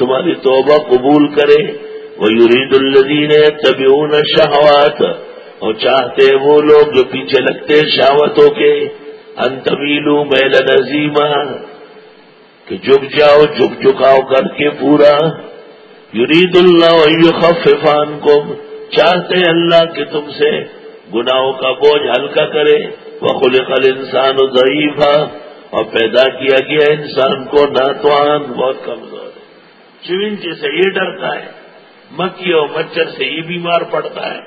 تمہاری توبہ قبول کرے۔ وہ یورید الدین تبھی شہوات اور چاہتے وہ لوگ جو پیچھے لگتے شہوتوں کے۔ انتویلو میل نظیمہ کہ جھک جاؤ، جھک جھکاؤ کر کے پورا۔ یرید اللہ خفان کو چاہتے اللہ کہ تم سے گناہوں کا بوجھ ہلکا کرے۔ وہ خلقل انسان ضعیف اور پیدا کیا گیا انسان کو ناتوان، بہت کمزور۔ ہے چونچے سے یہ ڈرتا ہے، مکھی اور مچھر سے یہ بیمار پڑتا ہے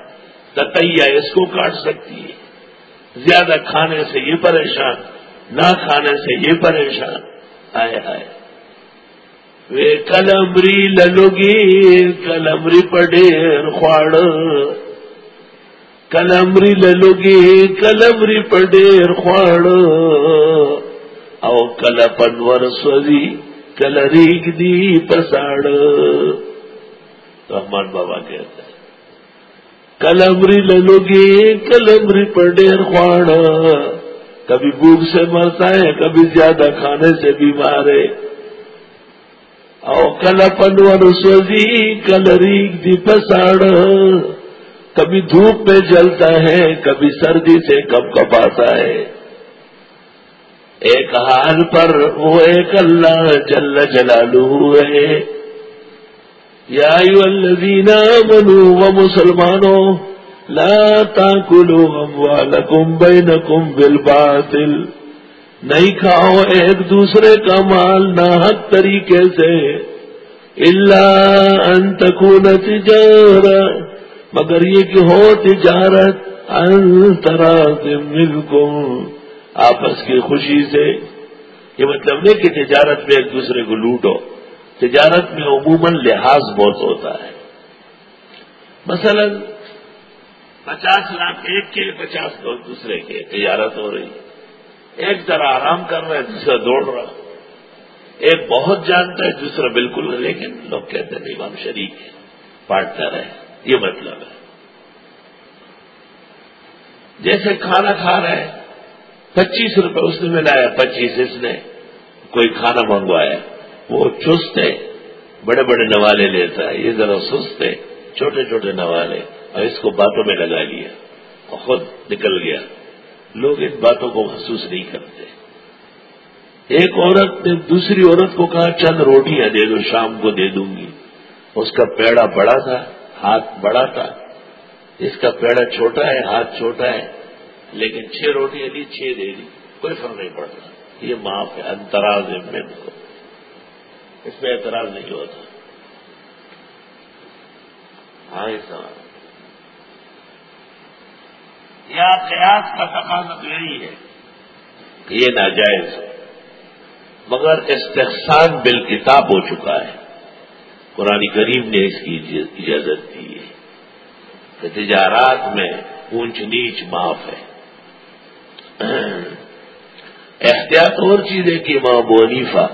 تتیا اس کو کاٹ سکتی ہے زیادہ کھانے سے یہ پریشان، نہ کھانے سے یہ پریشان۔ آئے آئے۔ وے کلمری للوگی، کلمری پڑے خواڑ کلمری للوگی، کلمری پڑے خواڑ او کل پنور سوری کل ریگ دی پساڑ۔ رحمان بابا کہتا ہے کلمری للوگی کلمری پڑے خواڑ کبھی بھوک سے مرتا ہے، کبھی زیادہ کھانے سے بیمار ہے۔ او کل پنور سوزی جی، کل ریگ دی پساڑ۔ کبھی دھوپ میں جلتا ہے، کبھی سردی سے کب کب آتا ہے۔ ایک حال پر وہ ایک اللہ جل جلالو ہے۔ یا الذین منو و مسلمانوں لا تاکلوا اموالکم بینکم بالباطل۔ نہیں کھاؤ ایک دوسرے کا مال ناحق طریقے سے۔ اللہ انتقون تجارت مگر یہ کہ ہو تجارت انترا مل کو آپس کی خوشی سے، یہ مطلب نہیں کہ تجارت میں ایک دوسرے کو لوٹو، تجارت میں عموماً لحاظ بہت ہوتا ہے۔ مثلا، پچاس لاکھ ایک کے پچاس لوگ دوسرے کے تجارت ہو رہی ہے۔ ایک ذرا آرام کر رہا ہے، دوسرا دوڑ رہا ایک بہت جانتا ہے، دوسرا بالکل، لیکن لوگ کہتے ہیں، نہیں، ہم شریک پارٹنر ہے یہ مطلب ہے۔ جیسے کھانا کھا رہا ہے پچیس روپے اس نے ملایا پچیس اس نے۔ کوئی کھانا منگوایا، وہ چست ہے بڑے بڑے نوالے لیتا ہے، یہ ذرا سست ہے چھوٹے چھوٹے نوالے۔ اور اس کو باتوں میں لگا لیا۔ اور خود نکل گیا۔ لوگ ان باتوں کو محسوس نہیں کرتے۔ ایک عورت نے دوسری عورت کو کہا، چند روٹیاں دے دو، شام کو دے دوں گی۔ اس کا پیڑا بڑا تھا، ہاتھ بڑا تھا۔ اس کا پیڑا چھوٹا ہے، ہاتھ چھوٹا ہے۔ لیکن چھ روٹیاں دی یعنی چھ دے دی کوئی فرق نہیں پڑتا۔ یہ معاف ہے انتراز ہے اس میں اعتراض نہیں ہوتا۔ ہاں سوال۔ یا قیاس کا تقاضا تو یہی ہے یہ ناجائز مگر استحسان بل کتاب ہو چکا ہے۔ قرآن کریم نے اس کی اجازت دی ہے کہ تجارات میں اونچ نیچ معاف ہے۔ احتیاط اور چیز ہے کہ ماں بونیفا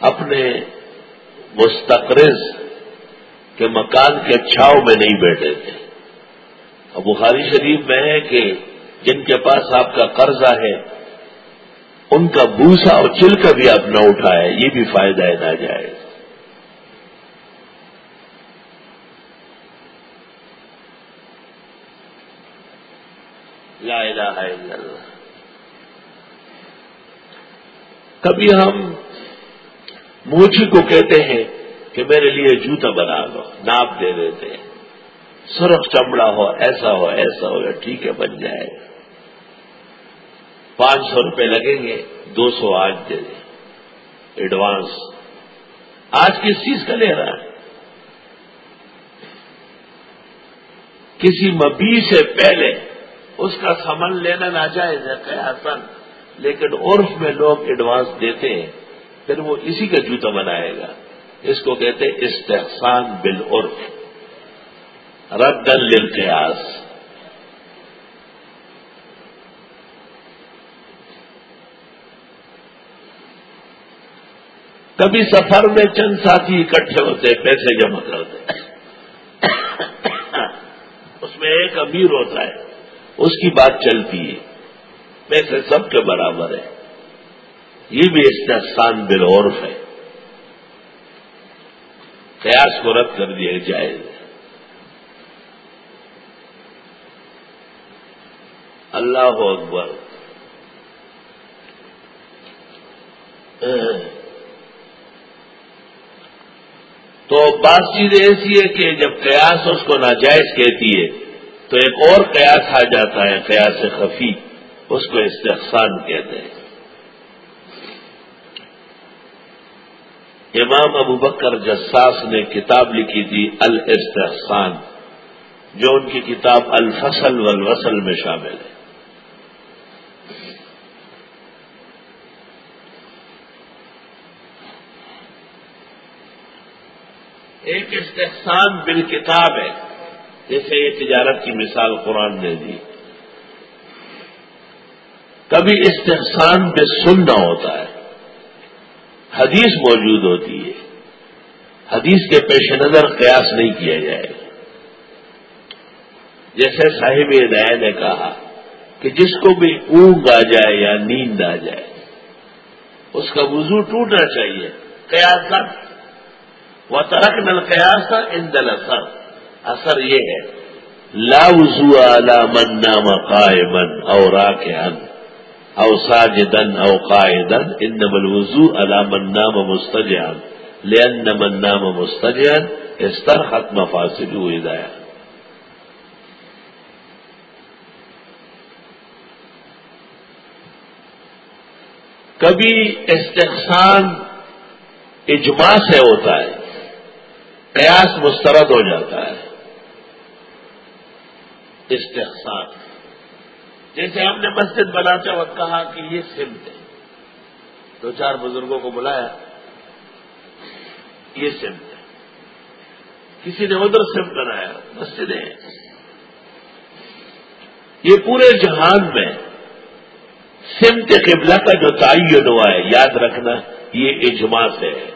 اپنے مستقرض کے مکان کے چھاؤ میں نہیں بیٹھے تھے۔ اور بخاری شریف میں ہے کہ جن کے پاس آپ کا قرضہ ہے، ان کا بوسا اور چلکا بھی آپ نہ اٹھائے، یہ بھی فائدہ ہے نہ جائے۔ لا الہ الا اللہ۔ کبھی ہم موچی کو کہتے ہیں کہ میرے لیے جوتا بنا لو، ناپ دے دیتے ہیں۔ سرخ چمڑا ہو، ایسا ہو ایسا ہو، یا ٹھیک ہے، بن جائے۔ گا پانچ سو روپے لگیں گے، دو سو آج دے دیں۔ ایڈوانس۔ آج کس چیز کا لے رہا ہے؟ کسی مبی سے پہلے اس کا سمن لینا ناجائز ہے کہ آسان۔ لیکن عرف میں لوگ ایڈوانس دیتے ہیں، پھر وہ اسی کا جوتا بنائے گا۔ اس کو کہتے استحسان بالعرف۔ رد للقیاس کبھی سفر میں چند ساتھی اکٹھے ہوتے پیسے جمع کرتے اس میں ایک امیر ہوتا ہے۔ اس کی بات چلتی ہے۔ پیسے سب کے برابر ہے۔ یہ بھی استحسان بالعرف ہے۔ قیاس کو رد کر دیا جائے اللہ اکبر۔ تو بات چیز ایسی ہے کہ جب قیاس اس کو ناجائز کہتی ہے تو ایک اور قیاس آ جاتا ہے، قیاس خفی، اس کو استحسان کہتے ہیں۔ امام ابو بکر جساس نے کتاب لکھی تھی الاستحسان جو ان کی کتاب الفصل والوصل میں شامل ہے۔ ایک استحسان بال کتاب ہے۔ جیسے یہ تجارت کی مثال قرآن نے دی۔ کبھی استحسان بے سننا ہوتا ہے۔ حدیث موجود ہوتی ہے۔ حدیث کے پیش نظر قیاس نہیں کیا جائے۔ جیسے صاحب ہدایہ نے کہا کہ جس کو بھی اونگ آ جائے یا نیند آ جائے، اس کا وضو ٹوٹنا چاہیے۔ قیاس وہ ترک نل قیاس تھا ان دل اثر اثر یہ ہے۔ لا وضو اعلی من نام قائمن اور راکن او ساجدن او قائدن انما الوضو اعلی من نام مستجعن لان من نام مستجعن استرخت مفاصل ہدایا کبھی استحسان اجماع سے ہوتا ہے، قیاس مسترد ہو جاتا ہے۔ استحصال۔ جیسے ہم نے مسجد بناتے وقت کہا کہ یہ سمت ہے۔ دو چار بزرگوں کو بلایا، یہ سمت ہے۔ کسی نے ادھر سمت بنایا مسجدیں یہ پورے جہان میں سمت قبلہ کا جو تعین ہوا ہے، یاد رکھنا، یہ اجماع سے ہے۔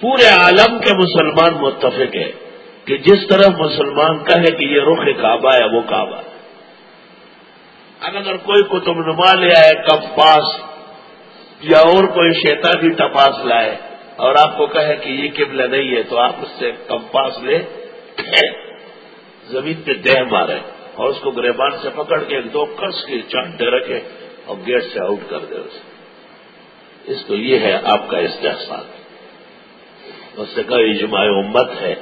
پورے عالم کے مسلمان متفق ہے کہ جس طرح مسلمان کہے کہ یہ رخ کعبہ ہے، وہ کعبہ ہے۔ اگر کوئی کتب نما لے آئے، کب پاس، یا اور کوئی شیتا بھی ٹپاس لائے اور آپ کو کہے کہ یہ قبلہ نہیں ہے، تو آپ اس سے کم پاس لے؟ زمین پہ دہ مارے اور اس کو گریبان سے پکڑ کے ایک دو کس کے چانٹے رکھے اور گیٹ سے آؤٹ کر دے اسے۔ اس کو یہ ہے آپ کا استحصال۔ اس سے کا اجماع امت ہے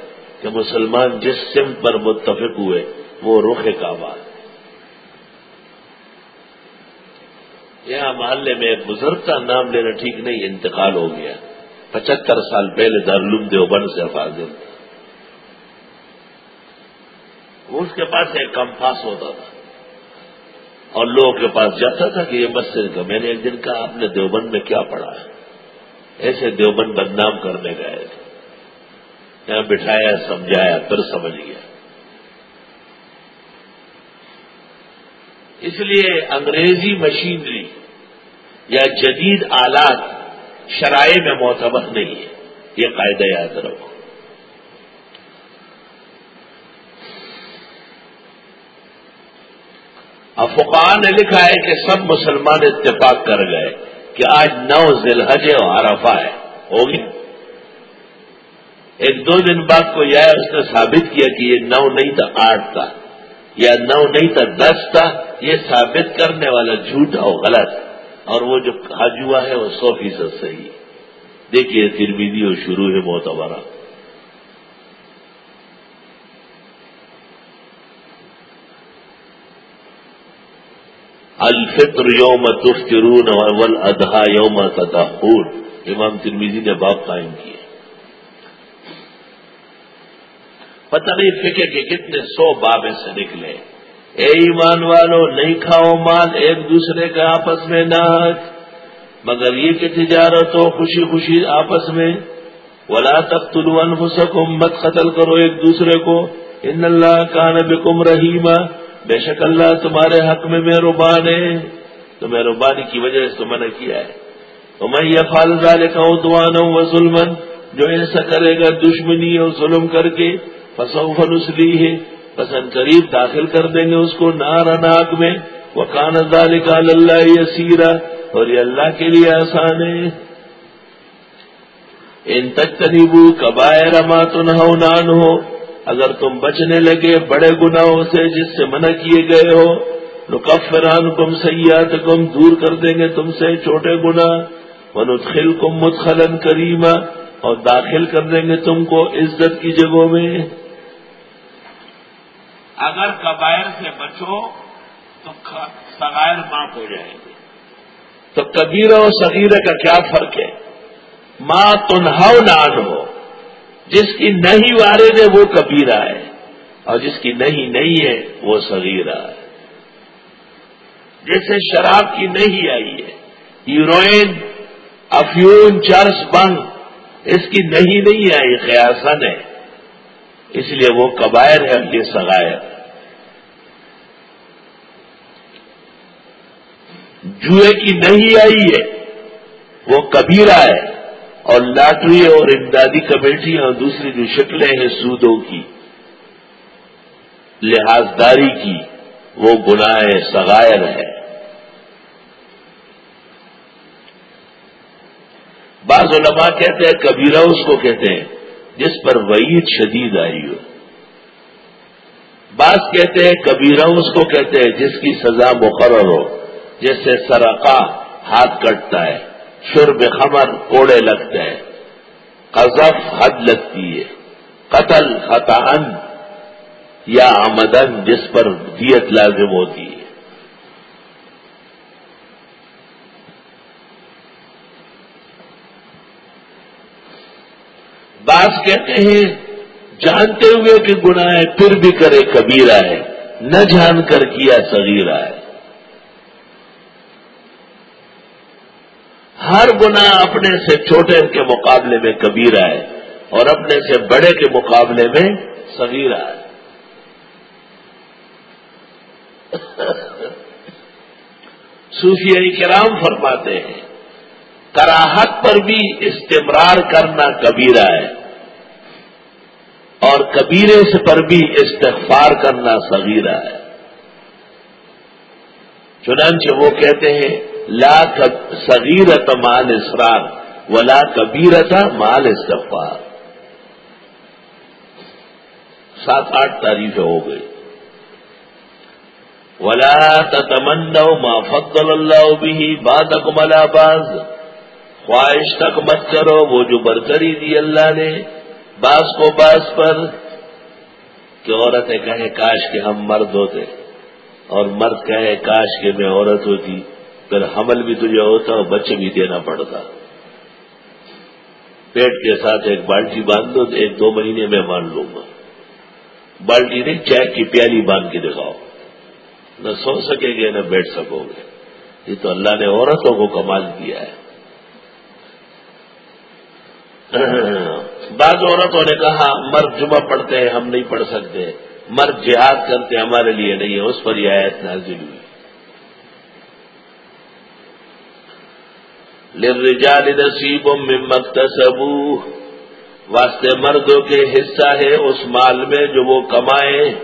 کہ مسلمان جس سمت پر متفق ہوئے، وہ رخ کعبہ ہے۔ یہاں محلے میں ایک بزرگ کا نام لینا ٹھیک نہیں، انتقال ہو گیا۔ پچہتر سال پہلے دارالعلوم دیوبند سے فاضل تھا اس کے پاس ایک کمپاس ہوتا تھا۔ اور لوگوں کے پاس جاتا تھا کہ یہ مسجد کا، میں نے ایک دن کہا، آپ نے دیوبند میں کیا پڑھا ہے؟ ایسے دیوبند بدنام کرنے گئے تھے۔ یہاں بٹھایا، سمجھایا، پھر سمجھ گیا۔ اس لیے انگریزی مشینری یا جدید آلات شرائع میں معتبر نہیں ہے یہ قاعدہ یاد رکھو۔ افقان نے لکھا ہے کہ سب مسلمان اتفاق کر گئے کہ آج نو ذیل حج اور عرفہ ہے۔ ہوگی ایک دو دن بعد کو یا اس نے ثابت کیا کہ یہ نو نہیں تھا، آٹھ تھا۔ یا نو نہیں تھا، دس تھا۔ یہ ثابت کرنے والا جھوٹا ہو غلط۔ اور وہ جو حج ہوا ہے، وہ سو فیصد صحیح دیکھیے ترمیدی اور شروع ہے، معتبرہ۔ الفطر یوم تفترون اول ادہا یوم تداخور امام ترمیزی نے باپ قائم کیے۔ پتہ نہیں فکر کے کتنے سو بابے سے نکلے۔ اے ایمان والو، نہیں کھاؤ مال ایک دوسرے کا آپس میں نہ مگر یہ کہ تجارت ہو خوشی خوشی آپس میں۔ ولا تک تلون مت قتل کرو ایک دوسرے کو۔ ان اللہ کا نبکم رحیمہ بے شک اللہ تمہارے حق میں مہربان ہے۔ تو مہربانی کی وجہ سے تو منع کیا ہے۔ تو میں یہ فالزہ لکھا ہوں دعان ہوں ظلمن جو ایسا کرے گا دشمنی اور ظلم کر کے فسوف نسلی ہے پسند قریب داخل کر دیں گے اس کو نار اناگ میں۔ وہ کان کا اللہ یسیرا، اور یہ اللہ کے لیے آسان ہے۔ ان تک تنیبو کبائر تن نان ہو اگر تم بچنے لگے بڑے گناہوں سے جس سے منع کیے گئے ہو نقفران کم سیاحت کم دور کر دیں گے تم سے چھوٹے گنا منتخل کم متخلن کریما، اور داخل کر دیں گے تم کو عزت کی جگہوں میں۔ اگر کبائر سے بچو تو سغائر معاف ہو جائیں گے۔ تو کبیر و صغیرہ کا کیا فرق ہے؟ ماں تنہاؤ نان ہو جس کی نہیں وارد ہے وہ کبیرہ ہے، اور جس کی نہیں نہیں ہے وہ صغیرہ ہے۔ جیسے شراب کی نہیں آئی ہے، ہیروئن، افیون، چرس، بنگ، اس کی نہیں نہیں آئی قیاسن ہے۔ اس لیے وہ کبائر ہے یہ سغائر جوئے کی نہیں آئی ہے، وہ کبیرہ ہے۔ اور لاٹری اور امدادی کمیٹی اور دوسری جو شکلیں ہیں سودوں کی، لحاظداری کی، وہ گناہ سغائر ہے بعض علماء کہتے ہیں، کبیرہ اس کو کہتے ہیں جس پر وعید شدید آئی ہو۔ بعض کہتے ہیں، کبیرہ اس کو کہتے ہیں جس کی سزا مقرر ہو۔ جیسے سرقا ہاتھ کٹتا ہے، شرب خمر کوڑے لگتے ہیں۔ قذف حد لگتی ہے۔ قتل خطان یا آمدن جس پر دیت لازم ہوتی ہے۔ بعض کہتے ہیں، جانتے ہوئے کہ گناہ ہے پھر بھی کرے کبیرہ ہے، نہ جان کر کیا صغیرہ ہے۔ ہر گناہ اپنے سے چھوٹے کے مقابلے میں کبیرہ ہے اور اپنے سے بڑے کے مقابلے میں صغیرہ ہے۔ صوفیہ کرام فرماتے ہیں، کراہت پر بھی استمرار کرنا کبیرہ ہے اور کبیرے سے پر بھی استغفار کرنا صغیرہ ہے۔ چنانچہ وہ کہتے ہیں لا صغیرت مال اسرار ولا کبیرت مال استغفار. سات آٹھ تاریخیں ہو گئی. ولا تمنا ما فضل اللہ بھی باد اکملا باز خواہش تک مت کرو وہ جو برتری دی اللہ نے باس کو باس پر کہ عورتیں کہیں کاش کہ ہم مرد ہوتے اور مرد کہے کاش کہ میں عورت ہوتی پھر حمل بھی تجھے ہوتا اور بچے بھی دینا پڑتا۔ پیٹ کے ساتھ ایک بالٹی باندھ دو ایک دو مہینے میں مان لوں گا۔ بالٹی نہیں، چائے کی پیالی باندھ کے دکھاؤ۔ نہ سو سکے گے، نہ بیٹھ سکو گے۔ یہ تو اللہ نے عورتوں کو کمال کیا ہے۔ بعض عورتوں نے کہا، مرد جمعہ پڑھتے ہیں، ہم نہیں پڑھ سکتے۔ مرد جہاد کرتے ہمارے لیے نہیں ہے۔ اس پر یہ آیت نازل ہوئی۔ لرجال نصیب من مکتسبو واسطے مردوں کے حصہ ہے اس مال میں جو وہ کمائے۔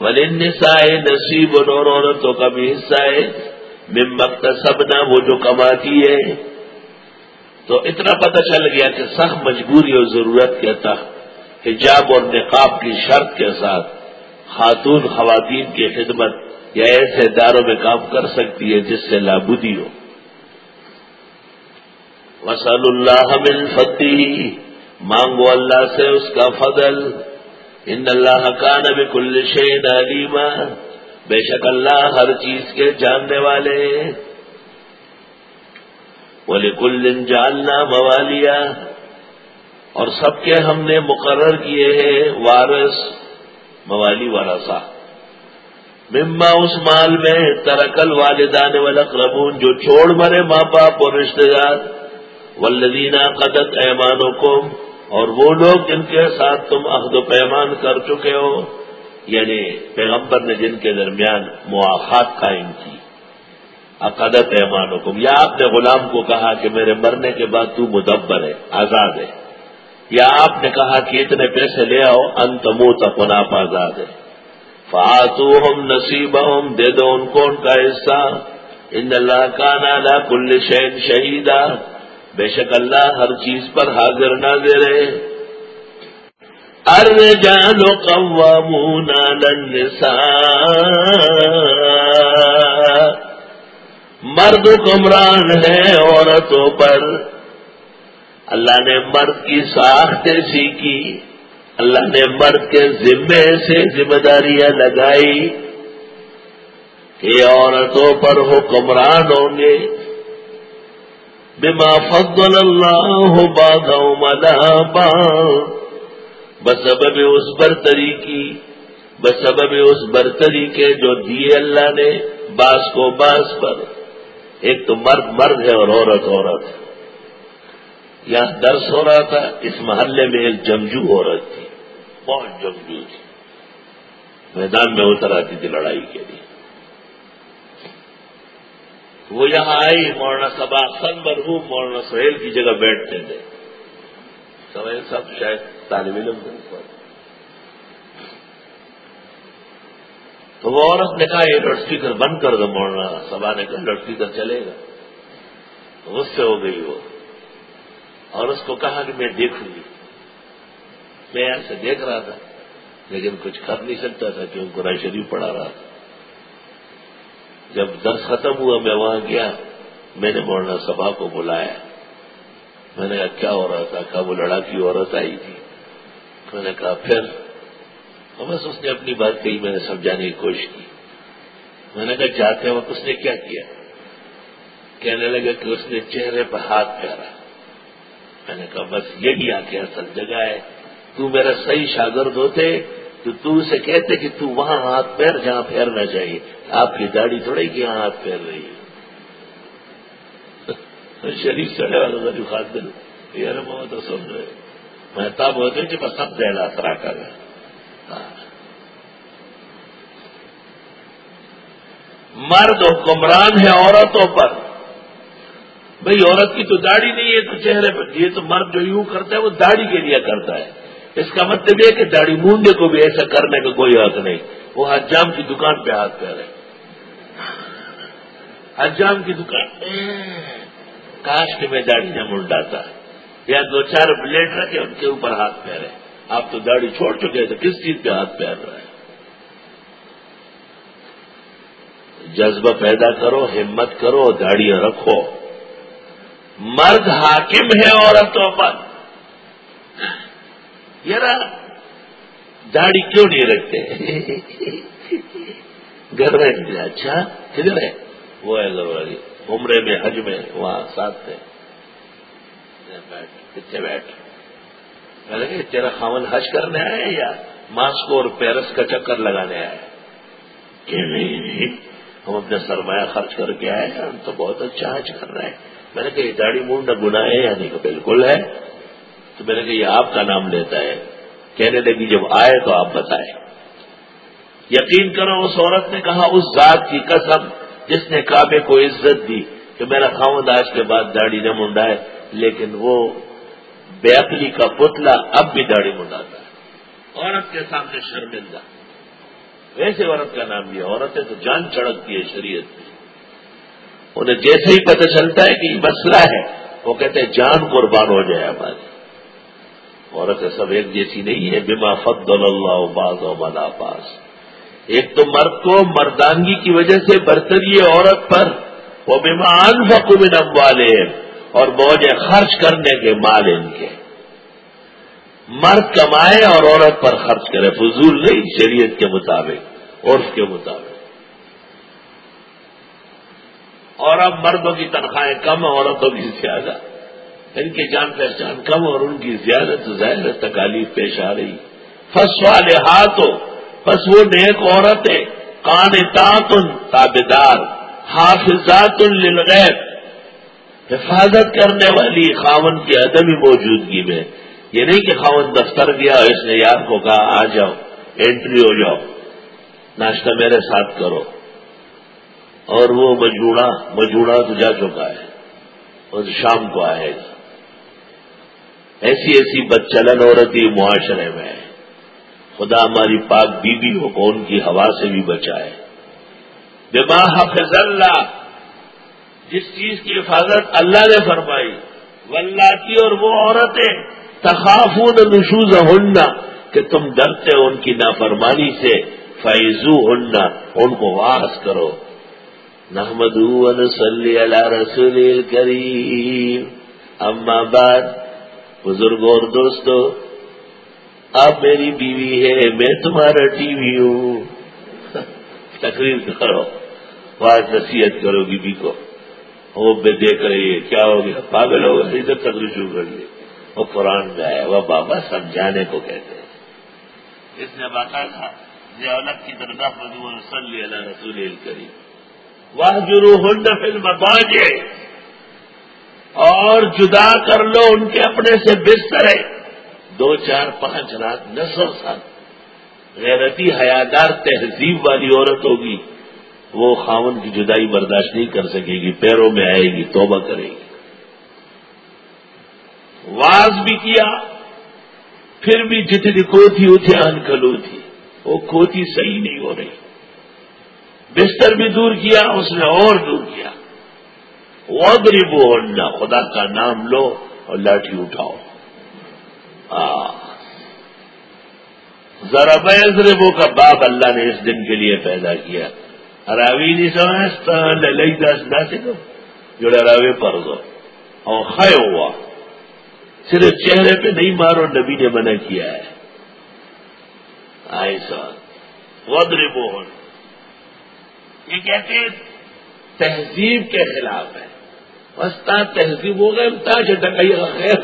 ولنساء نصیب اور عورتوں کا بھی حصہ ہے۔ من مکتسبنا وہ جو کماتی ہے تو اتنا پتہ چل گیا کہ سخت مجبوری اور ضرورت کے تحت حجاب اور نقاب کی شرط کے ساتھ خاتون خواتین کی خدمت یا ایسے اداروں میں کام کر سکتی ہے جس سے لابودی ہو۔ وسل اللہ من فتح مانگو اللہ سے اس کا فضل. ان اللہ کا نبی کل شین علیما بے شک اللہ ہر چیز کے جاننے والے بولے کل جالنا موالیا اور سب کے ہم نے مقرر کیے ہیں وارث، موالی وارسا مما اس مال میں ترکل والدان والاقربون جو چھوڑ مرے ماں باپ اور رشتے دار ولدینہ قدت ایمانوں کو اور وہ لوگ جن کے ساتھ تم عہد و پیمان کر چکے ہو یعنی پیغمبر نے جن کے درمیان مواخات قائم کی۔ عقدت ایمان حکم یا آپ نے غلام کو کہا کہ میرے مرنے کے بعد تو مدبر ہے، آزاد ہے۔ یا آپ نے کہا کہ اتنے پیسے لے آؤ، انت منہ آپ آزاد ہے فاتو ہم نصیب ہم دے دو ان کو ان کا حصہ۔ ان اللہ کا نالا کل شہین شہیدا۔ بے شک اللہ ہر چیز پر حاضر نہ دے رہے۔ ارے جانو قوامون النساء۔ مرد کمران ہے عورتوں پر۔ اللہ نے مرد کی ساختیں سیکھی اللہ نے مرد کے ذمے سے ذمہ داریاں لگائی۔ کہ عورتوں پر حکمران ہوں گے۔ بما فضل اللہ بعضهم على بعض. بسبب اس برتری کی، بسبب اس برتری کے جو دیے اللہ نے باس کو باس پر۔ ایک تو مرد مرد ہے اور عورت عورت یہاں درس ہو رہا تھا، اس محلے میں ایک جمجو عورت تھی، بہت جمجو تھی۔ میدان میں اتر آتی تھی لڑائی کے لیے۔ وہ یہاں آئی، مولانا سبا سن مرحوم مولانا سہیل کی جگہ بیٹھتے تھے۔ سہیل صاحب شاید طالب علم تو وہ عورت نے کہا، یہ لاؤڈ اسپیکر بند کر دو، مولانا سبا نے کہا لاؤڈ اسپیکر چلے گا۔ اس سے ہو گئی وہ۔ اور اس کو کہا کہ میں دیکھوں گی میں ایسے دیکھ رہا تھا، لیکن کچھ کر نہیں سکتا تھا، کیونکہ قرآن شریف پڑھا رہا تھا۔ جب درس ختم ہوا میں وہاں گیا، میں نے مولانا سبھا کو بلایا۔ میں نے کہا، کیا ہو رہا تھا کہا، وہ لڑاکی عورت آئی تھی۔ میں نے کہا، پھر؟ بس اس نے اپنی بات کہی، میں نے سمجھانے کی کوشش کی۔ میں نے کہا، جاتے وقت اس نے کیا کیا؟ کہنے لگا کہ اس نے چہرے پر ہاتھ پھیرا میں نے کہا، بس یہی آ کے اصل جگہ ہے۔ تو میرا صحیح شاگرد ہوتے تو تو اسے کہتے کہ تو وہاں ہاتھ پیر جہاں پھیرنا چاہیے آپ کی داڑھی تھوڑی کہ یہاں ہاتھ پھیر رہی ہے۔ شریف چڑھے والا جو خاص دل یار بہت تو رہے۔ میں تب ہوتے کہ بس سب دینا سرا کر ہاں۔ مرد حکمران ہے عورتوں پر۔ بھئی عورت کی تو داڑھی نہیں ہے، تو چہرے پر۔ یہ تو مرد جو یوں کرتا ہے، وہ داڑھی کے لیے کرتا ہے۔ اس کا مطلب یہ کہ داڑھی مونڈے کو بھی ایسا کرنے کا کوئی حق نہیں۔ وہ حجام کی دکان پہ ہاتھ پہ رہے حجام کی دکان۔ کاش میں داڑھی نہ منڈاتا یا دو چار بلیڈ رکھے ان کے اوپر ہاتھ پہ رہے آپ تو داڑھی چھوڑ چکے تو کس چیز پہ ہاتھ پیر رہا ہے جذبہ پیدا کرو، ہمت کرو داڑیاں رکھو۔ مرد حاکم ہے عورتوں پر۔ یار داڑھی کیوں نہیں رکھتے؟ گھر میں اچھا کدھر ہے؟ وہ ہے گھر والی عمرے میں، حج میں، وہاں ساتھ تھے کتنے بیٹھ۔ میں لگے تیرا خامن حج کرنے آئے یا ماسکو اور پیرس کا چکر لگانے آئے کہ نہیں، ہم اپنے سرمایہ خرچ کر کے آئے ہم تو بہت اچھا حج کر رہے ہیں۔ میں نے کہا، یہ داڑھی مونڈ گنا ہے یعنی کہ بالکل ہے۔ تو میں نے کہا، یہ آپ کا نام لیتا ہے۔ کہنے لگی، جب آئے تو آپ بتائیں۔ یقین کرو اس عورت نے کہا، اس ذات کی قسم جس نے کعبے کو عزت دی کہ میرا خاون آج کے بعد داڑھی نہ منڈا ہے لیکن وہ بیکلی کا پتلا اب بھی داڑھی منڈاتا ہے۔ عورت کے سامنے شرمندہ۔ ویسے عورت کا نام دیا عورتیں تو جان چڑکتی ہے شریعت میں۔ انہیں جیسے ہی پتہ چلتا ہے کہ یہ مسئلہ ہے، وہ کہتے ہیں جان قربان ہو جائے ہماری عورتیں سب ایک جیسی نہیں ہے۔ بما فضل اللہ باز و ملا پاس ایک تو مرد کو مردانگی کی وجہ سے برتری عورت پر۔ وہ بیمان فکومن والے اور بوجھ خرچ کرنے کے مال ان کے۔ مرد کمائے اور عورت پر خرچ کرے۔ فضول نہیں، شریعت کے مطابق، عرف کے مطابق۔ اور اب مردوں کی تنخواہیں کم عورتوں کی زیادہ۔ ان کی جان پہچان کم اور ان کی زیادہ ظاہر تکالیف پیش آ رہی۔ فس والے ہاتھوں بس وہ نیک عورتیں کان تعتن تابے دار حافظات للغیب۔ حفاظت کرنے والی خاون کی عدمی موجودگی میں۔ یہ نہیں کہ خاون دفتر گیا اس نے یار کو کہا، آ جاؤ انٹری ہو جاؤ، ناشتہ میرے ساتھ کرو۔ اور وہ مجوڑا مجوڑا تو جا چکا ہے، اور شام کو آئے۔ گا ایسی ایسی بدچلن عورتی معاشرے میں خدا ہماری پاک بیوی ہو کو ان کی ہوا سے بھی بچائے۔ بما حفظ اللہ، جس چیز کی حفاظت اللہ نے فرمائی۔ ولاتی اور وہ عورتیں، تخافون نشوز ہننا کہ تم ڈرتے ان کی نافرمانی سے۔ فیضو ہننا ان کو واس کرو۔ نحمد صلی اللہ رسول کریم اما بعد بزرگ اور دوستو اب میری بیوی ہے میں تمہارا ٹی وی ہوں۔ تقریر کرو بات نصیحت کرو بیوی کو۔ وہ بے دیکھ رہی ہے، کیا ہو گیا؟ پاگل ہو گیا، ادھر تقریر شروع کر لی وہ قرآن میں آیا وہ بابا سمجھانے کو کہتے ہیں۔ اس نے باقاعدہ ضیالت کی طرف صلی اللہ رسول کری وہ جرو ہنڈ فلم باجے اور جدا کر لو ان کے اپنے سے بستر ہے۔ دو چار پانچ رات نہ سو سال غیرتی حیادار تہذیب والی عورت ہوگی۔ وہ خاون کی جدائی برداشت نہیں کر سکے گی، پیروں میں آئے گی، توبہ کرے گی۔ واز بھی کیا، پھر بھی جتنی کوتی ہوتی انکلو تھی۔ وہ کوتی صحیح نہیں ہو رہی۔ بستر بھی دور کیا، اس نے اور دور کیا۔ غریب خدا کا نام لو اور لاٹھی اٹھاؤ۔ ذرا بیزربو کا باپ اللہ نے اس دن کے لیے پیدا کیا۔ راوی نہیں سمجھتا لئی دس نہ سکو جو راوی پر دو اور خے ہوا۔ صرف چہرے پہ نہیں مارو، نبی نے منع کیا ہے۔ ایسا ودر بوہن یہ کہتے ہیں تہذیب کے خلاف ہے۔ وسطہ تہذیب ہو گئے تا چٹکائی خیر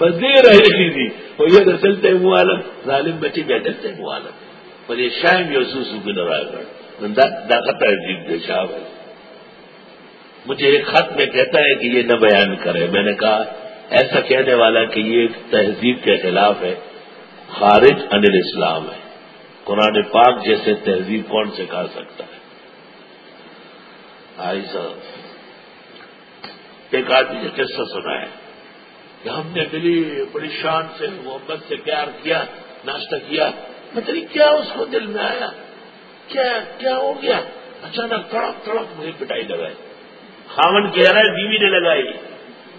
بس دے رہے تھی وہ یہ تو چلتے عالم، ظالم بچے بیٹھے تھے عالم۔ پر یہ شایم یو سو سو بھی نہ داخت شاہ بھائی مجھے ایک خط میں کہتا ہے کہ یہ نہ بیان کرے۔ میں نے کہا، ایسا کہنے والا کہ یہ ایک تہذیب کے خلاف ہے، خارج انل اسلام ہے۔ قرآن پاک جیسے تہذیب کون سے کہا سکتا؟ ہے ایک آدمی نے قصہ سنا ہے کہ ہم نے ملی بڑی شان سے، محبت سے پیار کیا، ناشتہ کیا مطلب کیا اس کو دل میں آیا، کیا کیا ہو گیا؟ اچانک تڑپ تڑپ مجھے پٹائی لگائی۔ خامن کہہ رہا ہے، بیوی نے لگائی۔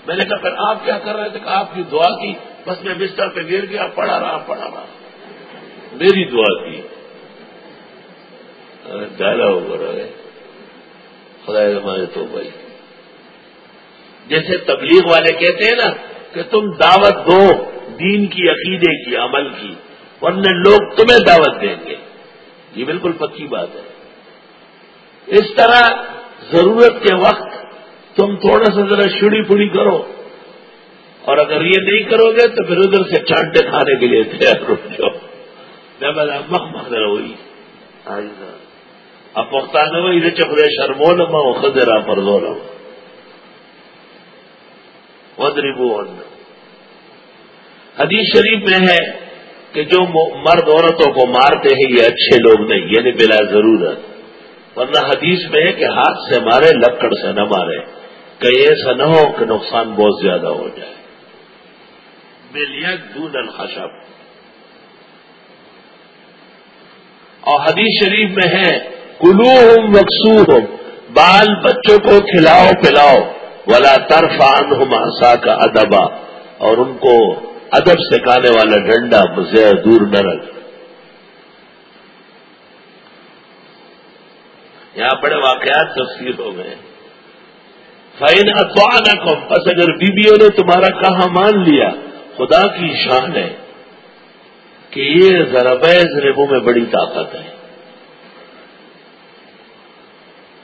میں نے کہا، پھر آپ کیا کر رہے تھے؟ کہ آپ کی دعا کی۔ بس میں بستر پہ گر گیا، پڑھا رہا پڑھا رہا۔ میری دعا کی۔ ڈالا ہو رہا خدا ہمارے تو بھائی۔ جیسے تبلیغ والے کہتے ہیں نا کہ تم دعوت دو، دین کی، عقیدے کی، عمل کی، ورنہ لوگ تمہیں دعوت دیں گے۔ یہ بالکل پکی بات ہے۔ اس طرح ضرورت کے وقت تم تھوڑا سا ذرا چھڑی پڑی کرو۔ اور اگر یہ نہیں کرو گے تو پھر ادھر سے چانٹے کھانے کے لیے تیار ہو جاؤ۔ میں بتا مخ مخ ہوئی اب پختان ہوئی ادھر چپرے شرمو لما وہ خدرا پر دو حدیث شریف میں ہے کہ جو مرد عورتوں کو مارتے ہیں، یہ اچھے لوگ نہیں یعنی بلا ضرورت. ورنہ حدیث میں ہے کہ ہاتھ سے مارے، لکڑ سے نہ مارے. کہیں ایسا نہ ہو کہ نقصان بہت زیادہ ہو جائے. دون الخشب. اور حدیث شریف میں ہے کلو ہوں مقصو بال بچوں کو کھلاؤ، پلاؤ، ولا ترفان ہماسا کا ادبا۔ اور ان کو ادب سکھانے والا ڈنڈا مجھے دور نہ رکھ۔ یہاں بڑے واقعات تفصیل ہو گئے۔ فائن اتوان نہ بس اگر بیویوں نے تمہارا کہاں مان لیا، خدا کی شان ہے کہ یہ ذرا بیز میں بڑی طاقت ہے۔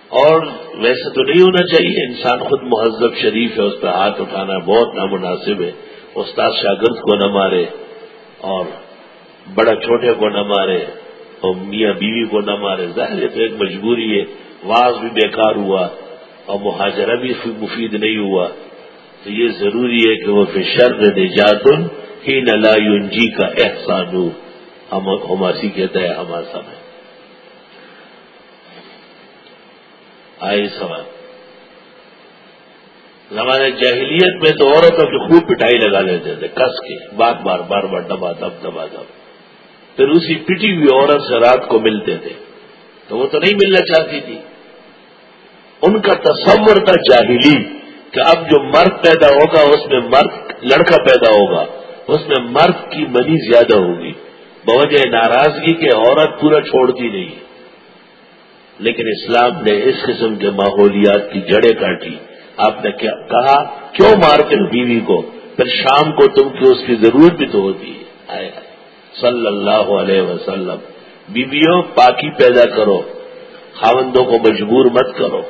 اور ویسے تو نہیں ہونا چاہیے، انسان خود مہذب، شریف ہے، اس پہ ہاتھ اٹھانا بہت نامناسب ہے۔ استاد شاگرد کو نہ مارے اور بڑا چھوٹے کو نہ مارے اور میاں بیوی کو نہ مارے۔ ظاہر ہے تو ایک مجبوری ہے۔ واز بھی بیکار ہوا اور مہاجرہ بھی مفید نہیں ہوا۔ تو یہ ضروری ہے کہ وہ فشر نجاتن ہی نلا جی کا احسان ہو ہماسی کہتا ہے ہمارا سمے آئی سوال۔ زمانے جاہلیت میں تو عورتوں کی خوب پٹائی لگا لیتے تھے، کس کے بار بار بار بار، دبا دب دبا دب۔ پھر اسی پٹی ہوئی عورت سے رات کو ملتے تھے۔ تو وہ تو نہیں ملنا چاہتی تھی۔ ان کا تصور تھا جاہلی کہ اب جو مرد پیدا ہوگا، اس میں مرد، لڑکا پیدا ہوگا، اس میں مرد کی منی زیادہ ہوگی۔ بوجہ ناراضگی کے عورت پورا چھوڑتی نہیں۔ لیکن اسلام نے اس قسم کے ماحولیات کی جڑیں کاٹی۔ آپ نے کیا کہا، کیوں مارتے بیوی کو؟ پھر شام کو تم کی اس کی ضرورت بھی تو ہوتی ہے۔ صلی اللہ علیہ وسلم۔ بیویوں، پاکی پیدا کرو۔ خاوندوں کو مجبور مت کرو۔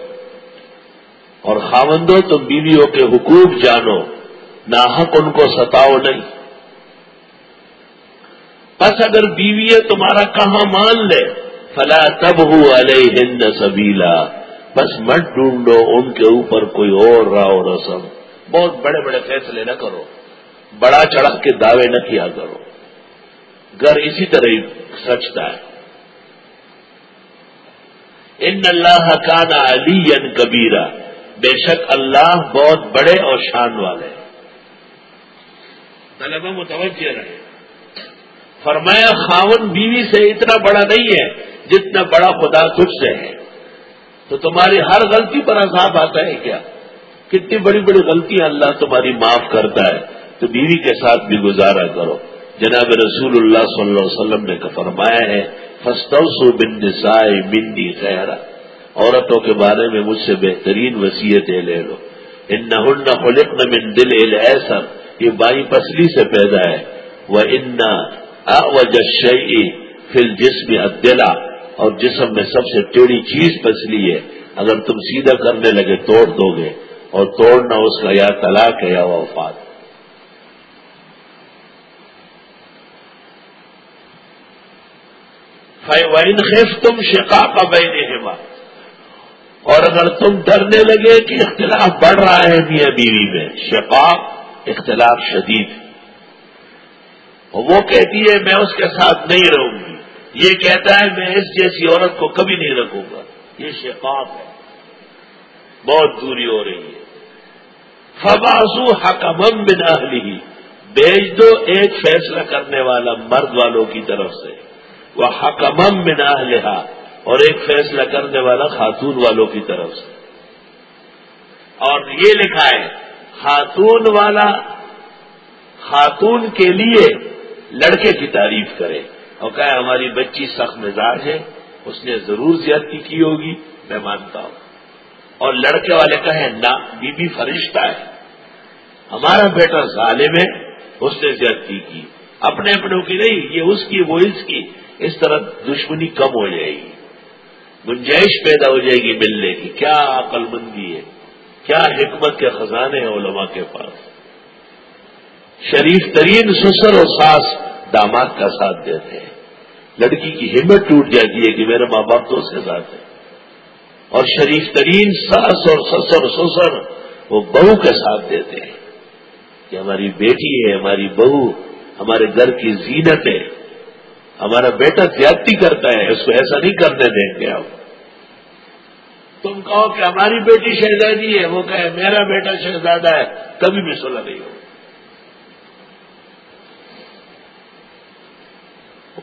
اور خاوندوں، تم بیویوں کے حقوق جانو۔ ناحق ان کو ستاؤ نہیں۔ بس اگر بیوی تمہارا کہاں مان لے؟ فلا تب ہو ہند سبیلا بس مت ڈھونڈو، ان کے اوپر کوئی اور راہ رسم۔ بہت بڑے بڑے فیصلے نہ کرو۔ بڑا چڑھ کے دعوے نہ کیا کرو۔ گھر اسی طرح ہی سچتا ہے۔ ان اللہ کان علی کبیرہ بے شک اللہ بہت بڑے اور شان والے طلبہ متوجہ رہے۔ فرمایا، خاون بیوی سے اتنا بڑا نہیں ہے۔ جتنا بڑا خدا تجھ سے ہے، تو تمہاری ہر غلطی پر عذاب آتا ہے کیا؟ کتنی بڑی بڑی غلطیاں اللہ تمہاری معاف کرتا ہے، تو بیوی کے ساتھ بھی گزارا کرو۔ جناب رسول اللہ صلی اللہ علیہ وسلم نے فرمایا ہے فستوسو بن نسائے بندی خیرہ عورتوں کے بارے میں مجھ سے بہترین وسیعتیں لے لو۔ ان نہ خلق نہ من دل ایسا یہ بائی پسلی سے پیدا ہے۔ وہ ان جشی فل جسم ادلا اور جسم میں سب سے ٹیڑھی چیز پسلی ہے۔ اگر تم سیدھا کرنے لگے، توڑ دو گے۔ اور توڑنا اس کا یا طلاق ہے یا وفات۔ وائن خیف تم شکا کا بین اور اگر تم ڈرنے لگے کہ اختلاف بڑھ رہا ہے میاں بیوی میں شفاق اختلاف شدید۔ وہ کہتی ہے، میں اس کے ساتھ نہیں رہوں گی۔ یہ کہتا ہے میں اس جیسی عورت کو کبھی نہیں رکھوں گا۔ یہ شفاق ہے۔ بہت دوری ہو رہی ہے۔ فباسو حکمم بن اہلی بیچ دو ایک فیصلہ کرنے والا مرد والوں کی طرف سے۔ وہ حکمم بن اہلہا۔ اور ایک فیصلہ کرنے والا خاتون والوں کی طرف سے۔ اور یہ لکھا ہے، خاتون والا خاتون کے لیے لڑکے کی تعریف کرے اور کہا ہماری بچی سخت مزاج ہے، اس نے ضرور زیادتی کی ہوگی، میں مانتا ہوں۔ اور لڑکے والے کہیں، نہ بی بی فرشتہ ہے۔ ہمارا بیٹا ظالم ہے، اس نے زیادتی کی۔ اپنے اپنوں کی نہیں، یہ اس کی، وہ اس کی۔ اس طرح دشمنی کم ہو جائے گی۔ گنجائش پیدا ہو جائے گی ملنے کی۔ کیا عقل مندی ہے، کیا حکمت کے خزانے ہیں علماء کے پاس۔ شریف ترین سسر اور ساس داماد کا ساتھ دیتے ہیں۔ لڑکی کی ہمت ٹوٹ جاتی ہے کہ میرے ماں باپ تو اس کے ساتھ ہیں۔ اور شریف ترین ساس اور سسر سسر وہ بہو کے ساتھ دیتے ہیں کہ ہماری بیٹی ہے، ہماری بہو، ہمارے گھر کی زینت ہے۔ ہمارا بیٹا زیادتی کرتا ہے، اس کو ایسا نہیں کرنے دیں گے آپ۔ تم کہو کہ ہماری بیٹی شہزادی ہے، وہ کہے میرا بیٹا شہزادہ ہے، کبھی بھی سلا نہیں ہو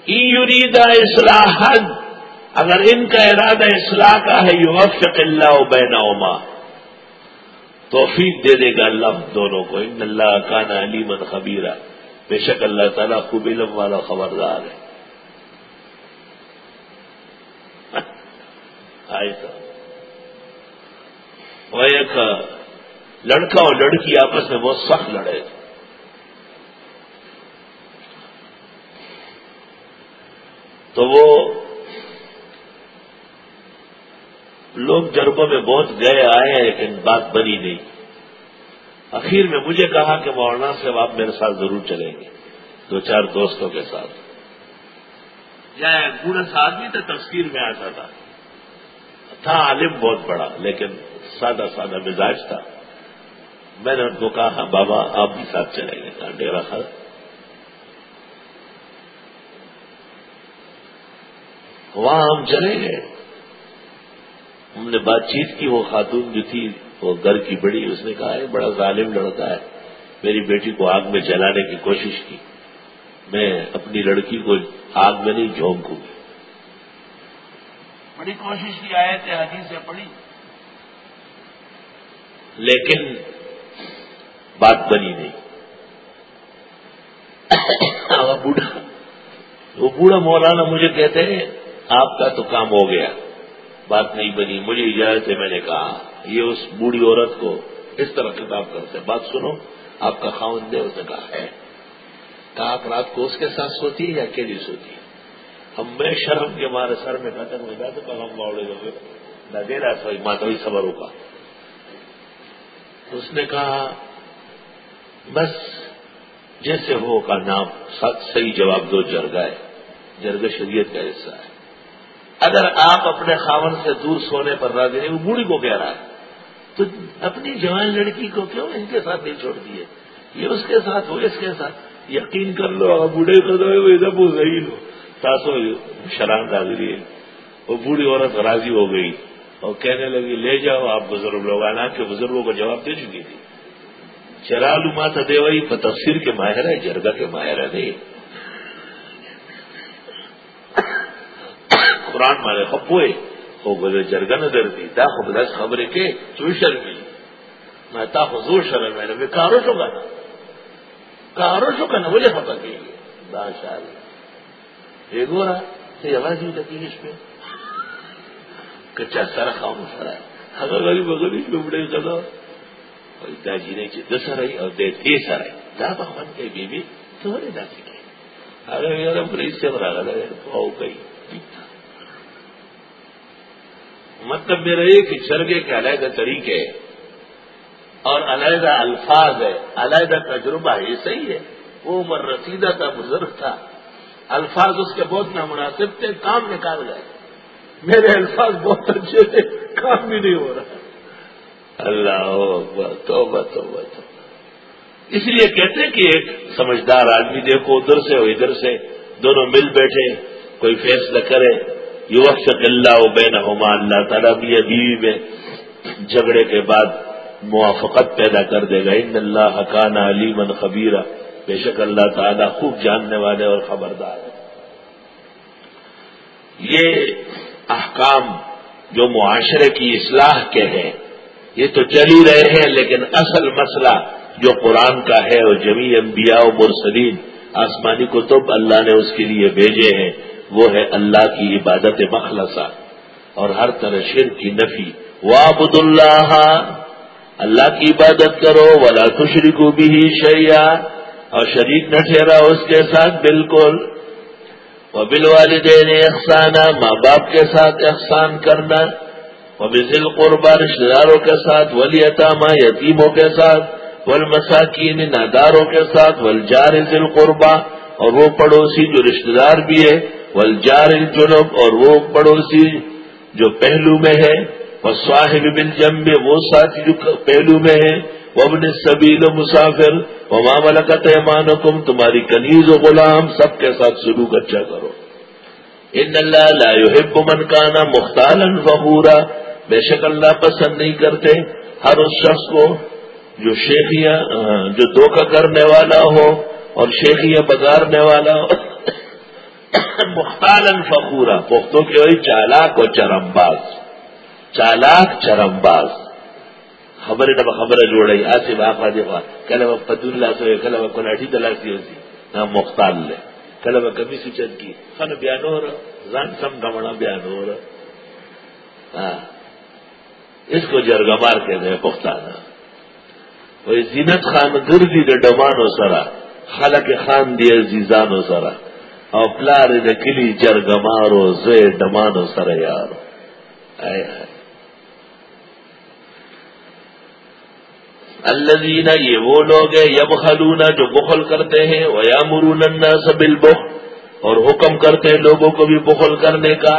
یریدا اصلاح اگر ان کا ارادہ اصلاح کا ہے یو وفق اللہ بینا عما توفیق دے دے گا اللہ دونوں کو۔ ان اللہ کانا علی من خبیرہ بے شک اللہ تعالیٰ خوب علم والا خبردار ہے۔ وہ ایک لڑکا اور لڑکی آپس میں بہت سخت لڑے۔ تھے تو وہ لوگ جربوں میں بہت گئے، آئے ہیں، لیکن بات بنی نہیں۔ اخیر میں مجھے کہا کہ مولانا سے آپ میرے ساتھ ضرور چلیں گے، دو چار دوستوں کے ساتھ۔ یا گوڑا آدمی تھا تفصیل میں آتا تھا۔ تھا، عالم بہت بڑا، لیکن سادہ سادہ مزاج تھا۔ میں نے ان کو کہا ہاں بابا، آپ بھی ساتھ چلیں گے ڈیرا خر وہاں ہم چلے گئے۔ ہم نے بات چیت کی وہ خاتون جو تھی وہ گھر کی بڑی اس نے کہا ہے بڑا ظالم لڑکا ہے میری بیٹی کو آگ میں جلانے کی کوشش کی۔ میں اپنی لڑکی کو آگ میں نہیں جھونکوں گی۔ بڑی کوشش کی آئے تھے حدیث سے پڑھی۔ لیکن بات بنی نہیں۔ بوڑھا وہ بوڑھا مولانا مجھے کہتے ہیں آپ کا تو کام ہو گیا۔ بات نہیں بنی، مجھے اجازت ہے، میں نے کہا، یہ اس بوڑھی عورت کو اس طرح خطاب کرتے بات سنو، آپ کا خاون دے اس نے کہا، ہے۔ کہا، آپ رات کو اس کے ساتھ سوتی ہے یا اکیلی سوتی ہے ہم میں شرم کے مارے سر میں کہتا ہوں جاتے پر ہم باؤڑے گئے نہ دے رہا سوئی ماتوی صبر ہوگا اس نے کہا، بس جیسے ہو کا نام صحیح جواب دو جرگا ہے۔ جرگ شریعت کا حصہ ہے۔ اگر آپ اپنے خاون سے دور سونے پر راضی نہیں، وہ بوڑھی کو کہہ رہا ہے۔ تو اپنی جوان لڑکی کو کیوں ان کے ساتھ نہیں چھوڑ دیے یہ اس کے ساتھ، وہ اس کے ساتھ۔ یقین کر لو اگر بوڑھے کو دو، وہ ادھر وہ لو ساسو شران حاضری ہے۔ وہ بوڑھی عورت راضی ہو گئی اور کہنے لگی، لے جاؤ آپ بزرگ لوگ۔ آنا کے بزرگوں کو جواب دے چکی تھی۔ چرالو ماتا دیوئی تفسیر کے ماہر ہے جرگا کے ماہر ہے۔ نہیں قرآن مارے خبوئے ہو بولے جرگا نظر دی، دا خب دس خبریں کے چوئی شرمی۔ میں تا حضور شرم میں نے کارو شو کا کارو شو کا نا بولے خبر کی دا شاعری یہ گورا یہ آواز ہی لگی اس پہ۔ کچا سر خاؤں سر ہے۔ اگر غریب غریب میں بڑے کدو دا جی نے چ سرائی اور دے تی سرائی دا بخون کے بیوی، تو دا سکے اگر یار پولیس سے برا گا گئی مطلب میرا یہ کہ جرگے کے علیحدہ طریقے اور علیحدہ الفاظ ہے، علیحدہ تجربہ یہ صحیح ہے۔ وہ عمر رسیدہ تھا، بزرگ تھا۔ الفاظ اس کے بہت نامناسب تھے، کام نکال گئے۔ میرے الفاظ بہت اچھے تھے، کام بھی نہیں ہو رہا۔ اللہ تو تو اس لیے کہتے ہیں کہ ایک سمجھدار آدمی دیکھو، ادھر سے اور ادھر سے، دونوں مل بیٹھے۔ کوئی فیصلہ کرے یو وقت اللہ بین ہوما اللہ تعالیٰ بھی بیوی میں جھگڑے کے بعد موافقت پیدا کر دے گا۔ ان اللہ حقان علی من خبیرہ بے شک اللہ تعالیٰ خوب جاننے والے اور خبردار ہیں۔ یہ احکام جو معاشرے کی اصلاح کے ہیں، یہ تو چل ہی رہے ہیں، لیکن اصل مسئلہ جو قرآن کا ہے اور جمی انبیاء و مرسلین آسمانی کتب اللہ نے اس کے لیے بھیجے ہیں وہ ہے اللہ کی عبادت مخلصہ اور ہر طرح شر کی نفی۔ وابد اللہ اللہ کی عبادت کرو، ولا خوشری کو بھی شیا اور شریک نہ ٹھہرا اس کے ساتھ، بالکل۔ وہ بل والدین احسانہ ماں باپ کے ساتھ احسان کرنا۔ وہ بزل قربا رشتے داروں کے ساتھ ولی اطامہ یتیموں کے ساتھ ول مساکین ناداروں کے ساتھ ول جار ذل قربا اور وہ پڑوسی جو رشتے دار بھی ہے والجار الجنوب اور وہ پڑوسی جو پہلو میں ہے وہ صاحب بن جم وہ ساتھی جو پہلو میں ہے وہ اپنے سبیل و مسافر وہ ماملکت ایمان تمہاری کنیز و غلام سب کے ساتھ سلوک اچھا کرو۔ ان اللہ لا يحب من کانا مختالا فخورا، بے شک اللہ پسند نہیں کرتے ہر اس شخص کو جو شیخیاں، جو دھوکہ کرنے والا ہو اور شیخیاں بگارنے والا ہو۔ مختال فخورا. پختوں کے وہی چالاک اور چرمباز. چالاک، چرمباز. خبر ڈبا خبر جوڑی آتے باپ آ دیکھا کل وہ اللہ سے کل وہ کلاٹھی تلاشی ہوتی نہ مختال لے. کل وہ کمی سوچت کی. فن بیان ہو رہا زان سم گمنا بیان رہا اس کو جرگمار کہتے ہیں پختانہ وہی زینت خان گردی نے ڈمانو سرا. خالق خان دیے زیزان و سرا. او پلار د کلی جرګمارو زوی ډمانو سره یارو الذین یہ وہ لوگ ہیں، یبخلون جو بخل کرتے ہیں وہ یا مرون الناس بالبخل، اور حکم کرتے ہیں لوگوں کو بھی بخل کرنے کا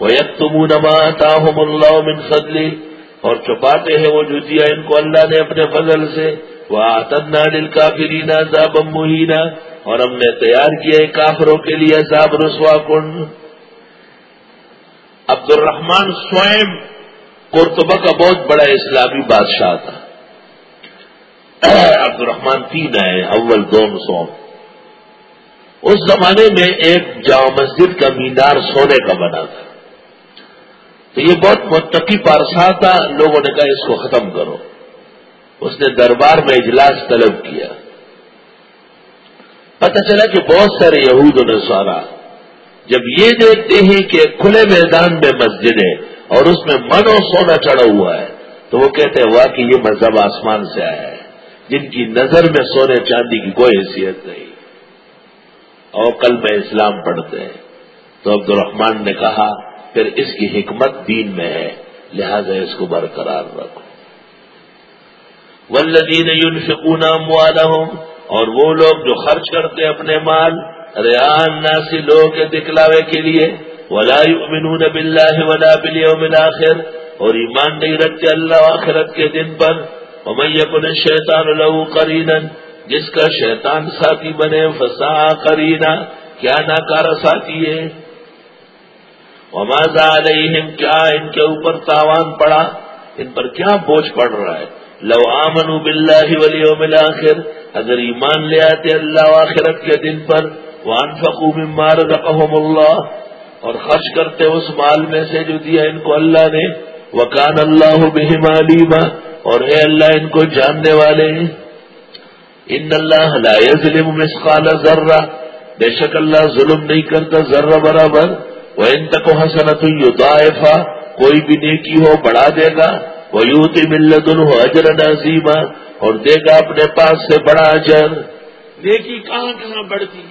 وہ یکتمون ما آتاهم اللہ من فضل اور چھپاتے ہیں وہ جو دیا ان کو اللہ نے اپنے فضل سے وہ آتدنا للکافرین عذابا مہینہ اور ہم نے تیار کیے کافروں کے لیے صاحب رسوا کنڈ عبد الرحمان سوئم قرطبہ کا بہت بڑا اسلامی بادشاہ تھا۔ عبد الرحمان تین ہے اول دون سو اس زمانے میں ایک جامع مسجد کا مینار سونے کا بنا تھا۔ تو یہ بہت متقی پارسا تھا، لوگوں نے کہا اس کو ختم کرو۔ اس نے دربار میں اجلاس طلب کیا۔ پتہ چلا کہ بہت سارے یہود و نسوارا جب یہ دیکھتے ہیں کہ کھلے میدان میں مسجد ہے اور اس میں من و سونا چڑھا ہوا ہے، تو وہ کہتے ہیں واقعی یہ مذہب آسمان سے آیا ہے، جن کی نظر میں سونے چاندی کی کوئی حیثیت نہیں۔ اور کل میں اسلام پڑھتے ہیں۔ تو عبد الرحمان نے کہا، پھر اس کی حکمت دین میں ہے، لہذا اس کو برقرار رکھو۔ ولدین یونفقون اموالہم، اور وہ لوگ جو خرچ کرتے اپنے مال ریان ناسی لوگ کے دکھلاوے کے لیے، ولا يؤمنون بالله ولا بالیوم الاخر، اور ایمان نہیں رکھتے اللہ آخرت کے دن پر، ومن يكن الشیطان له قرینا، جس کا شیطان ساتھی بنے فسا قرینا، کیا ناکارا ساتھی ہے؟ وماذا علیہم، کیا ان کے اوپر تاوان پڑا؟ ان پر کیا بوجھ پڑ رہا ہے؟ لو آمنوا باللہ والیوم الاخر، اگر ایمان لے آتے اللہ آخرت کے دن پر، وانفقوا مما رزقهم اللہ، اور خرچ کرتے اس مال میں سے جو دیا ان کو اللہ نے، وکان اللہ بہم علیما اور اے اللہ ان کو جاننے والے ہیں ان اللہ لا يظلم مسقال ذرہ، بے شک اللہ ظلم نہیں کرتا ذرہ برابر وہ ان تک حسنت یضاعفا کوئی بھی نیکی ہو بڑھا دے گا۔ وہ یوتی ملت ہو اجر نظیمہ اور گا اپنے پاس سے بڑا اجر۔ نیکی کہاں کہاں بڑھتی؟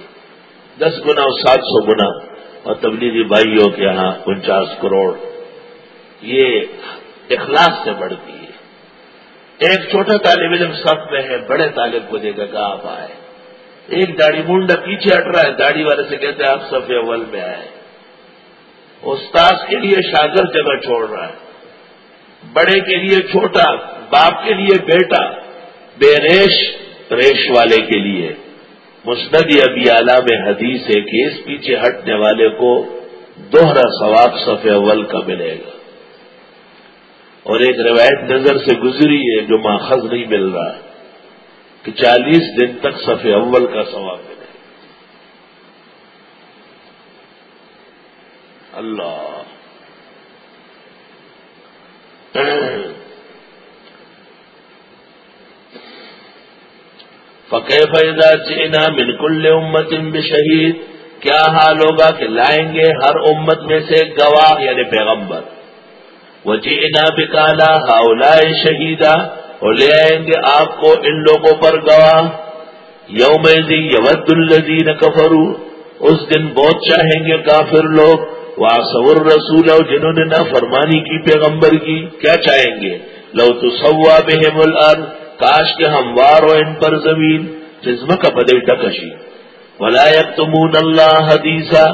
دس گنا اور سات سو گنا۔ اور تبلیغی بھائیوں کے یہاں انچاس کروڑ۔ یہ اخلاص سے بڑھتی ہے۔ ایک چھوٹا طالب علم سب میں ہے بڑے طالب کو دے گا آپ آئے۔ ایک داڑھی منڈا پیچھے ہٹ رہا ہے داڑھی والے سے کہتے ہیں آپ سب اول میں آئے۔ استاذ کے لیے شاگر جگہ چھوڑ رہا ہے۔ بڑے کے لیے چھوٹا، باپ کے لیے بیٹا، بے ریش ریش والے کے لیے۔ مسند ابی اعلی میں حدیث ہے کہ اس پیچھے ہٹنے والے کو دوہرا ثواب صف اول کا ملے گا۔ اور ایک روایت نظر سے گزری ہے جو ماخذ نہیں مل رہا کہ چالیس دن تک صف اول کا ثواب ملے۔ گا اللہ۔ فقے فیضا چینا بالکل امت شہید کیا حال ہوگا کہ لائیں گے ہر امت میں سے گواہ یعنی پیغمبر۔ وہ جینا بکالا ہاؤلا شہیدا اور لے آئیں گے آپ کو ان لوگوں پر گواہ۔ یوم یود الزین کفرو اس دن بہت چاہیں گے کافر لوگ۔ وہ سور رسول جنہوں نے نہ فرمانی کی پیغمبر کی، کیا چاہیں گے؟ لو تو سوا بہم الارض، کاش کے ہموار ہو ان پر زمین جزم کا بدل ٹکشی ولایت تمون اللہ حدیثہ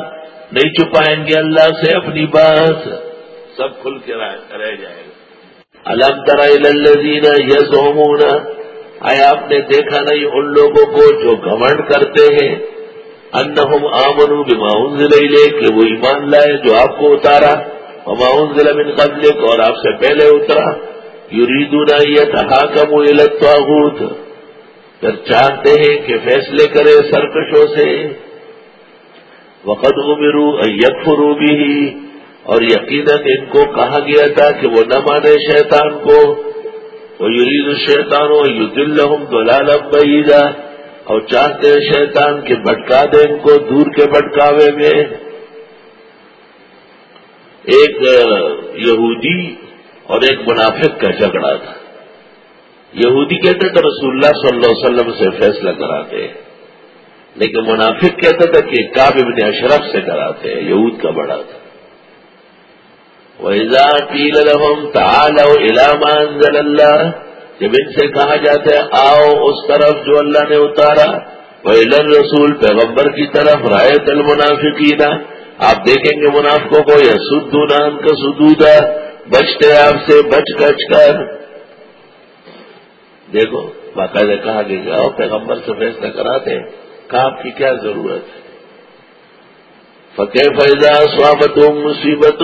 نہیں چھپائیں گے اللہ سے اپنی بات۔ سب کھل کے رہ جائے گا الگ طرح الزین آیا آپ نے دیکھا نہیں ان لوگوں کو جو گمنڈ کرتے ہیں؟ انہم آمنو بما انزل لے کہ وہ ایمان لائے جو آپ کو اتارا، وما انزل من قبلک، اور آپ سے پہلے اترا۔ یریدون یتحاکم الى الطاغوت۔ پھر چاہتے ہیں کہ فیصلے کرے سرکشوں سے۔ وقد امروا یکفروا به۔ اور یقیناً ان کو کہا گیا تھا کہ وہ نہ مانے شیطان کو۔ وہ یرید الشیطان و یدلہم ضلالا بعیدا اور چاہتے ہیں شیطان کہ بھٹکا دے ان کو، دور کے بھٹکاوے میں۔ ایک یہودی اور ایک منافق کا جھگڑا تھا۔ یہودی کہتے تھے رسول اللہ صلی اللہ علیہ وسلم سے فیصلہ کراتے ہیں، لیکن منافق کہتا تھا کہ کاب ابن اشرف سے کراتے ہیں، یہود کا بڑا تھا۔ ویزا پیل الحم تال انزل اللہ جب ان سے کہا جاتا ہے، آؤ اس طرف جو اللہ نے اتارا وہ رسول پیغمبر کی طرف رائے تل منافقینا آپ دیکھیں گے منافقوں کو یا سدو نام کا سدودا بچتے آپ سے، بچ کچ کر۔ دیکھو، باقاعدہ کہا کہ جاؤ پیغمبر سے فیصلہ کراتے کام کی کیا ضرورت ہے۔ فتح فیضا سوابت مصیبت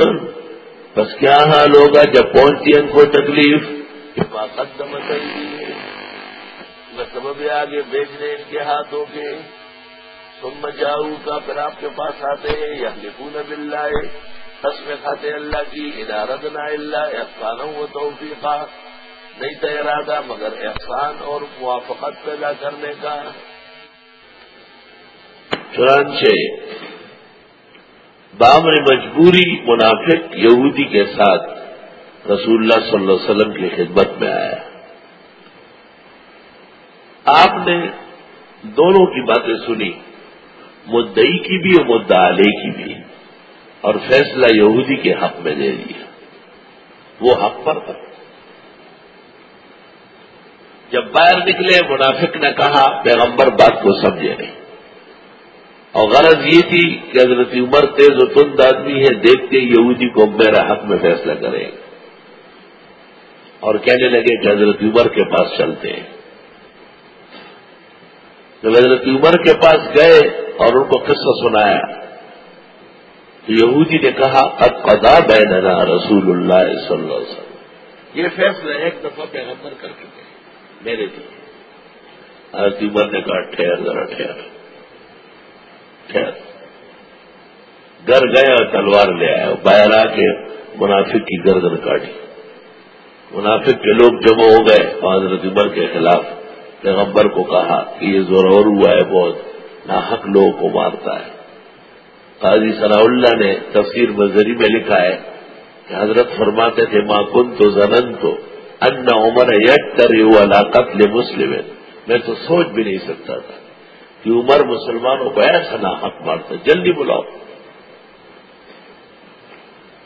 بس کیا حال ہوگا جب پہنچتی ان کو تکلیف؟ قدم میں سبب مطلب آگے بیچنے ان کے ہاتھوں کے۔ تم جاؤ کا پھر آپ کے پاس آتے ہیں۔ یا لکھون مل رہا میں کھاتے اللہ کی ادارت نہ اللہ افغان و توفیقہ نہیں تھا ارادہ، مگر احسان اور موافقت پیدا کرنے کا۔ چنانچہ بامر مجبوری، منافق یہودی کے ساتھ۔ رسول اللہ صلی اللہ علیہ وسلم کی خدمت میں آیا۔ آپ نے دونوں کی باتیں سنی مدئی کی بھی اور مدعلے کی بھی، اور فیصلہ یہودی کے حق میں دے دیا۔ وہ حق پر تھا جب باہر نکلے، منافق نے کہا، پیغمبر بات کو سمجھے نہیں۔ اور غرض یہ تھی کہ حضرت عمر تیز و تند آدمی ہے دیکھتے یہودی کو میرا حق میں فیصلہ کریں۔ اور کہنے لگے کہ حضرت عمر کے پاس چلتے ہیں۔ جب حضرت عمر کے پاس گئے اور ان کو قصہ سنایا تو یہودی نے کہا اب قدا بیننا رسول اللہ صلی اللہ علیہ وسلم. یہ فیصلہ ایک دفعہ پیغمبر کر چکے میرے لیے۔ حضرت عمر نے کہا ٹھہر ذرا ٹھہر۔ ٹھہر۔ گھر گئے اور تلوار لے آئے باہر آ کے منافق کی گردن کاٹی۔ منافق کے لوگ جمع ہو گئے۔ حضرت عمر کے خلاف پیغمبر کو کہا کہ یہ زور ہوا ہے بہت، ناحق لوگوں کو مارتا ہے۔ قاضی ثناء اللہ نے تفسیر مظہری میں لکھا ہے کہ حضرت فرماتے تھے ماں کن تو زنن تو ان عمر یٹ کر قتل مسلم. میں تو سوچ بھی نہیں سکتا تھا کہ عمر مسلمانوں کو ایسا ناحق مارتا، جلدی بلاؤ۔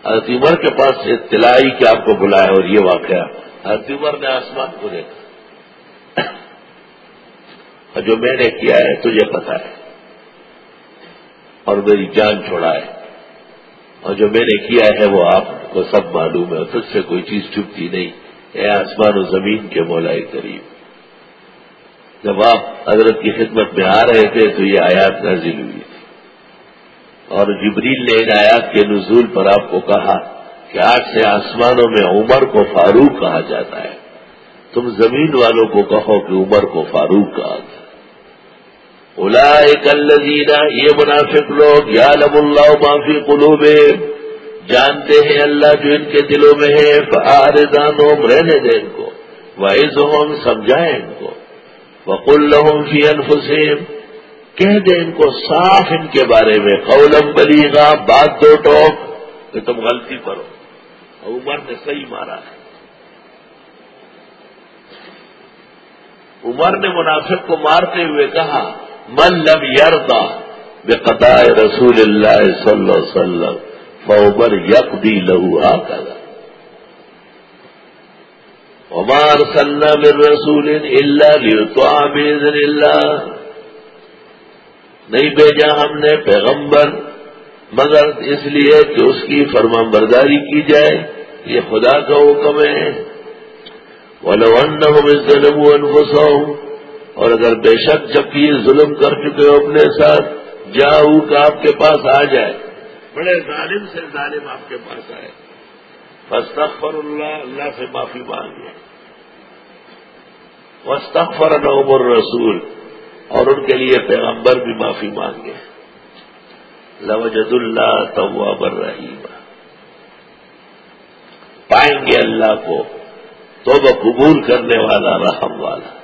حضرت عمر کے پاس اطلاع کہ آپ کو بلایا اور یہ واقعہ حضرت عمر نے آسمان کو دیکھا۔ اور جو میں نے کیا ہے تجھے پتا ہے۔ اور میری جان چھوڑا ہے۔ اور جو میں نے کیا ہے وہ آپ کو سب معلوم ہے تجھ سے کوئی چیز چپتی نہیں۔ اے آسمان و زمین کے مولا قریب جب آپ حضرت کی خدمت میں آ رہے تھے تو یہ آیات نازل ہوئی۔ تھی اور جبریل نے ان آیات کے نزول پر آپ کو کہا کہ آج سے آسمانوں میں عمر کو فاروق کہا جاتا ہے۔ تم زمین والوں کو کہو کہ عمر کو فاروق کہا تھا الزینا یہ منافق لوگ یا لم اللہ معافی قلوب جانتے ہیں اللہ جو ان کے دلوں میں ہے دانوں رہنے دیں ان کو وائز ہم سمجھائیں ان کو، وقل لهم فی انفسهم کہہ دیں ان کو صاف ان کے بارے میں. قولم بلی گا بات دو ٹوک، کہ تم غلطی کرو. عمر نے صحیح مارا ہے. عمر نے منافق کو مارتے ہوئے کہا، من لم یردا بے قطع رسول اللہ صلی اللہ علیہ وسلم فوبر یک لہو آ کر عمار صلی من رسول اللہ تو اللہ. نہیں بھیجا ہم نے پیغمبر، مگر اس لیے کہ اس کی فرما برداری کی جائے، یہ خدا کا حکم ہے۔ ولو انہم انفسهم اور اگر بے شک جب یہ ظلم کر چکے ہو اپنے ساتھ، جاؤ کا آپ کے پاس آ جائے۔ بڑے ظالم سے ظالم آپ کے پاس آئے۔ فستغفر اللہ اللہ سے معافی مانگے۔ وسطر نوم الرسول۔ اور ان کے لیے پیغمبر بھی معافی مانگے۔ لوجد اللہ تواب الرحیم۔ پائیں گے اللہ کو تو وہ قبول کرنے والا، رحم والا۔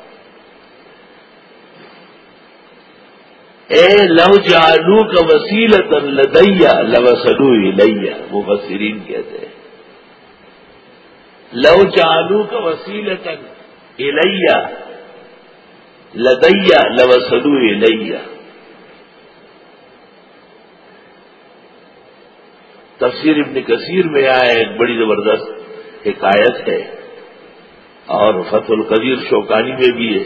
اے لو جالو کا وسیلت لدیا، لوسلو لیا وہ بصرین کہتے ہیں۔ لو جالو کا وسیلت الیا لدیا لوسلو لیا تفسیر ابن کثیر میں آئے ایک بڑی زبردست حکایت ہے۔ اور فتح القدیر شوکانی میں بھی ہے۔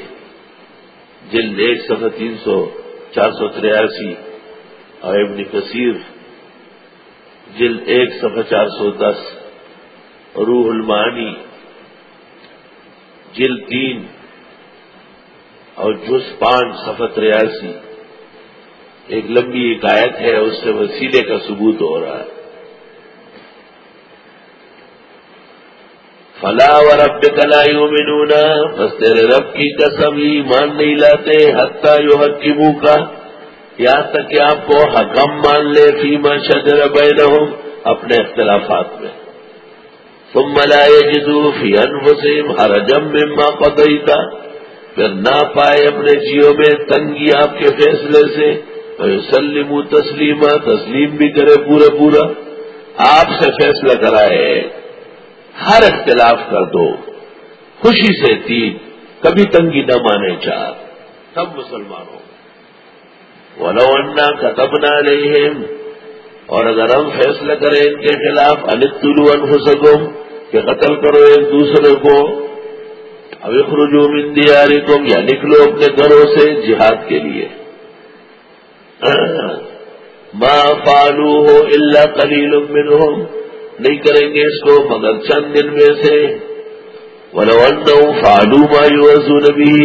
جلد ایک سفر تین سو چار سو تریاسی۔ اور ابن کثیر جلد ایک سفر چار سو دس۔ روح المانی جلد تین۔ اور جس پانچ سفر تریاسی ایک لمبی ایک ہے، اس سے وسیلے کا ثبوت ہو رہا ہے۔ فلا و رب کلا یو منونا بس تیرے رب کی قسم ایمان نہیں لاتے حتہ یو حق کی منہ کا یہاں تک کہ آپ کو حکم مان لے فیما شجر بینہم، اپنے اختلافات میں۔ تم ملائے جدو فی انفسیم حرجم مما قضیتا پھر نہ پائے اپنے جیو میں تنگی آپ کے فیصلے سے۔ سلیم تسلیمہ تسلیم بھی کرے پورا پورا۔ آپ سے فیصلہ کرائے۔ ہر اختلاف کر دو۔ خوشی سے تین، کبھی تنگی نہ مانے چار۔ سب مسلمانوں ولو انا کتبنا علیہم اور اگر ہم فیصلہ کریں ان کے خلاف انتلو انفسکم کہ قتل کرو ایک دوسرے کو۔ اب خرجو من دیارکم یعنی یا نکلو اپنے گھروں سے جہاد کے لیے۔ ما فالو ہو اللہ کلیل منہم نہیں کریں گے اس کو مگر چند دن میں سے۔ فالو مایو نبی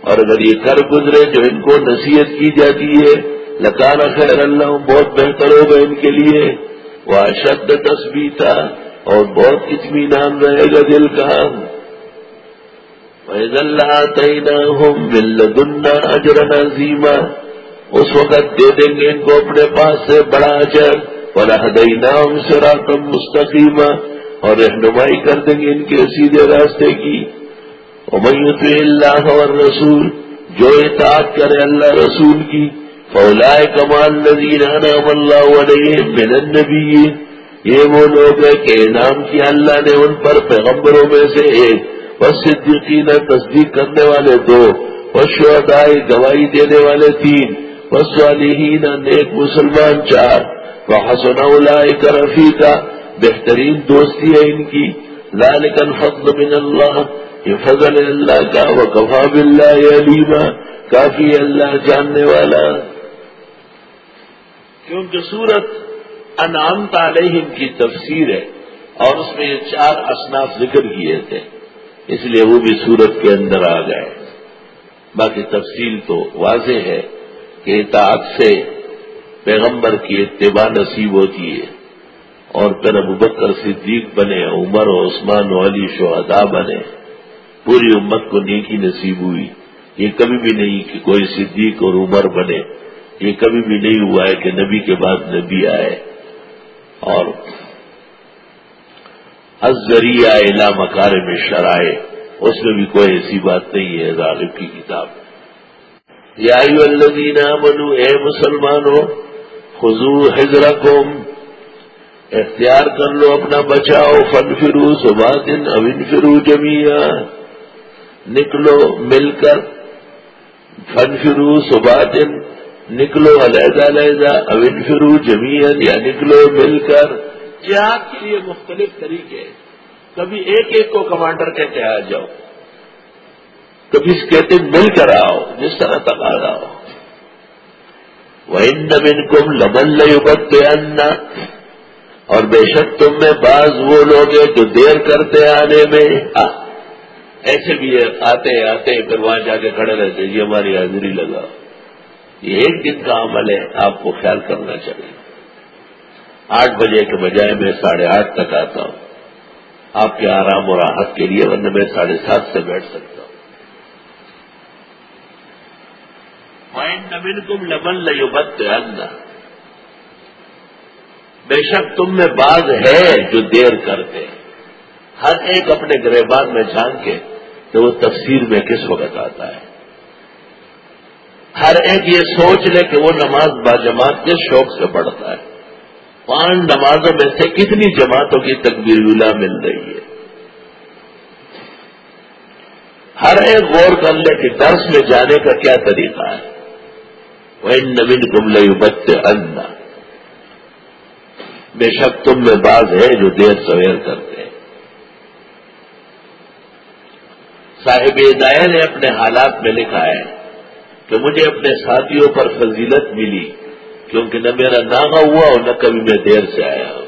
اور اگر یہ کر گزرے جو ان کو نصیحت کی جاتی ہے، لکان خیر اللہ بہت بہتر ہوگا ان کے لیے۔ وہ اشد تصویر اور بہت اطمینان رہے گا دل کا فیض اللہ تعین مل دن اجر نظیمہ اس وقت دے دیں گے ان کو اپنے پاس سے بڑا اجر۔ اور نام سے راتم مستقیمہ اور رہنمائی کر دیں گے ان کے سیدھے راستے کی۔ امیت اللہ اور رسول جو اطاعت کرے اللہ رسول کی فولائے کمال نذیر نام اللہ علیہ من النبی یہ وہ لوگ ہیں کہ انعام کیا اللہ نے ان پر پیغمبروں میں سے ایک۔ بس صدیقین تصدیق کرنے والے دو بس شہدائی گواہی دینے والے تین بس والین نیک مسلمان چار۔ وہ حسن کر رفیقہ بہترین دوستی ہے ان کی۔ ذالک الفضل من اللہ یہ فضل اللہ کا۔ وہ کفا بلّہ علیما کافی اللہ جاننے والا۔ کیونکہ سورت انعام علیہم کی تفسیر ہے، اور اس میں یہ چار اصناف ذکر کیے تھے۔ اس لیے وہ بھی سورت کے اندر آ گئے۔ باقی تفصیل تو واضح ہے کہ اطاعت سے پیغمبر کی اتباع نصیب ہوتی ہے اور پھر ابو بکر صدیق بنے، عمر و عثمان و علی شہدا بنے۔ پوری امت کو نیکی نصیب ہوئی۔ یہ کبھی بھی نہیں کہ کوئی صدیق اور عمر بنے۔ یہ کبھی بھی نہیں ہوا ہے کہ نبی کے بعد نبی آئے۔ اور ذریعہ الا مکار میں شرائے اس میں بھی کوئی ایسی بات نہیں ہے غالب کی کتاب۔ یا الدینہ منو اے مسلمانوں خزو حضرت اختیار کر لو اپنا، بچاؤ فن فرو صبح دن ابن فرو جمیا نکلو، مل کر فن فرو صبح دن نکلو، علیحدہ علیحدہ ابن فرو جمیان یا نکلو، مل کر جہاد کے لیے مختلف طریقے کبھی ایک ایک کو کمانڈر کہتے آ جاؤ۔ کبھی کہتے مل کر آؤ، جس طرح تک آ رہا وہ ان کم لمن لنا اور بے شک تم میں بعض وہ لوگ ہیں جو دیر کرتے آنے میں۔ ایسے بھی آتے آتے پھر وہاں جا کے کھڑے رہتے یہ ہماری حاضری لگا یہ ایک دن کا عمل ہے، آپ کو خیال کرنا چاہیے۔ آٹھ بجے کے بجائے میں ساڑھے آٹھ تک آتا ہوں۔ آپ کے آرام اور راحت کے لیے، ورنہ میں ساڑھے سات سے بیٹھ سکتا ہوں۔ مائنڈ نمین کم لمن لو بت بے شک تم میں بعض ہے جو دیر کرتے ہر ایک اپنے گریبان میں جان کے کہ وہ تفسیر میں کس وقت آتا ہے؟ ہر ایک یہ سوچ لے کہ وہ نماز باجماعت کس شوق سے پڑھتا ہے۔ پانچ نمازوں میں سے کتنی جماعتوں کی تکبیر ولا مل رہی ہے؟ ہر ایک غور کر لے کہ درس میں جانے کا کیا طریقہ ہے۔ وہ نوین گملئی بچے اندر بے شک تم میں باز ہے جو دیر سویر کرتے ہیں۔ صاحب دایا نے اپنے حالات میں لکھا ہے کہ مجھے اپنے ساتھیوں پر فضیلت ملی۔ کیونکہ نہ میرا ناغا ہوا اور نہ کبھی میں دیر سے آیا ہوں۔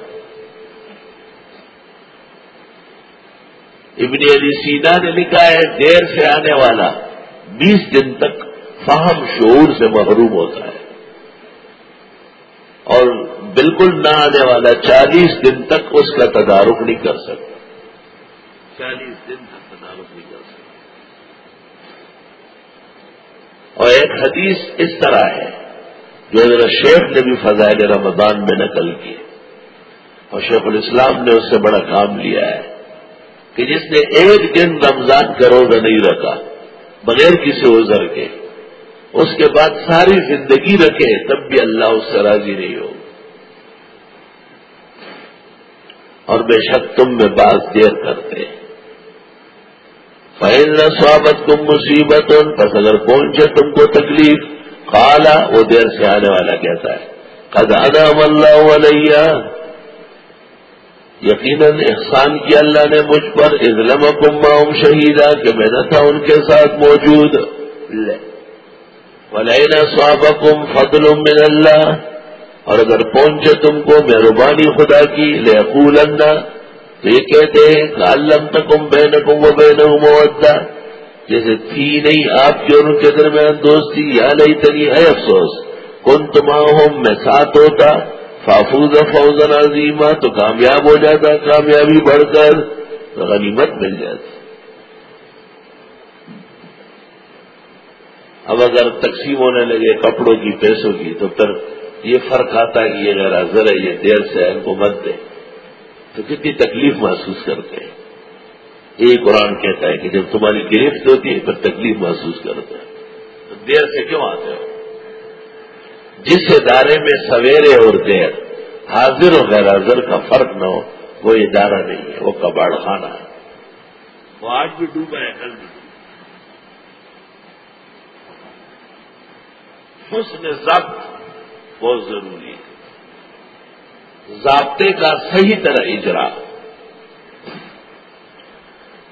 ابن علی سینا نے لکھا ہے، دیر سے آنے والا بیس دن تک فہم شعور سے محروم ہوتا ہے۔ اور بالکل نہ آنے والا چالیس دن تک اس کا تدارک نہیں کر سکتا۔ چالیس دن تک تدارک نہیں کر سکتا۔ اور ایک حدیث اس طرح ہے۔ جو حضرت شیخ نے بھی فضائل رمضان میں نقل کی اور شیخ الاسلام نے اس سے بڑا کام لیا ہے کہ جس نے ایک دن رمضان کا روزہ نہیں رکھا، بغیر کسی عذر کے، اس کے بعد ساری زندگی رکھے، تب بھی اللہ اس سے راضی نہیں ہو۔ اور بے شک تم میں بات دیر کرتے۔ فائل نہ سوابت کم مصیبت بس اگر پہنچے تم کو تکلیف کالا وہ دیر سے آنے والا کہتا ہے، قد اللہ علیہ۔ یقیناً احسان کیا اللہ نے مجھ پر ازلم کما شہیدہ، کہ میں نہ تھا ان کے ساتھ موجود۔ ولینا سوابکم فضل من اللہ اور اگر پہنچے تم کو مہربانی خدا کی لہقول اللہ تو یہ کہتے ہیں کہ علم تکم بین کم و بین جیسے تھی نہیں آپ کی اور ان کے درمیان دوستی، یا نہیں تنی ہے افسوس کن تمام میں ساتھ ہوتا، فافوز فوزن عظیمہ تو کامیاب ہو جاتا، کامیابی بڑھ کر غنیمت مل جاتی۔ اب اگر تقسیم ہونے لگے کپڑوں کی، پیسوں کی، تو پھر یہ فرق آتا ہے کہ یہ میرا ذرا یہ دیر سے ان کو مت دے تو کتنی تکلیف محسوس کرتے ہیں۔ ایک قرآن کہتا ہے کہ جب تمہاری گرفت ہوتی ہے، پھر تکلیف محسوس کرتے ہیں تو دیر سے کیوں آتے ہو؟ جس ادارے میں سویرے اور دیر حاضر و غیر حاضر کا فرق نہ ہو، وہ ادارہ نہیں ہے، وہ کباڑ خانہ ہے۔ وہ آج بھی ڈوبا ہے، کل بھی حسن ضبط بہت ضروری ہے۔ ضابطے کا صحیح طرح اجرا۔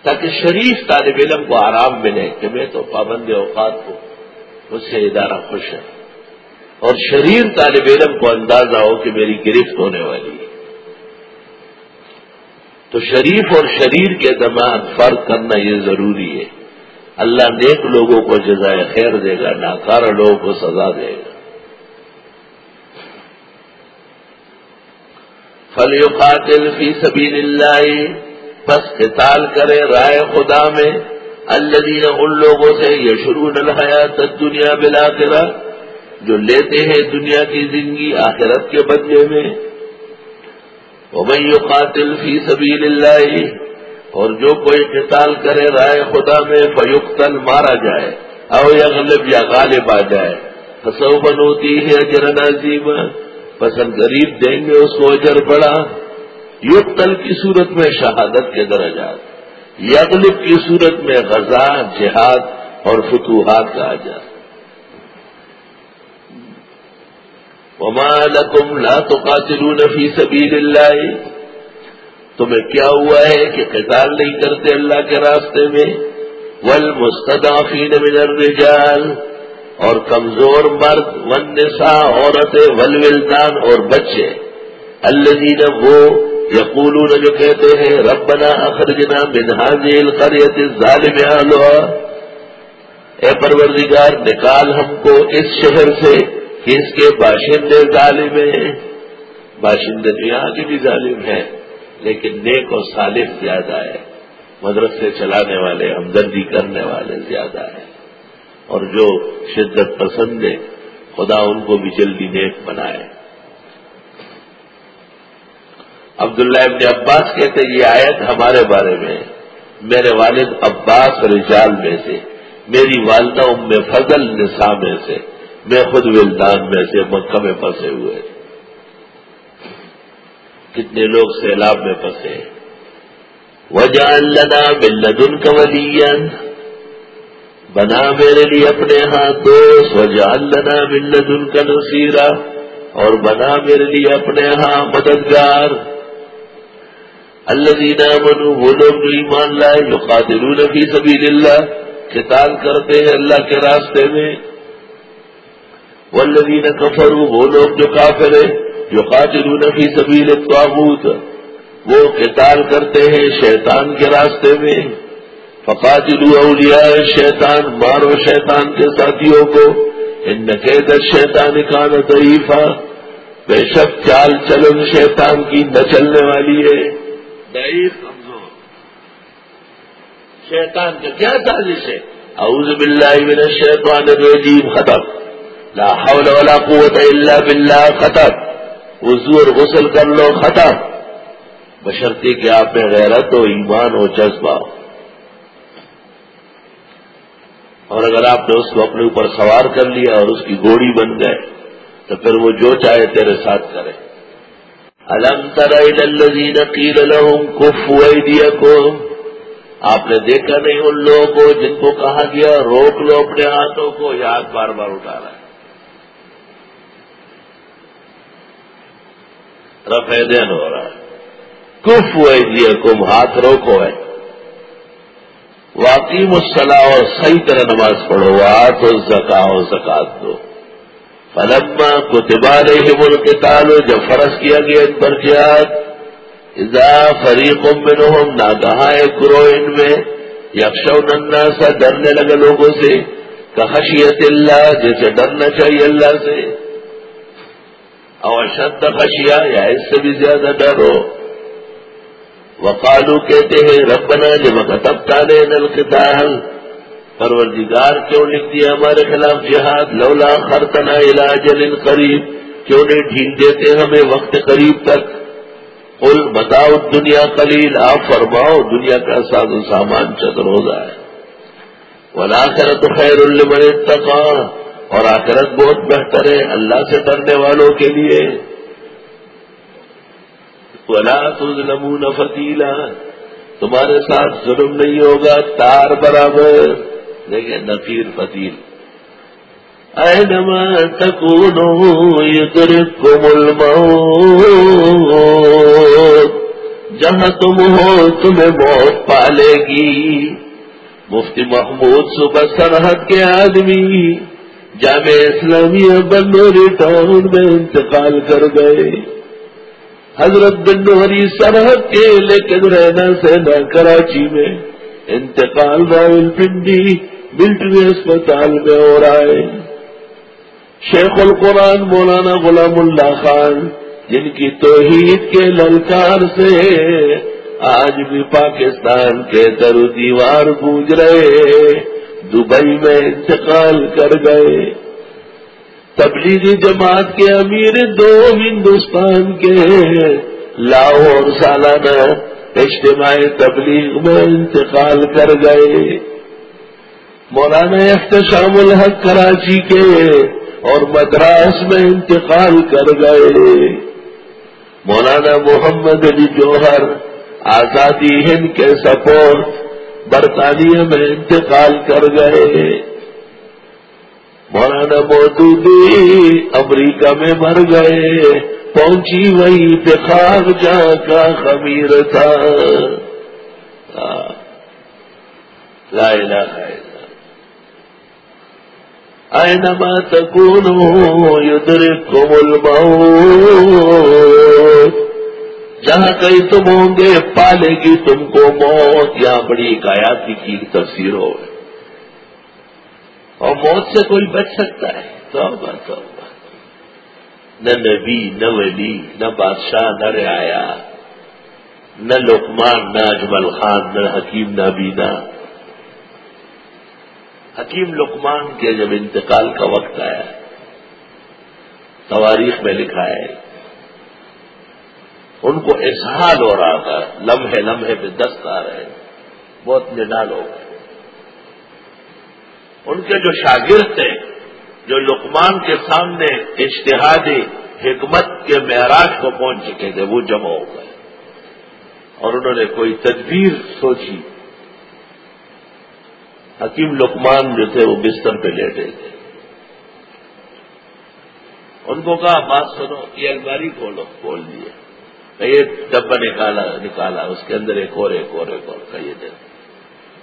تاکہ شریف طالب علم کو آرام ملے کہ میں تو پابند اوقات کو مجھ سے ادارہ خوش ہے اور شریر طالب علم کو اندازہ ہو کہ میری گرفت ہونے والی ہے۔ تو شریف اور شریر کے دماغ فرق کرنا یہ ضروری ہے۔ اللہ نیک لوگوں کو جزائے خیر دے گا، ناکارہ لوگوں کو سزا دے گا۔ فل قاتل فی سبیل اللہ بس قتال کرے رائے خدا میں اللہ ان لوگوں سے یہ شروع الحیات دنیا بلا جو لیتے ہیں دنیا کی زندگی آخرت کے بدلے میں۔ وہ قاتل فی سبیل اللہ، اور جو کوئی قتال کرے رائے خدا میں فیوقتل مارا جائے، او یا غلب یا غالب آ جائے۔ فسو بنوتی ہے اجر نظیم پسند غریب دیں گے، اس کو اجر بڑا۔ یقتل کی صورت میں شہادت کے درجات، یغلب کی صورت میں غزہ جہاد اور فتوحات کا اجر۔ وما لکم لا تقاتلون فی سبیل اللہ تمہیں کیا ہوا ہے کہ قتال نہیں کرتے اللہ کے راستے میں؟ ول مستدافین من الرجال۔ اور کمزور مرد ون نسا عورتیں ول ولدان اور بچے۔ اللہ وہ یقولون جو کہتے ہیں، ربنا اخرجنا من هذه القرية الظالم اهلها۔ اے پروردگار، نکال ہم کو اس شہر سے کہ اس کے باشندے ظالم ہیں۔ باشندے یہاں کے بھی ظالم ہیں، لیکن نیک و صالح زیادہ ہے۔ مدرسے چلانے والے، ہمدردی کرنے والے زیادہ ہیں۔ اور جو شدت پسند ہے، خدا ان کو بھی جلدی نیک بنائے۔ عبداللہ ابن عباس کہتے یہ آیت ہمارے بارے میں میرے والد عباس رجال میں سے، میری والدہ ام فضل نسا میں سے، میں خود ولدان میں سے مکہ میں پھنسے ہوئے کتنے لوگ سیلاب میں پھنسے وجہ اللہ ملدن کا ولین بنا میرے لیے اپنے ہاتھ دوست۔ وجال لنا ملت کا نصیرہ اور بنا میرے لیے اپنے ہاں مددگار۔ اللہ دینا منو وہ لوگ جو ایمان لائے جو قاتل فی سبیل اللہ قتال کرتے ہیں اللہ کے راستے میں۔ والذین کفروا، وہ لوگ جو کافر ہیں جو قاتل فی سبیل الطاغوت۔ وہ قتال کرتے ہیں شیطان کے راستے میں۔ فقاتلو اولیاء شیطان، مارو شیطان کے ساتھیوں کو۔ ان نقید شیطان کا ضعیفہ بے شک چال چلن شیطان کی نہ چلنے والی ہے۔ ضعیف کمزور. شیطان کا کیا سازش ہے؟ اعوذ باللہ من الشیطان الرجیم ختم لا حول ولا قوت الا باللہ ختم وضو اور غسل کر لو ختم بشرتی کہ آپ میں غیرت ہو، ایمان ہو، جذبہ ہو. اور اگر آپ نے اس کو اپنے اوپر سوار کر لیا اور اس کی گوڑی بن گئے، تو پھر وہ جو چاہے تیرے ساتھ کرے۔ الم ترین قیل لهم كفوا ايديكم آپ نے دیکھا نہیں ان لوگوں کو جن کو کہا گیا، روک لو اپنے ہاتھوں کو یاد بار بار اٹھا رہا ہے۔ رفیدین ہو رہا ہے۔ کف ہوئے کم ہاتھ روکو ہے۔ واقعی مسلح اور صحیح طرح نماز پڑھو ہاتھ ہو زکا ہو زکات دو۔ فلما کتبا رہی ملک تالو جب فرض کیا گیا ان پر جہاد، اذا فریق منہم نہ کہا ہے کرو ان میں یکشو ننا سا ڈرنے لگے لوگوں سے خشیت اللہ، جیسے ڈرنا چاہیے اللہ سے۔ اور شد خشیا یا اس سے بھی زیادہ ڈر ہو وقالو کہتے ہیں، ربنا، جب تب تالے نل پروردگار کیوں لکھ دیا ہمارے خلاف جہاد؟ لولا خرتنا علاج قریب. کیوں نہیں ڈھیل دیتے ہمیں وقت قریب تک؟ قل بتاؤ دنیا قلیل، آپ فرماؤ دنیا کا ساز و سامان چتر ہو جائے ولاخرت خیر المن اتقا۔ اور آخرت بہت بہتر ہے، اللہ سے ڈرنے والوں کے لیے۔ ولا تظلمون فتیلا۔ تمہارے ساتھ ظلم نہیں ہوگا، تار برابر۔ دیکھیں نفیر فتیل اینما تکونو یدرککم الموت، جہاں تم ہو تمہیں موت پالے گی. مفتی محمود صبح سرحد کے آدمی، جامع اسلامیہ بنوری ٹاؤن میں انتقال کر گئے. حضرت بنوری سرحد کے لیکن رہنا سینا کراچی میں انتقال راول پنڈی ملٹری اسپتال میں ہو رہا ہے۔ شیخ القرآن مولانا غلام اللہ خان، جن کی توحید کے للکار سے آج بھی پاکستان کے در دیوار گونج رہے، دبئی میں انتقال کر گئے۔ تبلیغی جماعت کے امیر دو ہندوستان کے لاہور سالانہ اجتماع تبلیغ میں انتقال کر گئے۔ مولانا احتشام الحق کراچی کے اور مدراس میں انتقال کر گئے۔ مولانا محمد علی جوہر، آزادی ہند کے سپورٹ، برطانیہ میں انتقال کر گئے۔ مولانا مودودی امریکہ میں مر گئے۔ پہنچی وہی پہ خاک جا کا خمیر تھا۔ لا الہ الا اینما تکونو یدرککم الموت. جہاں کہیں تم ہوں گے، پالے گی تم کو موت. یہاں بڑی حکایات کی تفسیر ہو اور موت سے کوئی بچ سکتا ہے؟ توبہ توبہ. نہ نبی، نہ ولی، نہ بادشاہ، نہ رعایا، نہ لکمان نہ اجمل خان، نہ حکیم، نہ بینا. حکیم لکمان کے جب انتقال کا وقت آیا، تواریخ میں لکھا ہے، ان کو اسحال ہو رہا تھا، لمحے لمحے پہ دست آ رہے بہت نڈال ہو گئے۔ ان کے جو شاگرد تھے، جو لکمان کے سامنے اشتہادی حکمت کے معراج کو پہنچ چکے تھے، وہ جمع ہو گئے۔ اور انہوں نے کوئی تدبیر سوچی۔ حکیم لکمان جو تھے وہ بستر پہ لیٹے تھے۔ ان کو کہا، بات سنو، یہ الماری کھولو، کھول دیے۔ یہ ڈبا نکالا نکالا، اس کے اندر ایک اور ایک اور ایک اور کا یہ دے۔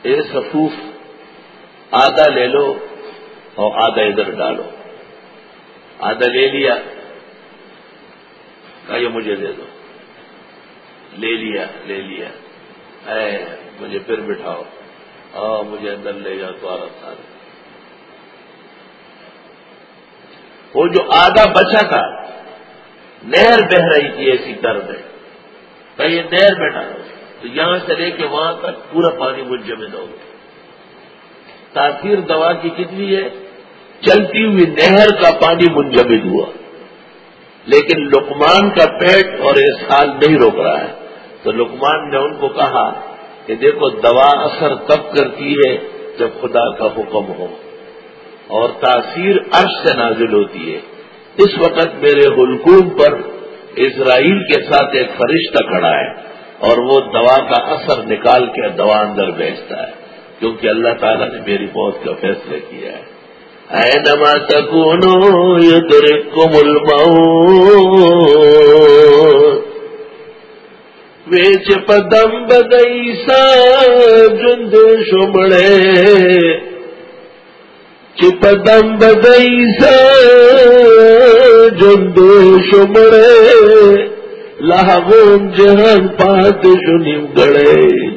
یہ سفوف آدھا لے لو اور آدھا ادھر ڈالو۔ آدھا لے لیا۔ کہا، یہ مجھے دے دو۔ لے لیا لے لیا۔ اے، مجھے پھر بٹھاؤ۔ مجھے اندر لے جا تو آرام آ وہ جو آدھا بچا تھا، نہر بہ رہی تھی، ایسی در میں کہ یہ نہر بیٹھا تو یہاں سے لے کے وہاں تک پورا پانی منجمد ہو گیا۔ تاثیر دوا کی کتنی ہے؟ چلتی ہوئی نہر کا پانی منجمد ہوا۔ لیکن لکمان کا پیٹ اور اس نہیں روک رہا ہے۔ تو لکمان نے ان کو کہا کہ دیکھو دوا اثر تب کرتی ہے جب خدا کا حکم ہو اور تاثیر عرش سے نازل ہوتی ہے۔ اس وقت میرے حلقوم پر اسرائیل کے ساتھ ایک فرشتہ کھڑا ہے اور وہ دوا کا اثر نکال کے دوا اندر بیچتا ہے۔ کیونکہ اللہ تعالیٰ نے میری موت کا فیصلہ کیا ہے۔ اے نما تکونو یدرکم الموت۔ ویچ پدم بدیسا جند شمڑے۔ چپدم بدیسا جند شمڑے۔ لہبون جہان پات شنیم گڑے۔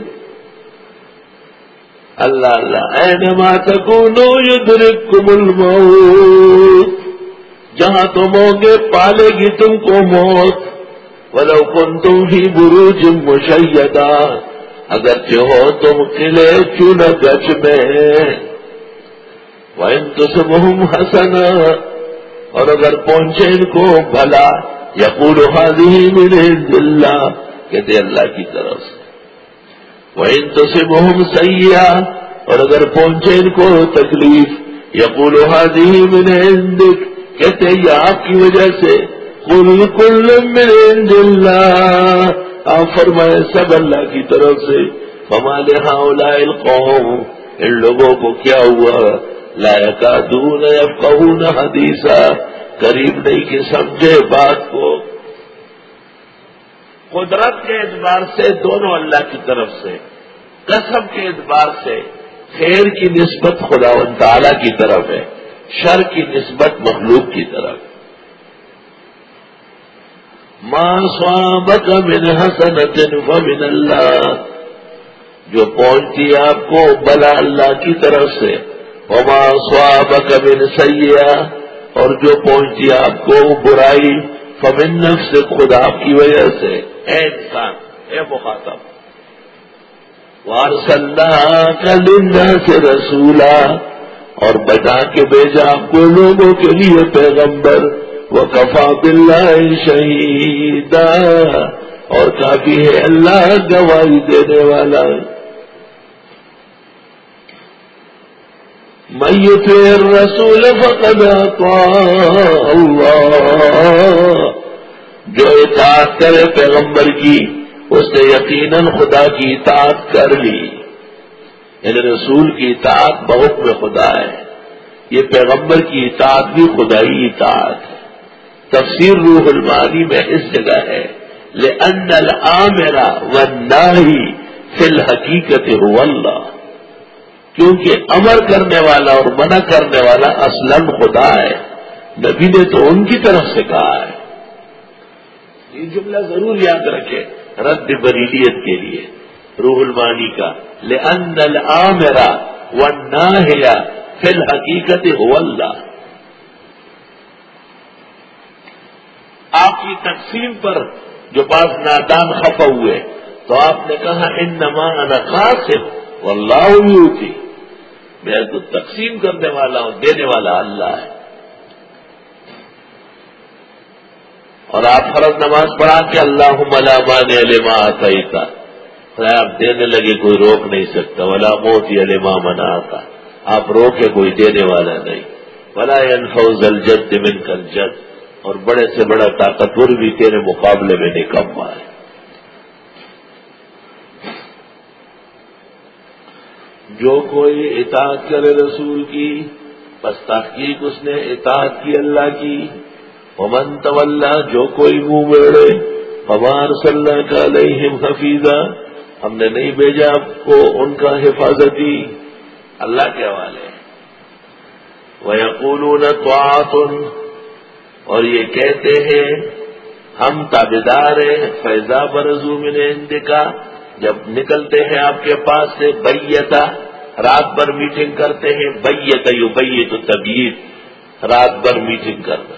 اللہ اللہ اینما تکونو یدرکم الموت۔ جہاں تم ہوں گے پالے گی تم کو موت۔ ولو کنتم فی بروج مشیدہ اگر ہو تم قلعے چون گچ میں۔ وَإِن تُسِبْهُمْ حَسَنًا اور اگر پہنچے ان کو بھلا، یقول هذه من عند اللہ، کہتے اللہ کی طرف سے۔ وہ ان تو سیاح اور اگر پہنچے ان کو تکلیف یا پولو حاضی میں کہتے یہ آپ کی وجہ سے۔ کل کل من آپ فرمائے سب اللہ کی طرف سے ہمارے ہاں قوم ان لوگوں کو کیا ہوا؟ لائقہ دون اب حدیثہ قریب نہیں کہ سمجھے بات کو۔ قدرت کے اعتبار سے دونوں اللہ کی طرف سے، قسم کے اعتبار سے خیر کی نسبت خدا و تعالی کی طرف ہے، شر کی نسبت مخلوق کی طرف۔ ہے ماں سوابت من حسن من اللہ جو پہنچتی آپ کو بلا اللہ کی طرف سے. وما سوابک من سیاح اور جو پہنچتی آپ کو برائی فمن نفس سے خدا کی وجہ سے. اے انسان، اے مخاطب. وارسلہ کا سے رسولہ اور بتا کے بھیجا آپ کو لوگوں کے لیے پیغمبر. وہ کفا بلّہ شہید اور کافی ہے اللہ گواہی دینے والا میت رسول فقد اللہ۔ جو اطاعت کرے پیغمبر کی، اس نے یقیناً خدا کی اطاعت کر لی۔ یعنی رسول کی اطاعت بہت میں خدا ہے۔ یہ پیغمبر کی اطاعت بھی خدائی اطاعت ہے۔ تفسیر روح المانی میں اس جگہ ہے لے ان میرا و نہ ہی فی الحقیقت اللہ۔ کیونکہ امر کرنے والا اور منع کرنے والا اسلم خدا ہے۔ نبی نے تو ان کی طرف سے کہا ہے۔ یہ جملہ ضرور یاد رکھے رد بریلیت کے لیے۔ روح المانی کا لے ان میرا و نہ فی الحقیقت ہو اللہ۔ آپ کی تقسیم پر جو بعض نادان خفا ہوئے، تو آپ نے کہا ان نمان خاص ہے وہ اللہ ہوتی میں تو تقسیم کرنے والا ہوں، دینے والا اللہ ہے۔ اور آپ فرض نماز پڑھا کہ اللہ ملامان علما آتا ہی تھا آپ دینے لگے کوئی روک نہیں سکتا، ولا موت علما منا آتا آپ روکے کوئی دینے والا نہیں۔ ولا انفوز الجد من کل جد اور بڑے سے بڑا طاقتور بھی تیرے مقابلے میں نکما ہے۔ جو کوئی اطاعت کرے رسول کی، بس تحقیق اس نے اطاعت کی اللہ کی۔ ومن طلّہ جو کوئی منہ میڑے ہمار صلاح کا علیہم حفیظہ۔ ہم نے نہیں بھیجا آپ کو ان کا حفاظتی۔ اللہ کے حوالے۔ وہ یقول اور یہ کہتے ہیں، ہم تابدار ہیں، فیضا برزو من اندکا جب نکلتے ہیں آپ کے پاس سے، بیتا۔ رات بھر میٹنگ کرتے ہیں بیت یو بیت طبیعت رات بھر میٹنگ کرنا۔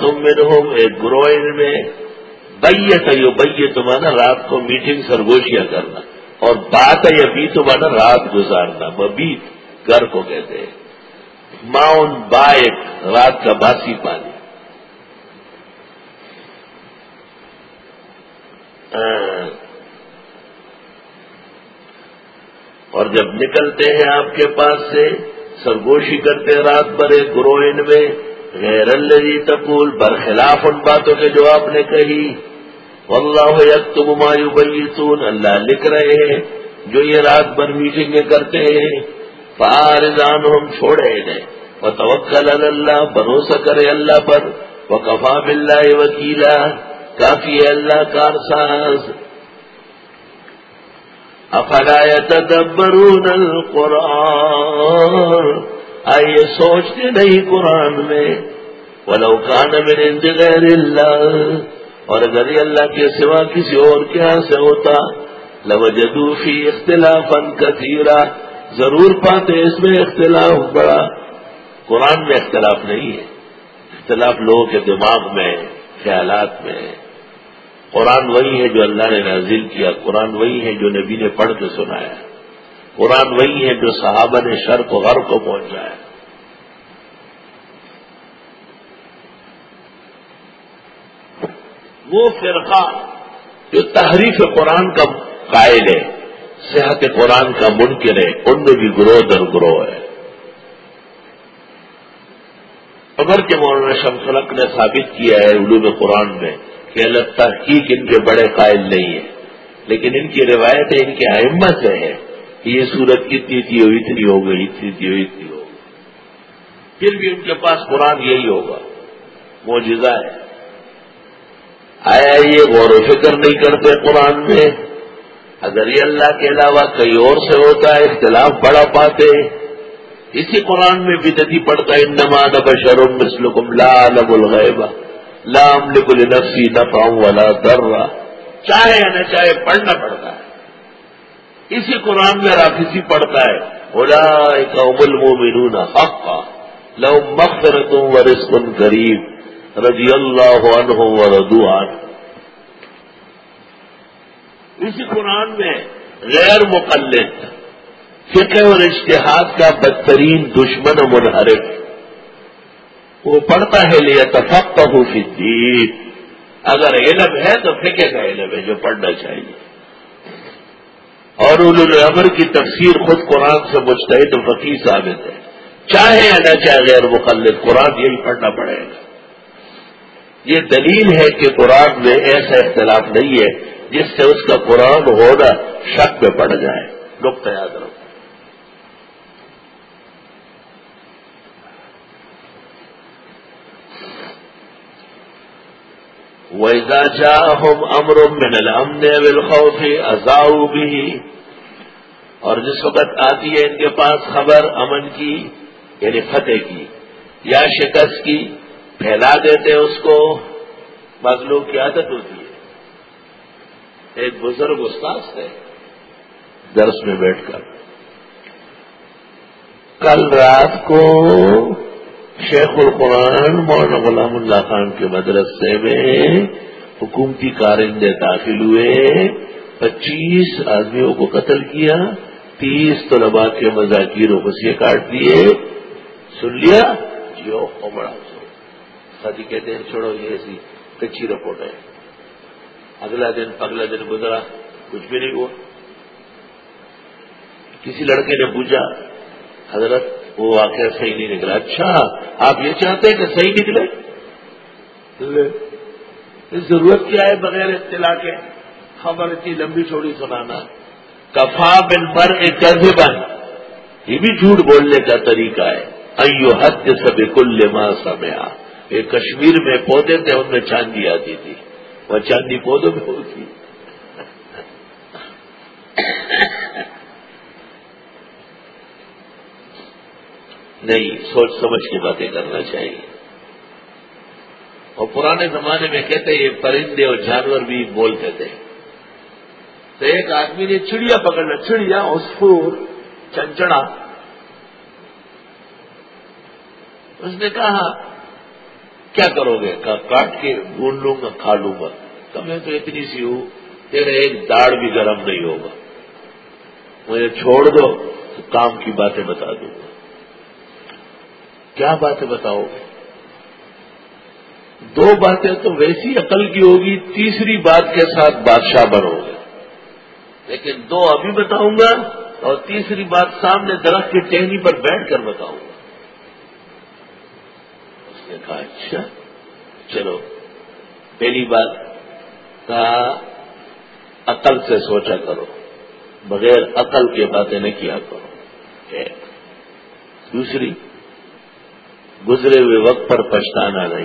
تم میں ایک گروہ میں بیت یو بیت تمہارا رات کو میٹنگ سرگوشیاں کرنا۔ اور بات ہے ابھی تمہارا رات گزارنا۔ ببیت گھر کو کہتے ہیں۔ ماؤن بائک رات کا باسی پانی۔ اور جب نکلتے ہیں آپ کے پاس سے، سرگوشی کرتے ہیں رات بھرے ایک گروہن میں، غیر اللہ تقول، برخلاف ان باتوں کے جو آپ نے کہی۔ واللہ یکتب ما یبیتون، اللہ لکھ رہے ہیں جو یہ رات بھر میٹنگیں کرتے ہیں۔ فارضان ہم چھوڑے انہیں وہ توکل اللہ، بھروسہ کرے اللہ پر۔ وہ کفا بلّہ وکیلا۔ کافی ہے اللہ کار ساز افلا يتدبرون القرآن؟ آئیے سوچتے نہیں قرآن میں۔ ولو كان من عند اللہ۔ اور اگر یہ اللہ کے سوا کسی اور کے سے ہوتا، لوجدوا فی اختلافا کثیرا۔ ضرور پاتے اس میں اختلاف بڑا، قرآن میں اختلاف نہیں ہے۔ اختلاف لوگوں کے دماغ میں، خیالات میں۔ قرآن وہی ہے جو اللہ نے نازل کیا، قرآن وہی ہے جو نبی نے پڑھ کے سنایا۔ قرآن وہی ہے جو صحابہ نے شرق و غرب کو پہنچایا۔ وہ فرقہ جو تحریف قرآن کا قائل ہے۔ صحت قرآن کا منکر ہے، ان میں بھی گروہ در گروہ ہے۔ اگر کے مولانا شمسلک نے ثابت کیا ہے علوم قرآن میں کہ اللہ تحقیق ان کے بڑے قائل نہیں ہے لیکن ان کی روایتیں ان کی اہمت سے ہے کہ یہ صورت کتنی تھی ہو اتنی ہو گئی، اتنی تھی ہو اتنی ہو پھر بھی ان کے پاس قرآن یہی ہوگا موجودہ ہے۔ آیا یہ غور و فکر نہیں کرتے قرآن میں؟ اگر یہ اللہ کے علاوہ کئی اور سے ہوتا ہے، اختلاف بڑا پاتے اسی قرآن میں بدتی پڑتا ہے نماد بشرم مسلکم لا الگ الغیبہ لام لکل نفسی نہ پاؤں والا در چاہے یا نہ چاہے پڑھنا پڑتا ہے۔ اسی قرآن میں رافیسی پڑھتا ہے بولا امل مومنون حق لو مغفرتم ورزق غریب، رضی اللہ عنہ و ردوان اسی قرآن میں غیر مقلد فقہ اور اشتہاد کا بدترین دشمن و منحرف وہ پڑھتا ہے لیا تفق ہو دین اگر علم ہے تو فقہ کا علم ہے جو پڑھنا چاہیے۔ اور الامر کی تفسیر خود قرآن سے مشتحد تو فقیر ثابت ہے۔ چاہے یا نہ چاہے غیر مقلد، قرآن یہی پڑھنا پڑے گا۔ یہ دلیل ہے کہ قرآن میں ایسا اختلاف نہیں ہے جس سے اس کا قرآن ہونا شک میں پڑ جائے۔ نقطہ یاد رکھو ویزا چاہ امر من الامن بالخوف ازاؤ بھی اور جس وقت آتی ہے ان کے پاس خبر امن کی یعنی فتح کی، یا شکست کی، پھیلا دیتے اس کو مغلوب کی عادت ہوتی ہے۔ ایک بزرگ استاذ تھے، درس میں بیٹھ کر۔ کل رات کو شیخ القرآن مولانا غلام اللہ خان کے مدرسے میں حکومتی کارندے داخل ہوئے۔ پچیس آدمیوں کو قتل کیا، تیس طلبا کے مذاکیر و خوشیاں کاٹ دیے۔ سن لیا؟ جیو بڑا شادی کہتے ہیں چھوڑو، یہ ایسی کچی رپورٹ ہے اگلا دن اگلا دن گزرا، کچھ بھی نہیں ہوا۔ کسی لڑکے نے پوچھا، حضرت، وہ واقعہ صحیح نہیں نکلا۔ اچھا آپ یہ چاہتے ہیں کہ صحیح نکلے؟ ضرورت کیا ہے بغیر اطلاع کے؟ خبر اتنی لمبی چھوڑی سنانا۔ کفا بن پر ایک بن یہ بھی جھوٹ بولنے کا طریقہ ہے۔ ایو حد سب کل ماں سمیا ایک کشمیر میں پودے تھے، ان میں چاندی آتی تھی۔ وہ چاندی پودوں میں ہوتی نہیں، سوچ سمجھ کی باتیں کرنا چاہیے۔ اور پرانے زمانے میں کہتے یہ پرندے اور جانور بھی بولتے تھے تو ایک آدمی نے چڑیا پکڑنا، چڑیا اس کو چنچڑا۔ اس نے کہا کیا کرو گے؟ کاٹ کے بھون لوں گا، کھا لوں گا۔ تمہیں تو اتنی سی ہوں، تیرے ایک داڑ بھی گرم نہیں ہوگا۔ مجھے چھوڑ دو، تو کام کی باتیں بتا دوں گا۔ کیا باتیں بتاؤ؟ گے دو باتیں تو ویسی عقل کی ہوگی، تیسری بات کے ساتھ بادشاہ بنو گے۔ لیکن دو ابھی بتاؤں گا اور تیسری بات سامنے درخت کی ٹہنی پر بیٹھ کر بتاؤں گا۔ اس نے کہا اچھا چلو، پہلی بات کہا، عقل سے سوچا کرو، بغیر عقل کے باتیں نہیں کیا کرو۔ دوسری، گزرے ہوئے وقت پر پچھتانا نہیں۔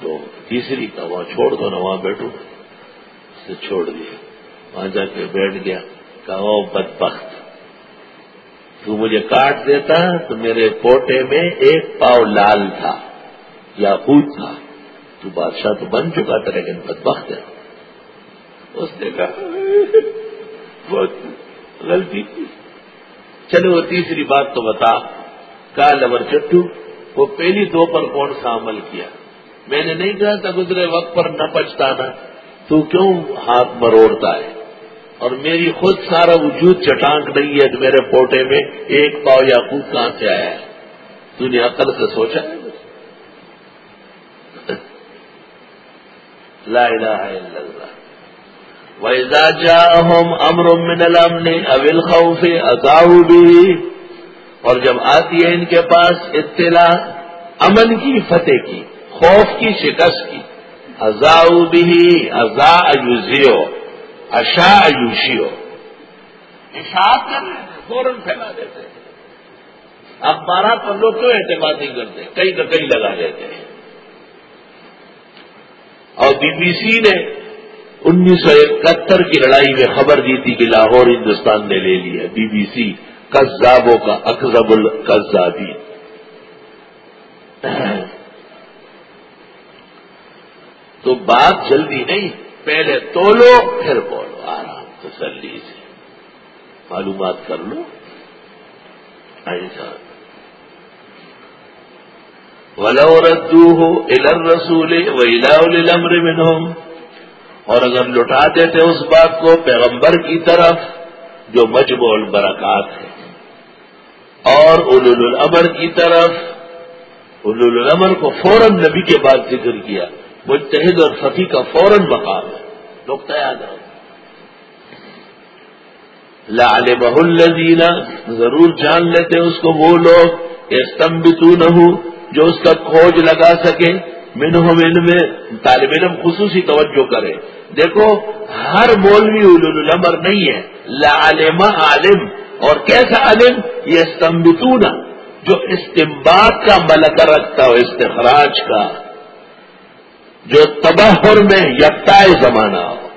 تو تیسری کا وہاں چھوڑ دو نا، وہاں بیٹھو۔ سے چھوڑ دیا۔ وہاں جا کے بیٹھ گیا۔ کہا بدبخت۔ تو مجھے کاٹ دیتا تو میرے پوٹے میں ایک پاؤ لال تھا یا خود تھا۔ تو بادشاہ تو بن چکا تھا لیکن بدبخت ہے۔ اس نے کہا، بہت غلطی۔ کی چلو وہ تیسری بات تو بتا۔ کا لبر چٹو، وہ پہلی دو پر کون سا عمل کیا؟ میں نے نہیں کہا تھا گزرے وقت پر نہ پچھتانا۔ تو کیوں ہاتھ مروڑتا ہے؟ اور میری خود سارا وجود چٹانک نہیں ہے تو میرے پوٹے میں ایک پاؤ یا خود کہاں سے آیا ہے؟ تو نے عقل سے سوچا؟ ہے لا الہ الا اللہ۔ وَإِذَا جَاءَهُمْ أَمْرٌ مِّنَ الْأَمْنِ أَوِ الْخَوْفِ أَذَاعُوا بِهِ۔ اور جب آتی ہے ان کے پاس اطلاع، امن کی، فتح کی، خوف کی، شکست کی۔ ازاؤ بھی ازا ایوزیو اشا ایوشیو اشاعت کر رہے ہیں، فوراً پھیلا دیتے ہیں۔ اخبارات پر لوگ کیوں اعتماد نہیں کرتے؟ کئی کا کئی لگا دیتے ہیں۔ اور بی بی سی نے انیس سو اکہتر کی لڑائی میں خبر دی تھی کہ لاہور، ہندوستان نے لے لیا۔ بی بی سی کزابوں کا اکزب القزابی تو بات جلدی نہیں۔ پہلے تولو، پھر بولو، آرام تسلی سے معلومات کر لو۔ ایسا ولو ردو ہو الر رسول و الامر منہم اور اگر لٹا دیتے اس بات کو پیغمبر کی طرف، جو مجموع البرکات ہے۔ اور اول الامر کی طرف الامر کو فوراً نبی کے بعد ذکر کیا۔ متحد اور فقی کا فوراً مقام ہے۔ لوگ تیار رہو لال الذین ضرور جان لیتے اس کو وہ لوگ استمبتو نہ جو اس کا کھوج لگا سکے منہم ان میں طالب علم خصوصی توجہ کرے دیکھو، ہر مولوی الامر نہیں ہے۔ لعلم عالم اور کیسا عالم یہ استمبتون جو استمباد کا ملکہ رکھتا ہو، استخراج کا۔ جو تباہر میں یکتائے زمانہ ہو۔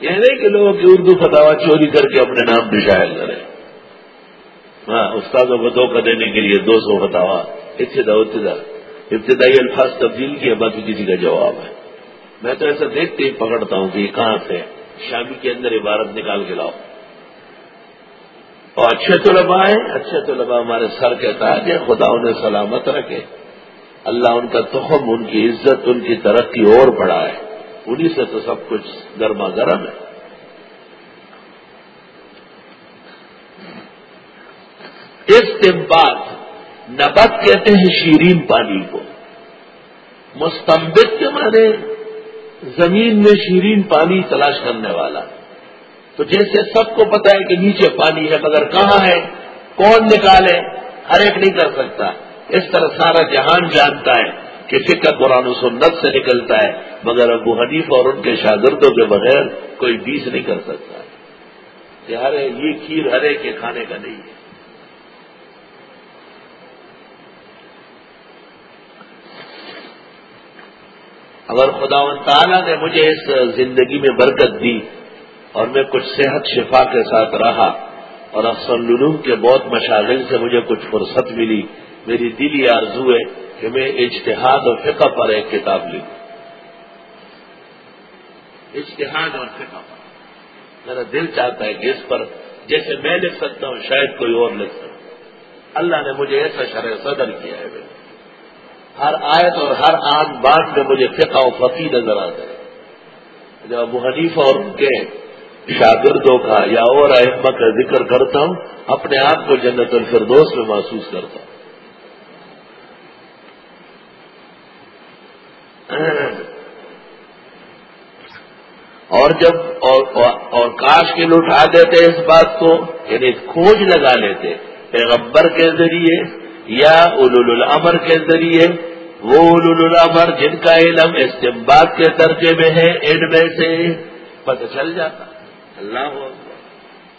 یہ نہیں کہ لوگوں کی اردو فتوا چوری کر کے اپنے نام پہ شائع کریں ہاں استادوں کو دھوکہ دینے کے لیے دو سو فتوا ابتدا ابتدا۔ ابتدائی الفاظ تبدیل کیا باقی کسی کا جواب ہے۔ میں تو ایسا دیکھتے ہی پکڑتا ہوں کہ یہ کہاں سے شامی کے اندر عبارت نکال کے لاؤ۔ اور اچھے طلبا ہیں، اچھے طلبا ہمارے سر کہتا ہے کہ خدا انہیں سلامت رکھے۔ اللہ ان کا تخم، ان کی عزت، ان کی ترقی اور بڑھائے۔ انہی سے تو سب کچھ گرما گرم ہے استمباد نبت کہتے ہیں شیرین پانی کو۔ مستمبت کے معنی زمین میں شیرین پانی تلاش کرنے والا۔ تو جیسے سب کو پتا ہے کہ نیچے پانی ہے، مگر کہاں ہے؟ کون نکالے؟ ہر ایک نہیں کر سکتا۔ اس طرح سارا جہان جانتا ہے کہ فکر قرآن و سنت سے نکلتا ہے، مگر ابو حنیف اور ان کے شاگردوں کے بغیر کوئی بیس نہیں کر سکتا۔ کہ ہر یہ کھیر ہرے کے کھانے کا نہیں ہے۔ اگر خدا و تعالیٰ نے مجھے اس زندگی میں برکت دی اور میں کچھ صحت شفا کے ساتھ رہا اور اکثر العلوم کے بہت مشاغل سے مجھے کچھ فرصت ملی میری دلی آرزو ہے کہ میں اجتہاد اور فقہ پر ایک کتاب لکھوں۔ اجتہاد اور فقہ پر۔ میرا دل چاہتا ہے کہ اس پر جیسے میں لکھ سکتا ہوں شاید کوئی اور لکھ سکتا اللہ نے مجھے ایسا شرح صدر کیا ہے۔ بھائی ہر آیت اور ہر آن بات میں مجھے فقہ و فقی نظر آتا ہے۔ جب ابو حنیف اور ان کے شاگردوں کا یا اور احمد کا ذکر کرتا ہوں اپنے آپ کو جنت الفردوس میں محسوس کرتا ہوں۔ اور جب اور, اور کاش کے لٹھا دیتے اس بات کو یعنی کھوج لگا لیتے پیغمبر کے ذریعے یا اولول الامر کے ذریعے وہ اولول الامر جن کا علم استمباد کے درجے میں ہے ان میں سے پتہ چل جاتا۔ اللہ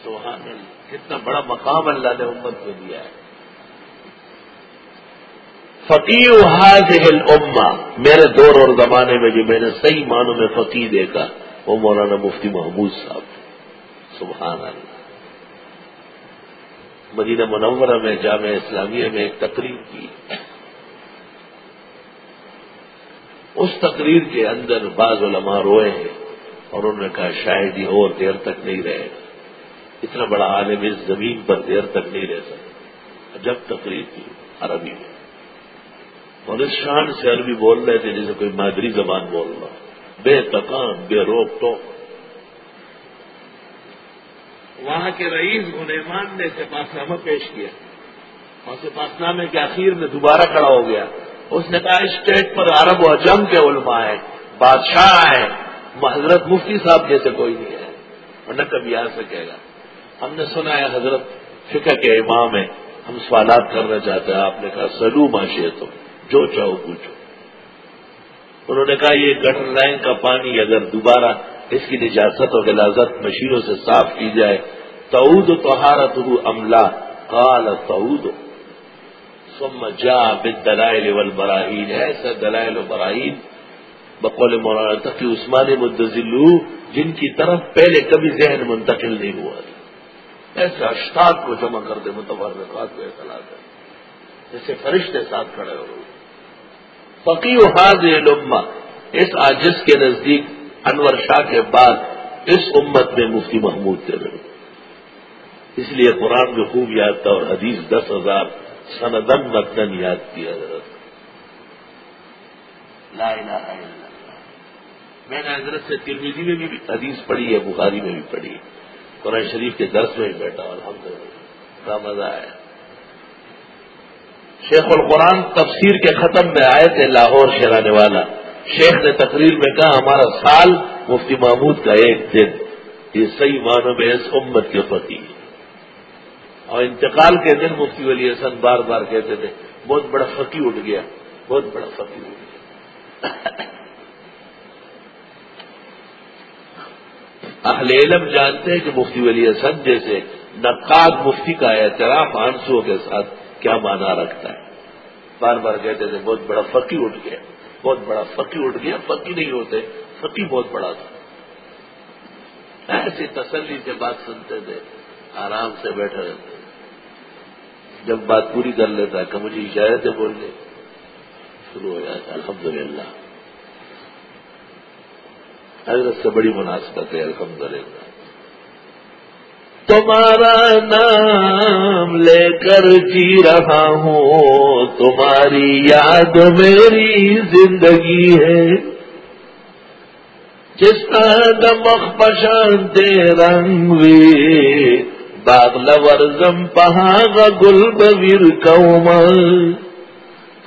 سبحان اللہ کتنا بڑا مقام اللہ نے امت کو دیا ہے۔ فقیر حاضل اما میرے دور اور زمانے میں جو میں نے صحیح معنوں میں فقیر دیکھا، وہ مولانا مفتی محمود صاحب سبحان اللہ۔ مدینہ منورہ میں، جامع اسلامیہ میں ایک تقریر کی۔ اس تقریر کے اندر بعض علماء روئے ہیں اور انہوں نے کہا، شاید ہی اور دیر تک نہیں رہے گا۔ اتنا بڑا عالم اس زمین پر دیر تک نہیں رہ سکتا۔ جب تقریر کی عربی میں۔ اور اس شان سے عربی بول رہے تھے جیسے کوئی مادری زبان بول رہا۔ بے تکان بے روک ٹوک۔ وہاں کے رئیس غلیمان نے سپاسنامہ پیش کیا۔ اور سپاسنامے کے آخر میں دوبارہ کھڑا ہو گیا۔ اس نے کہا اسٹیٹ پر عرب و اجم کے علماء ہیں، بادشاہ ہیں۔ حضرت مفتی صاحب جیسے کوئی نہیں ہے۔ ورنہ کبھی آ سکے گا۔ ہم نے سنا ہے، حضرت فکر کے امام ہیں۔ ہم سوالات کرنا چاہتے ہیں۔ آپ نے کہا، سلو معاشی تو جو چاہو پوچھو۔ انہوں نے کہا، یہ گٹر لائن کا پانی اگر دوبارہ اس کی نجاست اور غلازت مشینوں سے صاف کی جائے، تعود توہارت عملہ کال تعود. سم جا بد دلائل والبراہین۔ ایسا دلائل و براہین، بقول مولانا تقی عثمان مدزلو جن کی طرف پہلے کبھی ذہن منتقل نہیں ہوا۔ ایسے اشتاق کو جمع کر دے متبرکات کو اطلاع کر جیسے فرشتے ساتھ کھڑے ہو۔ فقی و حاض اس آجز کے نزدیک انور شاہ کے بعد اس امت میں مفتی محمود تھے اس لیے قرآن میں خوب یاد تھا اور حدیث دس ہزار سندن مدن یاد کیا حضرت لا الہ الا اللہ۔ میں نے حضرت سے ترمیزی میں بھی حدیث پڑھی ہے، بخاری میں بھی پڑھی ہے۔ قرآن شریف کے درس میں بھی بیٹھا الحمد للہ کا مزہ آیا۔ شیخ القرآن تفسیر کے ختم میں آئے تھے لاہور شہرانے والا۔ شیخ نے تقریر میں کہا، ہمارا سال مفتی محمود کا ایک دن۔ یہ صحیح معنوں میں اس امت کے پتی اور انتقال کے دن مفتی ولی حسن بار بار کہتے تھے، بہت بڑا فقی اٹھ گیا، بہت بڑا فقی اٹھ گیا۔ اہل علم جانتے ہیں کہ مفتی ولی حسن جیسے نقاد مفتی کا اعتراف آنسو کے ساتھ کیا مانا رکھتا ہے؟ بار بار کہتے تھے، بہت بڑا فقی اٹھ گیا، بہت بڑا فقی اٹھ گیا، فقی نہیں ہوتے، فقی بہت بڑا تھا۔ ایسی تسلی سے بات سنتے تھے، آرام سے بیٹھے رہتے جب بات پوری کر لیتا کہ مجھے اشارے سے بولنے، شروع ہو جاتا الحمد للہ حضرت سے بڑی مناسبت ہے الحمد للہ تمہارا نام لے کر جی رہا ہوں، تمہاری یاد میری زندگی ہے۔ جس کا دمخ پشانتے رنگ باغ لورزم پہاگ گل بیر کومل۔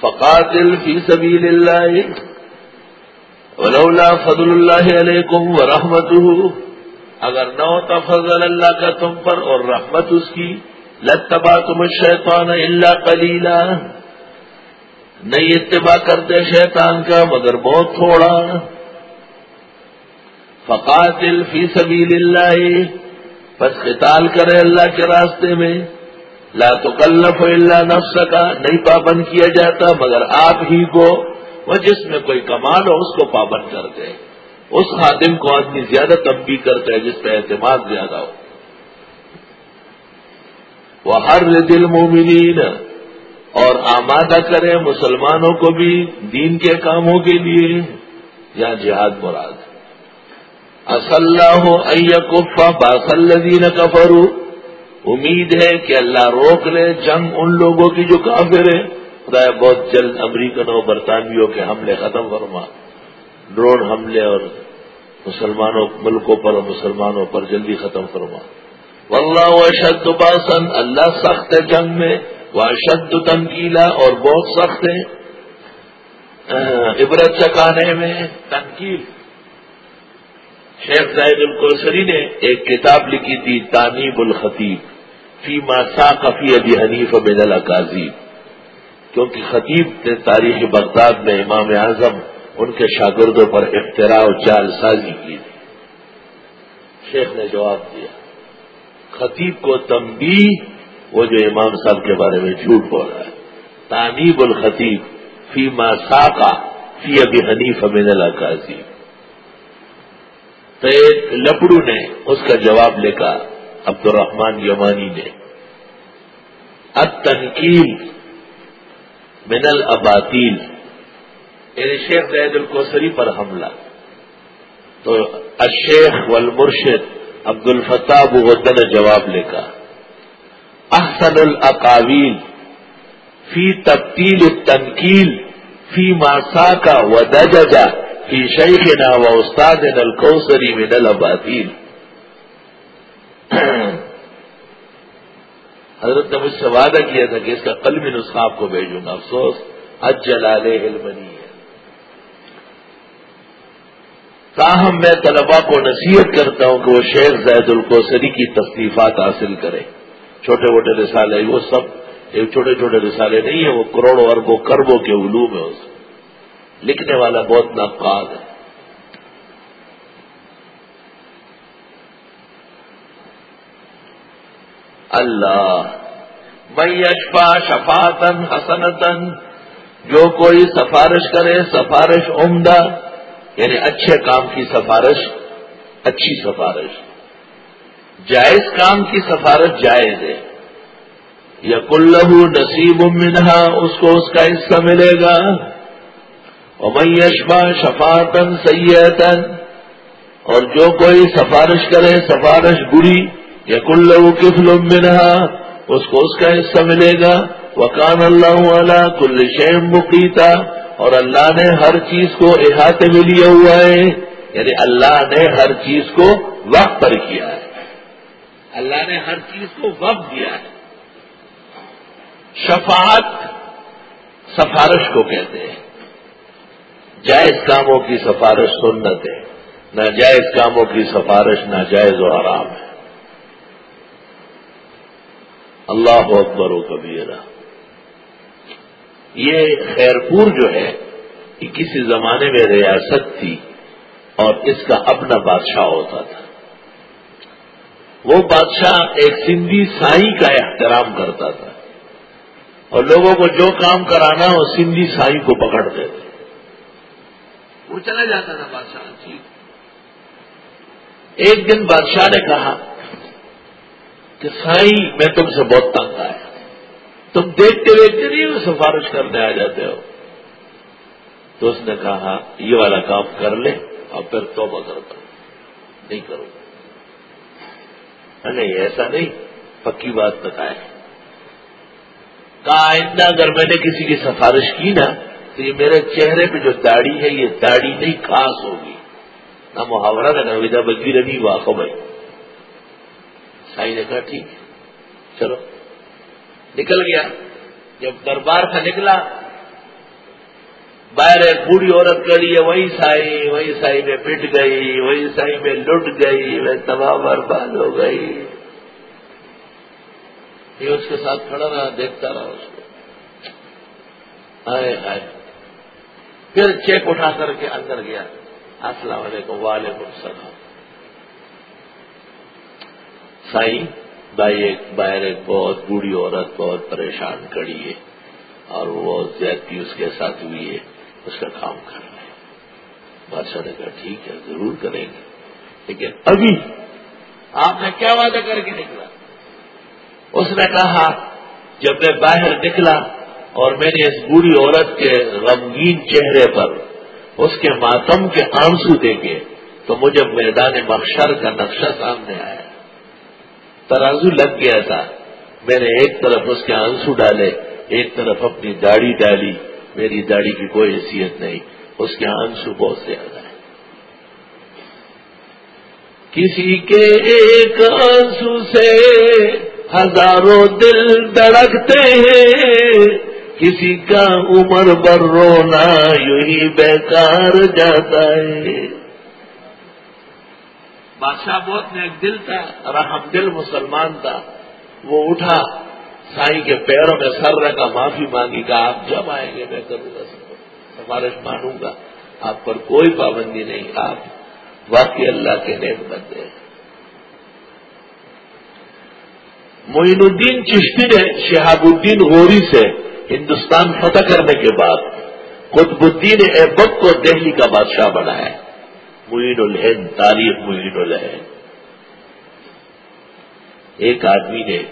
فقاتل فی سبیل اللہ ولولا فضل اللہ علیکم ورحمتہ۔ اگر نہ ہوتا فضل اللہ کا تم پر اور رحمت اس کی لتبا تم شیطان اللہ کلیلہ نہیں اتباع کرتے شیطان کا مگر بہت تھوڑا۔ فقاتل فی سبیل اللہ بس قتال کرے اللہ کے راستے میں۔ لا تو کلف اللہ نفس کا نہیں پابند کیا جاتا مگر آپ ہی کو، وہ جس میں کوئی کمال ہو اس کو پابند کرتے ہیں اس خادم کو آدمی زیادہ تبدیل کرتا ہے جس پہ اعتماد زیادہ ہو۔ وہ ہر دل مومنین اور آمادہ کرے مسلمانوں کو بھی دین کے کاموں کے لیے، یا جہاد مراد۔ اسلح کفا باسلدین کفرو امید ہے کہ اللہ روک لے جنگ ان لوگوں کی جو کافر ہے خدا بہت جلد امریکن اور برطانویوں کے حملے ختم فرما۔ ڈرون حملے اور مسلمانوں ملکوں پر اور مسلمانوں پر جلدی ختم فرما۔ واللہ اشد باسن، اللہ سخت ہے جنگ میں وہ اشد تنقیلا اور بہت سخت ہے۔ عبرت چکانے میں تنقید شیخ زائد القوسری نے ایک کتاب لکھی تھی تانیب الخطیب، فی ماسا کفی ابی حنیف بن القاضی کیونکہ خطیب نے تاریخ بغداد میں امام اعظم ان کے شاگردوں پر اختراع و چال سازی کی تھی۔ شیخ نے جواب دیا، خطیب کو تمبی وہ جو امام صاحب کے بارے میں جھوٹ بول رہا ہے۔ تانیب الخطیب فی ماسا کا فی ابی حنیف من القاضی تو ایک لپڑو نے اس کا جواب لکھا عبد الرحمان یمانی نے، التنکیل من الاباتیل یعنی شیخ زید القوسری پر حملہ۔ تو الشیخ والمرشد عبد الفتح بغدن نے جواب لکھا احسن الاقاویل فی تبدیل التنکیل فی ماسا کا ودجا فی شیخنا و استاد الکوسری من الاباتیل حضرت نے مجھ سے وعدہ کیا تھا کہ اس کا قلمی نسخہ آپ کو بھیجوں گا افسوس حج جلال علمنی ہے تاہم میں طلبا کو نصیحت کرتا ہوں کہ وہ شیخ زید القوسری کی تصنیفات حاصل کریں چھوٹے موٹے رسالے، وہ سب ایک چھوٹے چھوٹے رسالے نہیں ہیں، وہ کروڑوں اربوں کربوں کے علوم ہے اس لکھنے والا بہت ناقاد ہے۔ اللہ میشپا شفاتن حسنتن جو کوئی سفارش کرے، سفارش عمدہ یعنی اچھے کام کی سفارش، اچھی سفارش۔ جائز کام کی سفارش جائز ہے۔ یا کلو نصیب منہا، اس کو اس کا حصہ ملے گا۔ میشبا شفاتن سیتن اور جو کوئی سفارش کرے، سفارش بری یا کلو کفل منہا، اس کو اس کا حصہ ملے گا۔ وکان اللہ والا کل شیم مقیتا اور اللہ نے ہر چیز کو احاطے میں لیا ہوا ہے۔ یعنی اللہ نے ہر چیز کو وقت پر کیا ہے۔ اللہ نے ہر چیز کو وقت دیا ہے۔ شفاعت سفارش کو کہتے ہیں۔ جائز کاموں کی سفارش سنت ہے۔ ناجائز کاموں کی سفارش ناجائز و حرام ہے۔ اللہ اکبر و کبیرہ۔ یہ خیرپور جو ہے، یہ کسی زمانے میں ریاست تھی اور اس کا اپنا بادشاہ ہوتا تھا۔ وہ بادشاہ ایک سندھی سائی کا احترام کرتا تھا۔ اور لوگوں کو جو کام کرانا وہ سندھی سائی کو پکڑ دیتے۔ وہ چلا جاتا تھا بادشاہ۔ جی۔ ایک دن بادشاہ نے کہا کہ سائی، میں تم سے بہت تنگ آیا تم دیکھتے دیکھتے نہیں سفارش کرنے آ جاتے ہو۔ تو اس نے کہا ہاں، یہ والا کام کر لے اور پھر توبہ کرتا ہوں نہیں کروں نہیں ایسا نہیں، پکی بات بتائے کہا آئندہ اگر میں نے کسی کی سفارش کی نا، تو یہ میرے چہرے پہ جو داڑھی ہے، یہ داڑھی نہیں خاص ہوگی۔ نہ محاورہ، نہ ویدا بجی رہی واقع بھائی۔ سائی نے کہا، ٹھیک ہے، چلو۔ نکل گیا۔ جب دربار سے نکلا، باہر ایک بوڑھی عورت کڑی ہے وہی سائی وہی سائی میں پٹ گئی وہی سائی میں لٹ گئی وہ تباہ برباد ہو گئی۔ یہ اس کے ساتھ کھڑا رہا، دیکھتا رہا اس کو۔ آئے آئے۔ پھر چیک اٹھا کر کے اندر گیا۔ السلام علیکم، وعلیکم السلام۔ سائی بھائی، ایک باہر ایک بہت بوڑھی عورت، بہت پریشان کڑی ہے اور وہ زیادتی اس کے ساتھ ہوئی ہے، اس کا کام کر رہے ہیں بادشاہ نے کہا ٹھیک ہے، ضرور کریں گے۔ لیکن ابھی آپ نے کیا وعدہ کر کے نکلا؟ اس نے کہا، جب میں باہر نکلا اور میں نے اس بوڑھی عورت کے غمگین چہرے پر اس کے ماتم کے آنسو دیکھے، تو مجھے میدان مخشر کا نقشہ سامنے آیا۔ ترازو لگ گیا تھا۔ میں نے ایک طرف اس کے آنسو ڈالے، ایک طرف اپنی داڑھی ڈالی۔ میری داڑھی کی کوئی حیثیت نہیں، اس کے آنسو بہت زیادہ ہے کسی کے ایک آنسو سے ہزاروں دل دڑکتے ہیں، کسی کا عمر بر رونا یوں ہی بیکار جاتا ہے۔ بادشاہ بہت نیک دل تھا، رحم دل مسلمان تھا۔ وہ اٹھا، سائی کے پیروں میں سر رکھا، معافی مانگی گا آپ جب آئیں گے، میں کروں گا سفارش مانوں گا، آپ پر کوئی پابندی نہیں۔ آپ واقعی اللہ کے نیک بندے ہیں۔ معین الدین چشتی نے شہاب الدین غوری سے ہندوستان فتح کرنے کے بعد قطب الدین ایبک کو دہلی کا بادشاہ بنایا۔ معین الہند، تاریخ معین الہند۔ ایک آدمی نے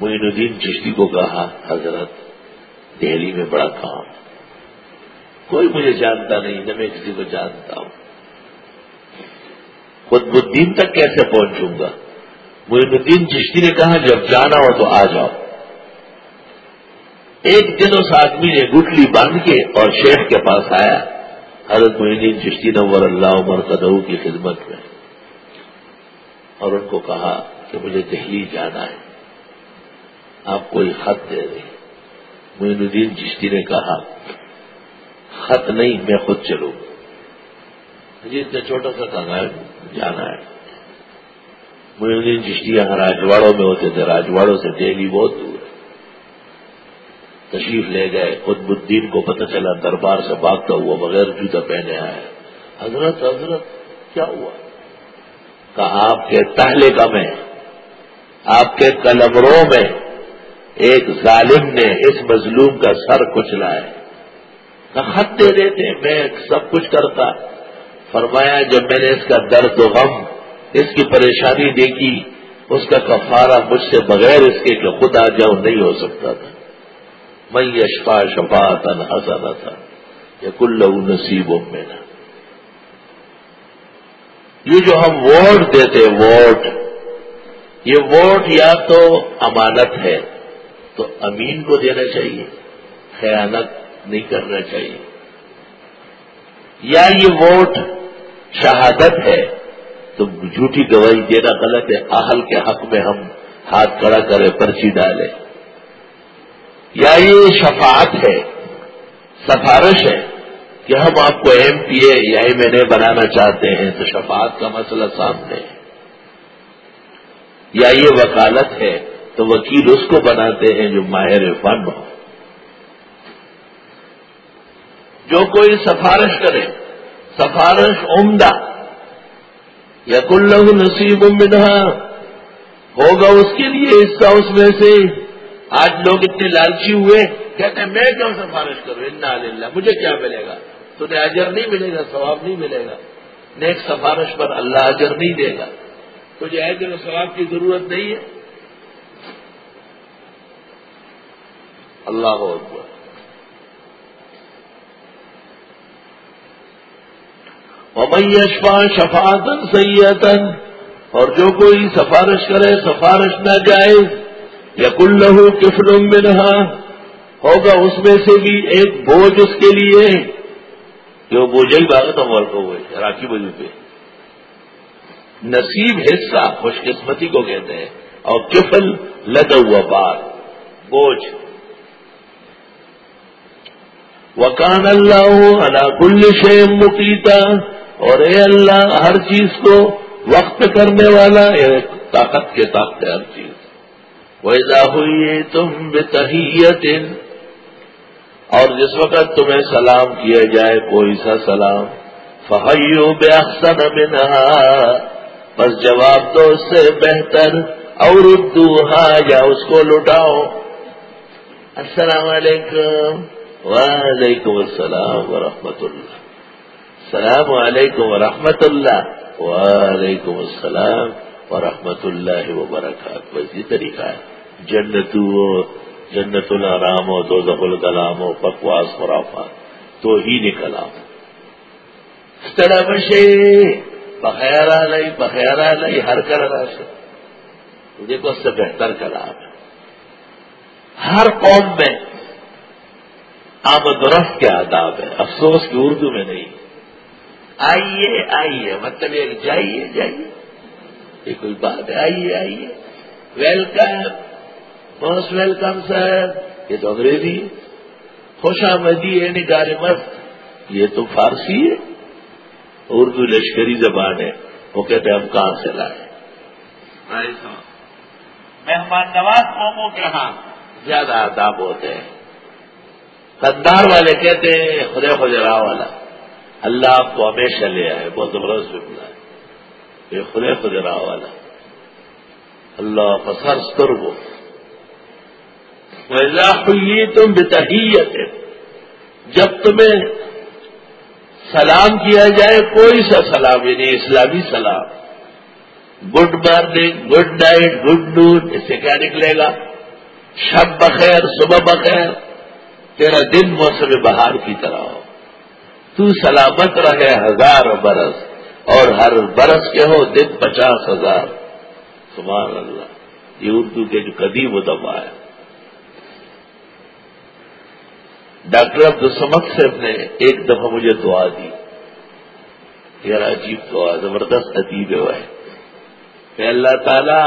معین الدین چشتی کو کہا، حضرت، دہلی میں بڑا کام۔ کوئی مجھے جانتا نہیں، نہ میں کسی کو جانتا ہوں۔ قطب الدین تک کیسے پہنچوں گا؟ معین الدین چشتی نے کہا، جب جانا ہو تو آ جاؤ۔ ایک دن اس آدمی نے گٹلی باندھ کے اور شیخ کے پاس آیا۔ حضرت معین چشتی نور اللہ عمر قدو کی خدمت میں اور ان کو کہا کہ مجھے دہلی جانا ہے۔ آپ کوئی خط دے دیں۔ معین الدین چشتی نے کہا، خط نہیں، میں خود چلوں۔ جی اتنا چھوٹا سا کہا جانا ہے؟ مجھے جشتی یہاں راجواڑوں میں ہوتے تھے۔ راجواڑوں سے دہلی بہت دور۔ تشریف لے گئے قطب الدین کو پتہ چلا، دربار سے بھاگتا ہوا بغیر جوتا پہنے آیا۔ حضرت حضرت، کیا ہوا؟ کہا، آپ کے تہلے کا میں، آپ کے کلمروں میں ایک ظالم نے اس مظلوم کا سر کچلا ہے۔ خط دے دیتے، میں سب کچھ کرتا۔ فرمایا، جب میں نے اس کا درد و غم، اس کی پریشانی دیکھی، اس کا کفارہ مجھ سے بغیر اس کے کہ خود آ جاؤ نہیں ہو سکتا تھا۔ میں یشفا شفا تن ہسانا تھا یہ کل نصیب میں یہ جو ہم ووٹ دیتے ووٹ، یہ ووٹ یا تو امانت ہے، تو امین کو دینا چاہیے، خیانت نہیں کرنا چاہیے۔ یا یہ ووٹ شہادت ہے، تو جھوٹی گواہی دینا غلط ہے، اہل کے حق میں ہم ہاتھ کھڑا کریں، پرچی ڈالیں۔ یا یہ شفاعت ہے، سفارش ہے کہ ہم آپ کو ایم پی اے یا ایم این اے بنانا چاہتے ہیں، تو شفاعت کا مسئلہ سامنے ہے۔ یا یہ وکالت ہے، تو وکیل اس کو بناتے ہیں جو ماہر فن ہو۔ جو کوئی سفارش کرے، سفارش عمدہ یا کل نصیب منہا، ہوگا اس کے لیے حصہ اس میں سے۔ آج لوگ اتنے لالچی ہوئے، کہتے ہیں، میں کیوں سفارش کروں؟ اللہ مجھے کیا ملے گا؟ تجھے اجر نہیں ملے گا، ثواب نہیں ملے گا۔ نیک سفارش پر اللہ اجر نہیں دے گا۔ تجھے اجر و ثواب کی ضرورت نہیں ہے۔ اللہ اکبر۔ ومیشفا شفاطن سیتن اور جو کوئی سفارش کرے، سفارش نہ جائے یا کل لہو کفل منہا، ہوگا اس میں سے بھی ایک بوجھ اس کے لیے۔ کہ وہ بوجھ ہی باغت عمر کو ہوئے راکی بجو پہ۔ نصیب حصہ، خوش قسمتی کو کہتے ہیں۔ اور کفل لگا ہوا بار بوجھ۔ وکان اللہ اللہ کل شیم مقیتا۔ اور اے اللہ، ہر چیز کو وقت کرنے والا طاقت کے طاقت ہر چیز۔ ویزا ہوئی تم بے اور جس وقت تمہیں سلام کیا جائے، کوئی سا سلام فہیو بے احسن منہا بس جواب دو اس سے بہتر اور اردو یا اس کو لٹاؤ۔ السلام علیکم۔ وعلیکم السلام ورحمۃ اللہ۔ السلام علیکم ورحمۃ اللہ۔ وعلیکم السلام ورحمۃ اللہ وبرکاتہ۔ بس یہ طریقہ ہے۔ جنت جنت الرام ہو تو ضب الکلام ہو بکواس خرافات. تو ہی نکلا بشے بخیرا نہیں بخیرا نہیں ہر کر رہا دیکھو اس سے بہتر کلام. ہے ہر قوم میں آمد رف کے آداب ہے افسوس کی اردو میں نہیں. آئیے آئیے. مطلب ایک جائیے جائیے. یہ کوئی بات ہے؟ آئیے آئیے. ویلکم موسٹ ویلکم سر یہ تو انگریزی خوش آمدی ہے نگار مست۔ یہ تو فارسی ہے۔ اردو لشکری زبان ہے۔ وہ کہتے ہم کہاں سے لائے مہمان نواز قوموں کے ہاں۔ زیادہ آداب ہوتے ہیں۔ قدار والے کہتے ہیں خدا خجرا والا۔ اللہ آپ کو ہمیشہ لے آئے بہت زبردست جملہ ہے۔ یہ خدا خجرا والا۔ اللہ پسر سترگو ہوئی تم بتحیت جب تمہیں سلام کیا جائے، کوئی سا سلام یعنی اسلامی سلام۔ Good morning good night good noon اس سے کیا نکلے گا؟ شب بخیر، صبح بخیر، تیرا دن موسم بہار کی طرح ہو۔ تو سلامت رہے ہزار برس، اور ہر برس کے ہو دن پچاس ہزار۔ سبحان اللہ، یہ اردو کے جو قدیم دبا ہے ڈاکٹر عبدالسمد صاحب نے ایک دفعہ مجھے دعا دی۔ یار عجیب دعا زبردست ادیب ہے کہ اللہ تعالی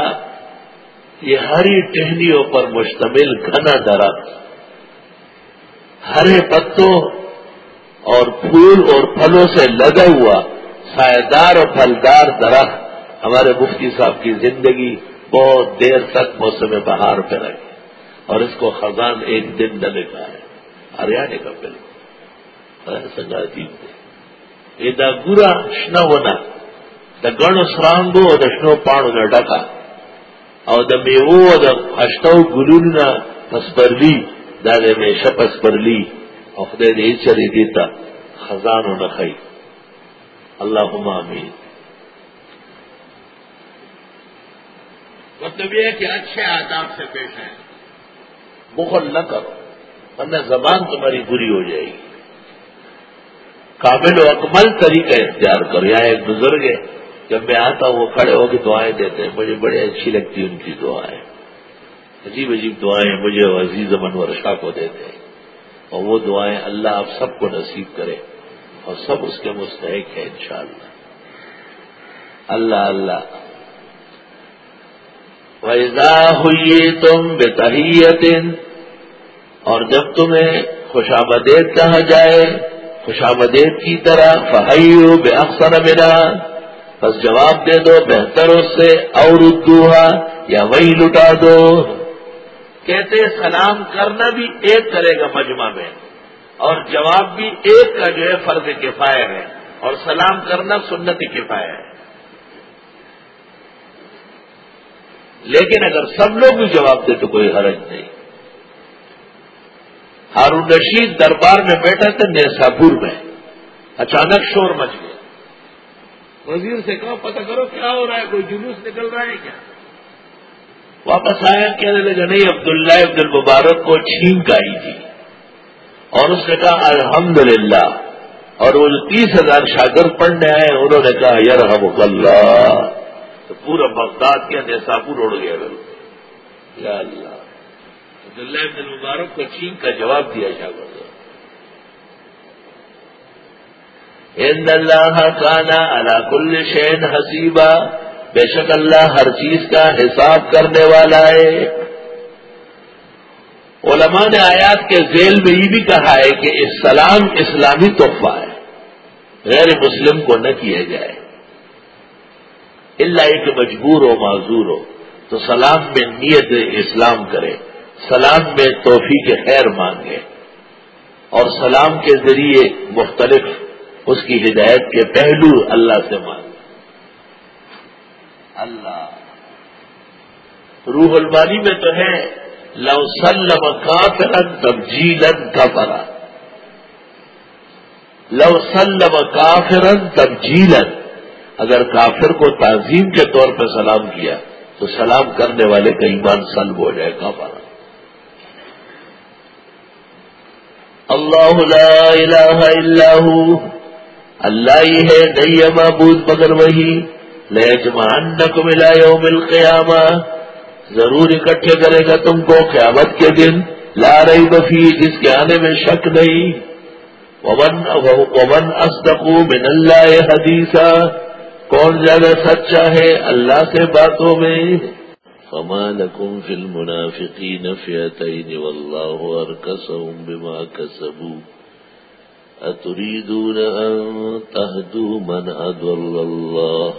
یہ ہری ٹہنیوں پر مشتمل گھنا درخت ہرے پتوں اور پھول اور پھلوں سے لگا ہوا سائے دار اور پھلدار درخت ہمارے مفتی صاحب کی زندگی بہت دیر تک موسم بہار پہ رہے اور اس کو خزان ایک دن نہ لکھا ہے ہریانے کا بالکل سنگا عجیب دے۔ یہ دا گورا شنا ہونا دا گڑ سرانگو اور دا شنو پانو دا ڈکا۔ اور دا میو دا اشتو گلون نا پسپرلی۔ دا دے میں شپس پرلی اور خدے دے چلی دیتا۔ خزان و نخی اللہ امین مطلب یہ کہ اچھے آداب سے پیش ہیں بخل نہ کرو۔ ورنہ زبان تمہاری بری ہو جائے گی۔ قابل و اکمل طریقہ اختیار کرو۔ یہاں ایک بزرگ ہے، جب میں آتا ہوں، وہ کھڑے ہو کے دعائیں دیتے ہیں۔ مجھے بڑی اچھی لگتی ان کی دعائیں۔ عجیب عجیب دعائیں مجھے عزیز امن ورشا کو دیتے ہیں۔ اور وہ دعائیں اللہ آپ سب کو نصیب کرے اور سب اس کے مستحق ہیں، انشاءاللہ۔ اللہ اللہ۔ ویزا ہوئی تم بے اور جب تمہیں خوش آمدید کہا جائے، خوش آمدید کی طرح فہیو بے اکثر میرا بس جواب دے دو بہتر اس سے، اور اردوہا یا وہی لٹا دو۔ کہتے سلام کرنا بھی ایک کرے گا مجمع میں اور جواب بھی ایک کا جو ہے فرض کفایہ ہے، اور سلام کرنا سنت کفایہ ہے۔ لیکن اگر سب لوگ بھی جواب دے تو کوئی حرج نہیں۔ ہارون رشید دربار میں بیٹھا تھا نیساپور میں۔ اچانک شور مچ گیا۔ وزیر سے کہا، پتہ کرو کیا ہو رہا ہے، کوئی جلوس نکل رہا ہے کیا؟ واپس آیا، کہنے لگا، نہیں، عبداللہ عبد المبارک کو چھینک آئی تھی۔ اور اس نے کہا، الحمدللہ۔ اور وہ جو تیس ہزار شاگرد پڑھنے آئے، انہوں نے کہا یار ہم اللہ تو پورا بغداد کے نیساپور اڑ گیا۔ بالکل یا اللہ عبداللہ ابن المبارک کو چین کا جواب دیا شاگرد ہند اللہ کانا اللہ کل شین حسیبہ بے شک اللہ ہر چیز کا حساب کرنے والا ہے۔ علماء نے آیات کے ذیل میں یہ بھی کہا ہے کہ اسلام اسلامی تحفہ ہے۔ غیر مسلم کو نہ کیا جائے۔ اللہ ایک مجبور ہو، معذور ہو، تو سلام میں نیت اسلام کرے۔ سلام میں توفیق خیر مانگے اور سلام کے ذریعے مختلف اس کی ہدایت کے پہلو اللہ سے مانگے۔ اللہ۔ روح المانی میں تو ہے، لو سلم کافرن تبجیلن کفرا۔ لو سلم کافرن تبجیلن اگر کافر کو تعظیم کے طور پہ سلام کیا، تو سلام کرنے والے کا ایمان سلب ہو جائے کافرا اللہ لا الہ الا ہو۔ اللہ ہی ہے نہیں معبود مگر وہی۔ لجمان کو ملا یوم القیامہ۔ ضرور اکٹھے کرے گا تم کو قیامت کے دن۔ لا رہی بفی جس کے آنے میں شک نہیں۔ ومن ومن اصدقو من اللہ حدیثہ کون زیادہ سچا ہے اللہ سے باتوں میں۔ فما لكم في المنافقين فئتين والله أركسهم بما كسبوا أتريدون أن تهدوا من أضل الله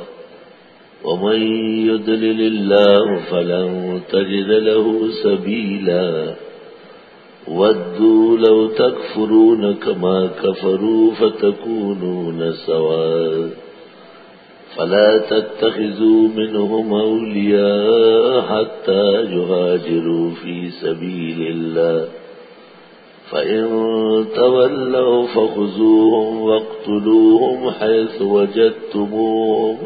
ومن يدلل الله فلن تجد له سبيلا ودوا لو تكفرون كما كفروا فتكونون سواء فلا تتخذوا منهم أولياء حتى يهاجروا في سبيل الله. فإن تولوا فخذوهم واقتلوهم حيث وجدتموهم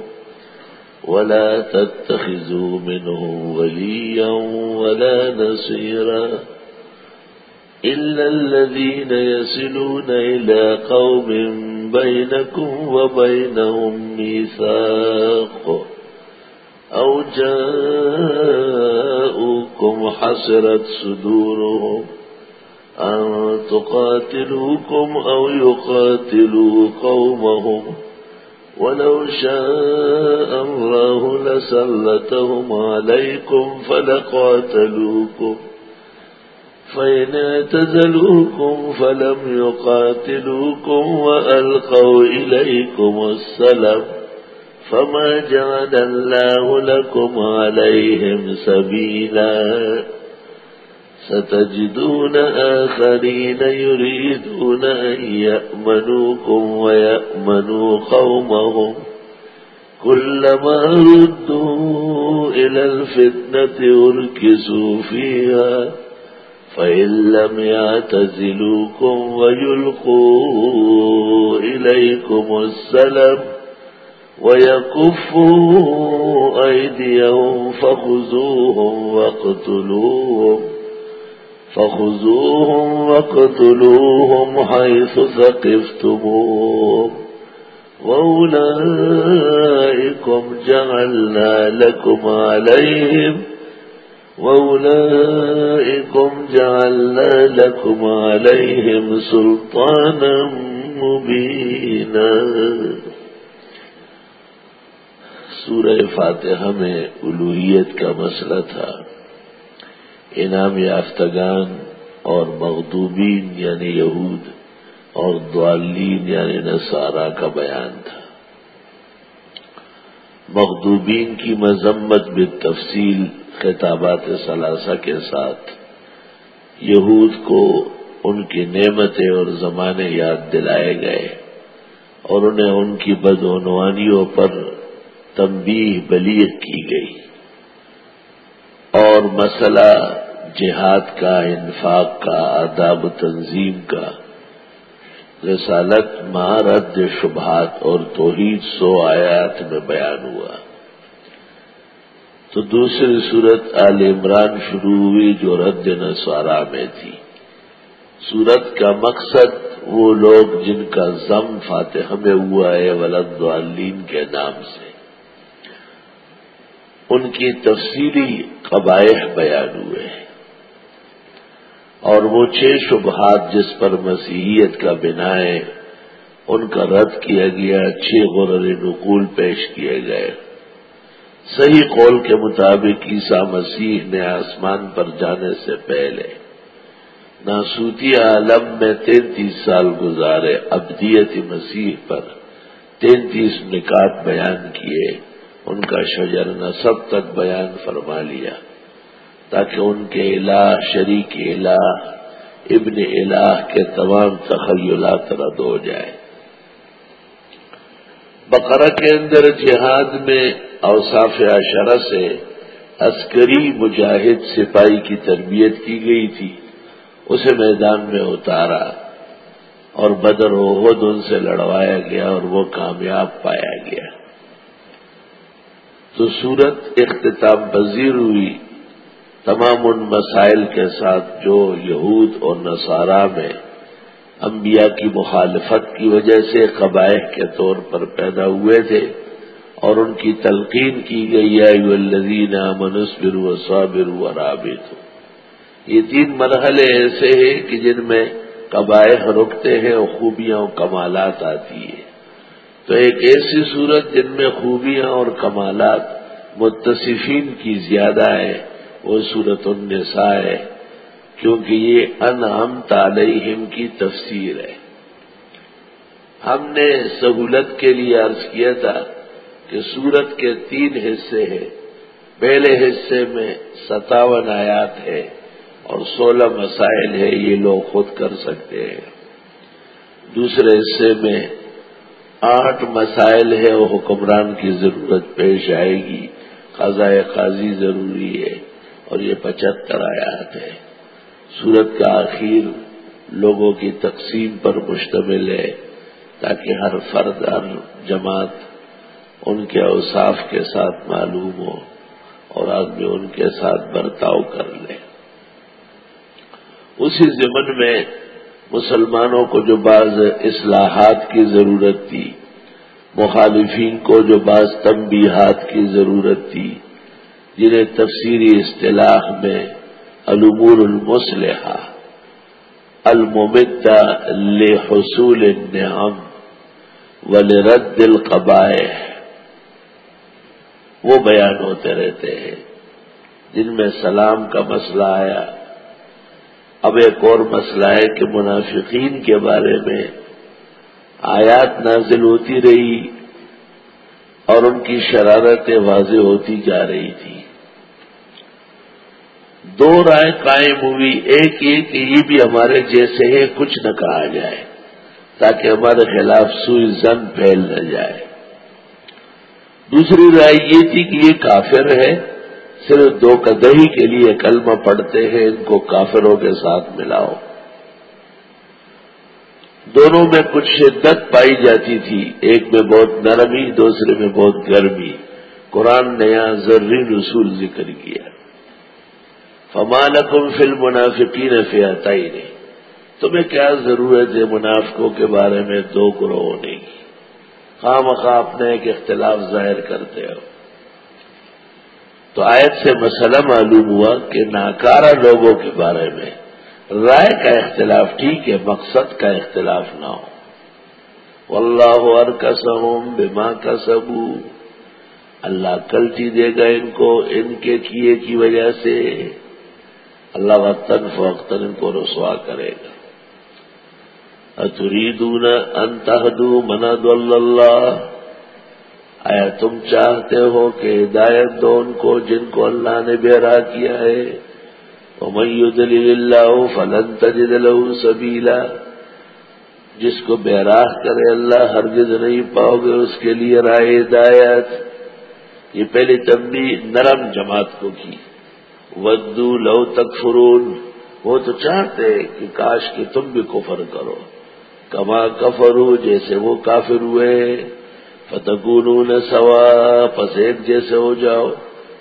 ولا تتخذوا منهم وليا ولا نصيرا إلا الذين يصلون إلى قوم بينكم وبينهم ميثاق أو جاءوكم حسرت صدورهم أن تقاتلوكم أو يقاتلوا قومهم ولو شاء الله لسلتهم عليكم فلقاتلوكم فإن اعتزلوكم فلم يقاتلوكم وألقوا إليكم السلام فما جعل الله لكم عليهم سبيلا ستجدون آخرين يريدون أن يأمنوكم ويأمنوا قومهم كلما ردوا إلى الفتنة أركسوا فيها فإن لم يعتزلوكم ويلقوا إليكم السلام ويكفوا أيديهم فخذوهم واقتلوهم فخذوهم وقتلوهم حيث ثقفتموهم وأولئكم جعلنا لكم عليهم وأولئكم جعلنا لكم عليهم سلطانا مبينا۔ سورہ فاتحہ میں الوحیت کا مسئلہ تھا۔ انعام یافتگان اور مغدوبین یعنی یہود اور دعالین یعنی نصارہ کا بیان تھا۔ مغدوبین کی مذمت بالتفصیل خطابات ثلاثہ کے ساتھ یہود کو ان کی نعمتیں اور زمانے یاد دلائے گئے اور انہیں ان کی بدعنوانیوں پر تنبیہ بلیغ کی گئی اور مسئلہ جہاد کا، انفاق کا، آداب تنظیم کا، رسالت مہارد شبہات اور توحید سو آیات میں بیان ہوا۔ تو دوسری صورت آل عمران شروع ہوئی جو رد نسوارا میں تھی۔ سورت کا مقصد وہ لوگ جن کا ضم فاتح میں ہوا ہے ولد والین کے نام سے۔ ان کی تفصیلی قبائح بیان ہوئے۔ ہیں اور وہ چھ شبہات جس پر مسیحیت کا بنا ہے، ان کا رد کیا گیا، چھ غرر نقول پیش کیے گئے۔ صحیح قول کے مطابق عیسیٰ مسیح نے آسمان پر جانے سے پہلے ناسوتی عالم میں تینتیس سال گزارے ابدیت مسیح پر تینتیس نکات بیان کیے، ان کا شجر نصب تک بیان فرما لیا تاکہ ان کے الہ، شریک الہ، ابن الہ کے تمام تخیلات رد ہو جائے۔ بقرہ کے اندر جہاد میں اوصاف اشرہ سے عسکری مجاہد سپاہی کی تربیت کی گئی تھی۔ اسے میدان میں اتارا اور بدر عہد ان سے لڑوایا گیا اور وہ کامیاب پایا گیا۔ تو صورت اختتام پذیر ہوئی۔ تمام ان مسائل کے ساتھ جو یہود اور نصارہ میں انبیاء کی مخالفت کی وجہ سے قبائح کے طور پر پیدا ہوئے تھے اور ان کی تلقین کی گئی ہے الزین منصبر و صابر و رابط یہ تین مرحلے ایسے ہیں کہ جن میں قبائح رکتے ہیں اور خوبیاں اور کمالات آتی ہیں۔ تو ایک ایسی صورت جن میں خوبیاں اور کمالات متصفین کی زیادہ ہے وہ صورت النساء ہے۔ کیونکہ یہ انعام تعلیم کی تفسیر ہے۔ ہم نے سہولت کے لیے عرض کیا تھا کہ سورت کے تین حصے ہیں۔ پہلے حصے میں ستاون آیات ہے اور سولہ مسائل ہے یہ لوگ خود کر سکتے ہیں۔ دوسرے حصے میں آٹھ مسائل ہے وہ حکمران کی ضرورت پیش آئے گی۔ قضاء قاضی ضروری ہے اور یہ پچہتر آیات ہے سورت کا آخر لوگوں کی تقسیم پر مشتمل ہے تاکہ ہر فرد، ہر جماعت ان کے اوصاف کے ساتھ معلوم ہو اور آدمی ان کے ساتھ برتاؤ کر لے۔ اسی ضمن میں مسلمانوں کو جو بعض اصلاحات کی ضرورت تھی، مخالفین کو جو بعض تنبیہات کی ضرورت تھی، جنہیں تفسیری اصطلاح میں الامور المسلحہ الممدہ لحصول النعم ولرد القبائح وہ بیان ہوتے رہتے ہیں۔ جن میں سلام کا مسئلہ آیا، اب ایک اور مسئلہ ہے کہ منافقین کے بارے میں آیات نازل ہوتی رہی اور ان کی شرارتیں واضح ہوتی جا رہی تھی دو رائے قائم ہوئی، ایک یہ کہ یہ بھی ہمارے جیسے ہے کچھ نہ کہا جائے، تاکہ ہمارے خلاف سوئی زن پھیل نہ جائے۔ دوسری رائے یہ تھی کہ یہ کافر ہے، صرف دو کدہی کے لیے کلمہ پڑھتے ہیں، ان کو کافروں کے ساتھ ملاؤ۔ دونوں میں کچھ شدت پائی جاتی تھی، ایک میں بہت نرمی، دوسرے میں بہت گرمی۔ قرآن نے یہاں ضروری رسول ذکر کیا۔ فمالکم فل منافقین فیاتا ہی نہیں تمہیں کیا ضرورت ہے منافقوں کے بارے میں؟ دو گروہ ہونے کی خواہ مخواہ اپنے ایک اختلاف ظاہر کرتے ہو. تو آیت سے مسئلہ معلوم ہوا کہ ناکارہ لوگوں کے بارے میں رائے کا اختلاف ٹھیک ہے، مقصد کا اختلاف نہ ہو. اللہ اور کسم بیما کا سبو اللہ کلٹی دے گا ان کو، ان کے کیے کی وجہ سے. اللہ وقتاً فوقتاً ان کو رسوا کرے گا۔ اتریدون ان تہدو مناد اللہ۔ آیا تم چاہتے ہو کہ ہدایت دو ان کو جن کو اللہ نے بیرا کیا ہے۔ میدلی اللہ فلن تجد له سبیلا۔ جس کو بیراہ کرے اللہ ہرگز نہیں پاؤ گے اس کے لیے رائے ہدایت۔ یہ پہلی تبدی نرم جماعت کو کی۔ ودو لو تک فرون وہ تو چاہتے کہ کاش کہ تم بھی کفر کرو۔ کما کفر ہو جیسے وہ کافر ہوئے۔ فتقون سوا پسیب جیسے ہو جاؤ۔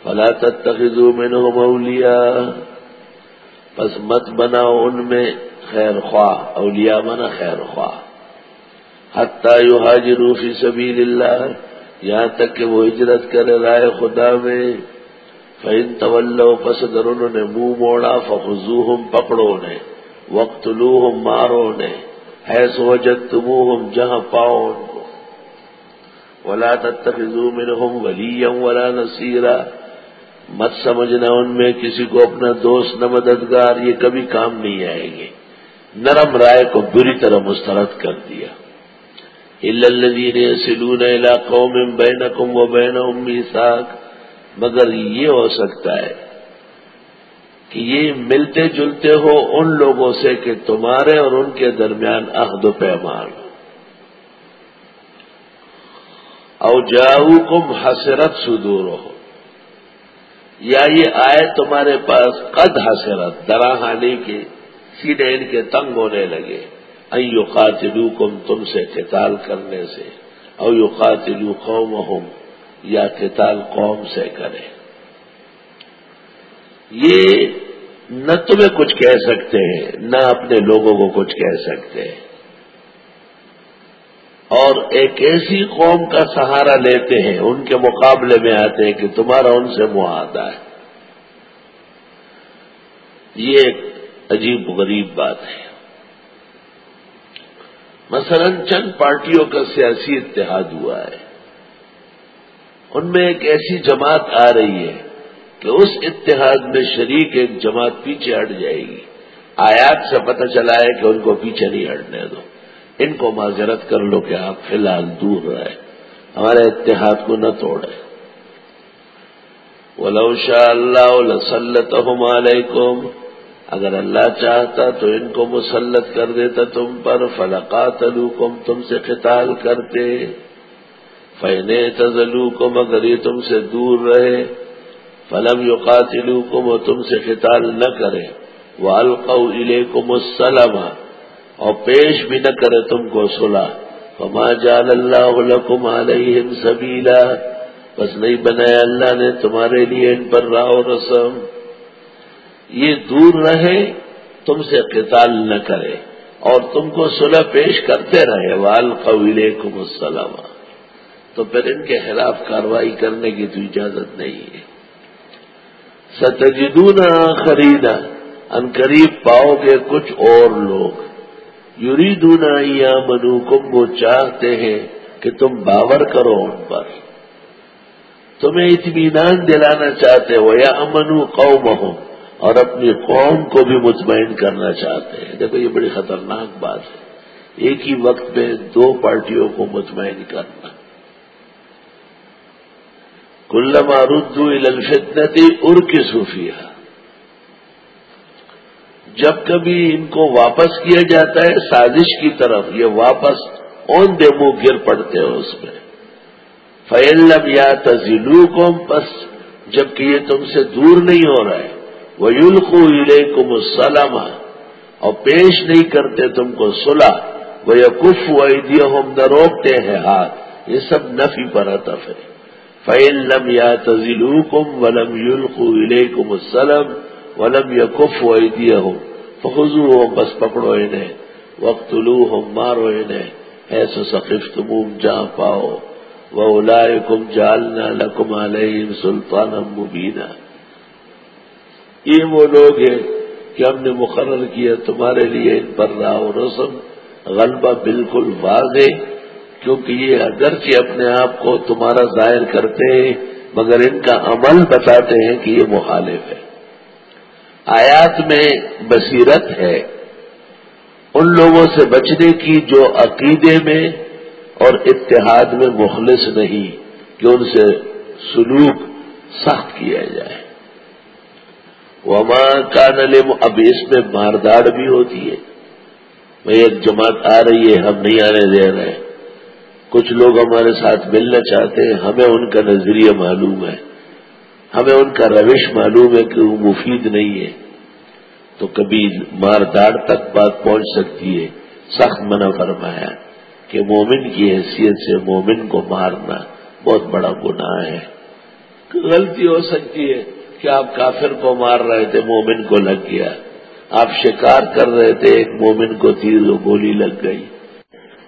فلا تتخذوا منهم اولیاء۔ پس مت بناؤ ان میں خیر خواہ۔ اولیاء منا خیر خواہ۔ حتی یہاجروا فی سبیل اللہ۔ یہاں تک کہ وہ ہجرت کرے رائے خدا میں۔ فین طول پس اگر انہوں نے منہ موڑا فخو ہم پکڑو نے وقت لو ہم مارو نے ہے سوجت تمو ہم جہاں پاؤ ان کو ولا تتخذوا منهم وليا ولا نصيرا۔ مت سمجھنا ان میں کسی کو اپنا دوست نہ مددگار، یہ کبھی کام نہیں آئیں گے نرم رائے کو بری طرح مسترد کر دیا۔ الدین سلون علاقوں میں بین کم و بین امی ساک مگر یہ ہو سکتا ہے کہ یہ ملتے جلتے ہو ان لوگوں سے کہ تمہارے اور ان کے درمیان عہد و پیمان او جاؤ کم حسرت سدور ہو یا یہ آئے تمہارے پاس قد حسرت، دراہانی کے سیدھے ان کے تنگ ہونے لگے۔ ایو قاتلو کم تم سے قتال کرنے سے، او یو قاتلو قوم یا قتال قوم سے کرے۔ یہ نہ تمہیں کچھ کہہ سکتے ہیں، نہ اپنے لوگوں کو کچھ کہہ سکتے ہیں۔ اور ایک ایسی قوم کا سہارا لیتے ہیں، ان کے مقابلے میں آتے ہیں کہ تمہارا ان سے معاہدہ ہے۔ یہ ایک عجیب غریب بات ہے۔ مثلا چند پارٹیوں کا سیاسی اتحاد ہوا ہے۔ ان میں ایک ایسی جماعت آ رہی ہے کہ اس اتحاد میں شریک ایک جماعت پیچھے ہٹ جائے گی۔ آیات سے پتہ چلا ہے کہ ان کو پیچھے نہیں ہٹنے دو۔ ان کو معذرت کر لو کہ آپ فی الحال دور رہے۔ ہمارے اتحاد کو نہ توڑے۔ ولو شاء اللہ سلطم علیکم۔ اگر اللہ چاہتا تو ان کو مسلط کر دیتا تم پر۔ فلقات تم سے قتال کرتے۔ فینے تزلو کم اگر یہ تم سے دور رہے، فلم یو قاتلو کم تم سے قتال نہ کرے وہ القو علیہ اور پیش بھی نہ کرے تم کو سلا فما جال اللہ لکم علیہم سبیلا بس نہیں بنایا اللہ نے تمہارے لیے ان پر راؤ رسم۔ یہ دور رہے، تم سے قتال نہ کرے اور تم کو صلح پیش کرتے رہے۔ وال قویلے کو مسلم تو پھر ان کے خلاف کاروائی کرنے کی تو اجازت نہیں ہے۔ ستجدون خریدا، ان قریب پاؤ گے کچھ اور لوگ۔ یریدون یا منو کم وہ چاہتے ہیں کہ تم باور کرو ان پر۔ تمہیں اطمینان دلانا چاہتے ہو، یا امنو قوم ہوں اور اپنی قوم کو بھی مطمئن کرنا چاہتے ہیں۔ دیکھو، یہ بڑی خطرناک بات ہے۔ ایک ہی وقت میں دو پارٹیوں کو مطمئن کرنا۔ کلما ردو الفتنتی ار کی صوفیہ جب کبھی ان کو واپس کیا جاتا ہے، سازش کی طرف یہ واپس اون دے منہ گر پڑتے ہیں اس میں۔ فیلم یا تزلو کو پس جبکہ یہ تم سے دور نہیں ہو رہا ہے۔ وہ یلخو کو اور پیش نہیں کرتے تم کو سلا وہ یقف ویدی ہم نہ روکتے ہیں ہاتھ۔ یہ سب نفی پر اطف ہے۔ فعلم یا تزلو کم ولم یلخو کو مسلم ولم یقف ویدی ہوں ہو بس پکڑو انہیں وقت لو ہم مارو انہیں ایسے سخف تم جہاں پاؤ وہ اولائے کم جالنا لکم علیہ سلطان مبینہ یہ وہ لوگ ہیں کہ ہم نے مقرر کیا تمہارے لیے ان پر راہ و رسم۔ غلبہ بالکل واضح کیونکہ یہ اگرچہ اپنے آپ کو تمہارا ظاہر کرتے ہیں مگر ان کا عمل بتاتے ہیں کہ یہ مخالف ہے۔ آیات میں بصیرت ہے ان لوگوں سے بچنے کی جو عقیدے میں اور اتحاد میں مخلص نہیں کہ ان سے سلوک سخت کیا جائے۔ وما کا نلم اب اس میں مارداڑ بھی ہوتی ہے۔ میں ایک جماعت آ رہی ہے، ہم نہیں آنے دے رہے۔ ہیں کچھ لوگ ہمارے ساتھ ملنا چاہتے ہیں، ہمیں ان کا نظریہ معلوم ہے۔ ہمیں ان کا روش معلوم ہے کہ وہ مفید نہیں ہے۔ تو کبھی مارداڑ تک بات پہنچ سکتی ہے۔ سخت منع فرمایا کہ مومن کی حیثیت سے مومن کو مارنا بہت بڑا گناہ ہے۔ غلطی ہو سکتی ہے کہ آپ کافر کو مار رہے تھے، مومن کو لگ گیا۔ آپ شکار کر رہے تھے، ایک مومن کو تیر و گولی لگ گئی۔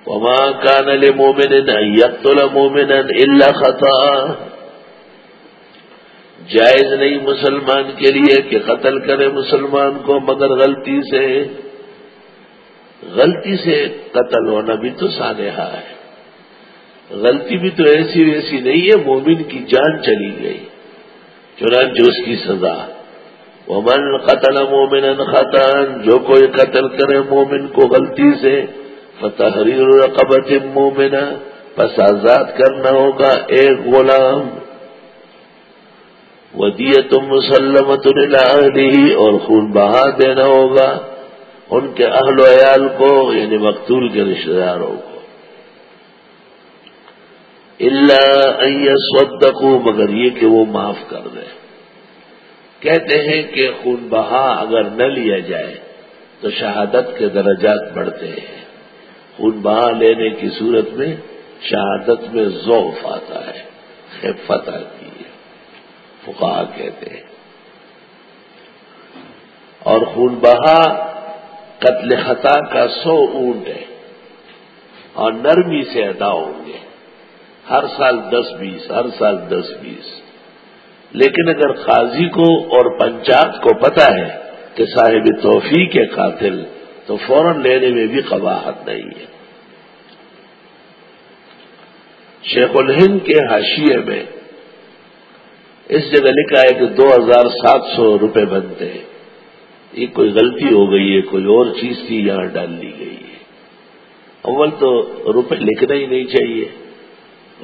وما کان مومن یقتل مومن اللہ خطا جائز نہیں مسلمان کے لیے کہ قتل کرے مسلمان کو مگر غلطی سے. غلطی سے قتل ہونا بھی تو سانحہ ہے. غلطی بھی تو ایسی ویسی نہیں ہے، مومن کی جان چلی گئی، چنانچہ اس کی سزا. وہ من قتل مومن خطان جو کوئی قتل کرے مومن کو غلطی سے فتحریر رقبت مومنا پس آزاد کرنا ہوگا ایک غلام۔ ودیت مسلمت ہی اور خون بہا دینا ہوگا ان کے اہل و عیال کو یعنی مقتول کے رشتے داروں کو۔ اللہ سودکو مگر یہ کہ وہ معاف کر دے کہتے ہیں کہ خون بہا اگر نہ لیا جائے تو شہادت کے درجات بڑھتے ہیں۔ خون بہا لینے کی صورت میں شہادت میں ذوف آتا ہے، خفت آتی ہے۔ فقا کہتے ہیں۔ اور خون بہا قتل خطا کا سو اونٹ ہے اور نرمی سے ادا ہوں گے۔ ہر سال دس بیس، ہر سال دس بیس۔ لیکن اگر قاضی کو اور پنچایت کو پتا ہے کہ صاحب توفیق کے قاتل تو فوراً لینے میں بھی قواہت نہیں ہے۔ شیخ الہند کے حاشیے میں اس جگہ لکھا ہے کہ دو ہزار سات سو روپے بنتے ہیں۔ یہ کوئی غلطی ہو گئی ہے، کوئی اور چیز تھی یہاں ڈال لی گئی ہے۔ اول تو روپے لکھنا ہی نہیں چاہیے۔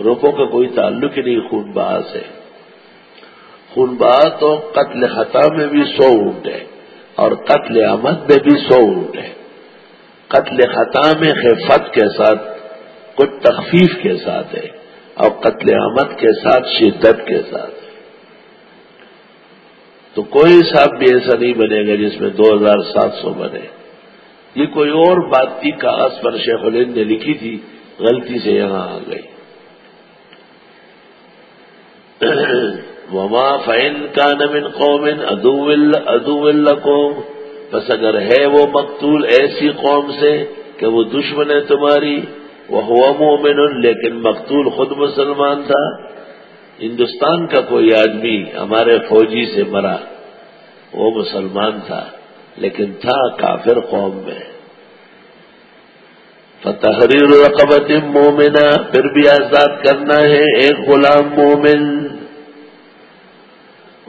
روپوں کا کوئی تعلق ہی نہیں، خون بہا سے۔ خون بہا تو قتل خطا میں بھی سو اونٹ ہے اور قتل آمد میں بھی سو اونٹ ہے قتل خطا میں خفت کے ساتھ، کچھ تخفیف کے ساتھ ہے، اور قتل آمد کے ساتھ شدت کے ساتھ ہے۔ تو کوئی حساب بھی ایسا نہیں بنے گا جس میں دو ہزار سات سو بنے۔ یہ کوئی اور بات تھی، کاغذ پر شیخ الند نے لکھی تھی، غلطی سے یہاں آ گئی۔ وما فین کا نمن قومن ادو قوم بس اگر ہے وہ مقتول ایسی قوم سے کہ وہ دشمن ہے تمہاری وہ ہوا مومن لیکن مقتول خود مسلمان تھا، ہندوستان کا کوئی آدمی ہمارے فوجی سے مرا، وہ مسلمان تھا، لیکن تھا کافر قوم میں۔ فتحریر رقبت مومنا پھر بھی آزاد کرنا ہے ایک غلام مومن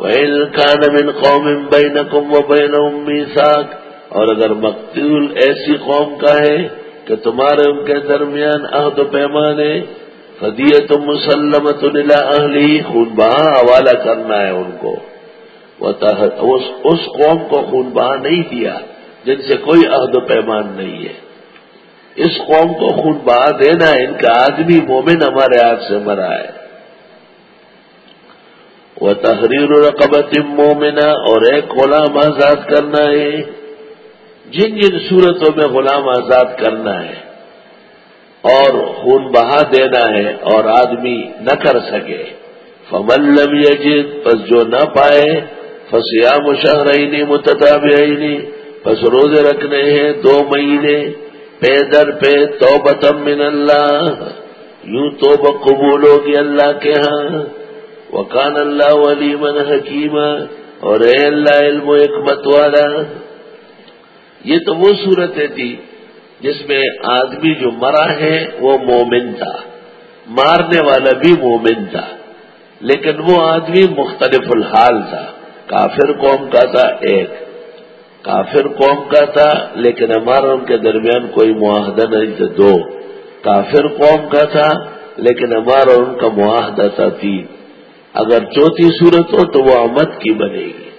کان من قوم بینکم و بین امی ساک اور اگر مقتول ایسی قوم کا ہے کہ تمہارے ان کے درمیان عہد و پیمانے فدیت مسلمت اہلی خون بہا حوالہ کرنا ہے ان کو۔ اس قوم کو خون بہا نہیں دیا، جن سے کوئی عہد و پیمان نہیں ہے۔ اس قوم کو خون بہا دینا ان کا آدمی مومن ہمارے ہاتھ سے مرا ہے۔ وہ تحریر رقبت مومنا اور ایک غلام آزاد کرنا ہے۔ جن جن صورتوں میں غلام آزاد کرنا ہے اور خون بہا دینا ہے اور آدمی نہ کر سکے۔ فملم یجد، پس جو نہ پائے فسیا مشہرینی متطابعینی پس روزے رکھنے ہیں دو مہینے۔ پے در پہ تو من اللہ۔ یوں تو قبول ہوگی اللہ کے ہاں۔ وکان اللہ علی من حکیم اور اے اللہ علم و حکمت والا، یہ تو وہ صورتیں تھی جس میں آدمی جو مرا ہے وہ مومن تھا، مارنے والا بھی مومن تھا، لیکن وہ آدمی مختلف الحال تھا۔ کافر قوم کا تھا ایک، کافر قوم کا تھا، لیکن ہمارا ان کے درمیان کوئی معاہدہ نہیں تھا، دو۔ کافر قوم کا تھا، لیکن ہمارا ان کا معاہدہ تھا تین۔ اگر چوتھی صورت ہو تو وہ امت کی بنے گی۔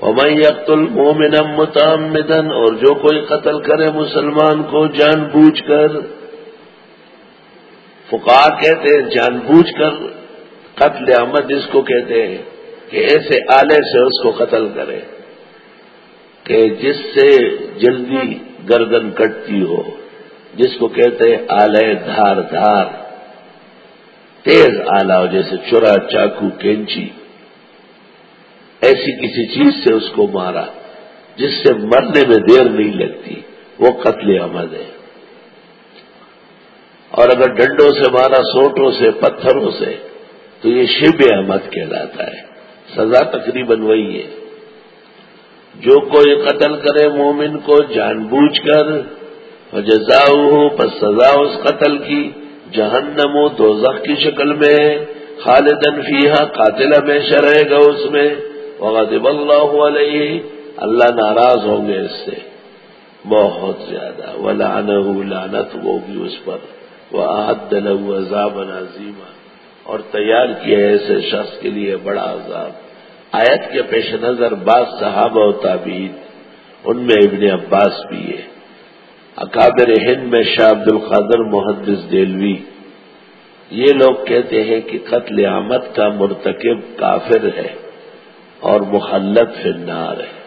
ومن یقت المومن متعمدن اور جو کوئی قتل کرے مسلمان کو جان بوجھ کر فقا کہتے ہیں، جان بوجھ کر قتل احمد اس کو کہتے ہیں کہ ایسے آلے سے اس کو قتل کرے کہ جس سے جلدی گردن کٹتی ہو، جس کو کہتے ہیں آلے دھار دھار۔ تیز آلہ ہو جیسے چورا، چاقو، کینچی، ایسی کسی چیز سے اس کو مارا، جس سے مرنے میں دیر نہیں لگتی، وہ قتل عمد ہے۔ اور اگر ڈنڈوں سے مارا، سوٹوں سے، پتھروں سے، تو یہ شب احمد کہلاتا ہے۔ سزا تقریباً وہی ہے۔ جو کوئی قتل کرے مومن کو جان بوجھ کر جزا ہو پس سزا اس قتل کی۔ جہنم و دوزخ کی شکل میں خالدن فیحا قاتل ہمیشہ رہے گا اس میں۔ وغضب اللہ علیہ، اللہ ناراض ہوں گے اس سے۔ بہت زیادہ۔ وہ لانت وہ بھی اس پر۔ وہ عہد عذاب نظیمہ اور تیار کیا ایسے شخص کے لیے بڑا عذاب۔ آیت کے پیش نظر بعض صحابہ و تعبیر ان میں ابن عباس بھی ہے۔ اکابر ہند میں شاہ عبد القادر محدث دلوی یہ لوگ کہتے ہیں کہ قتل آمد کا مرتکب کافر ہے اور مخلت فنار ہے۔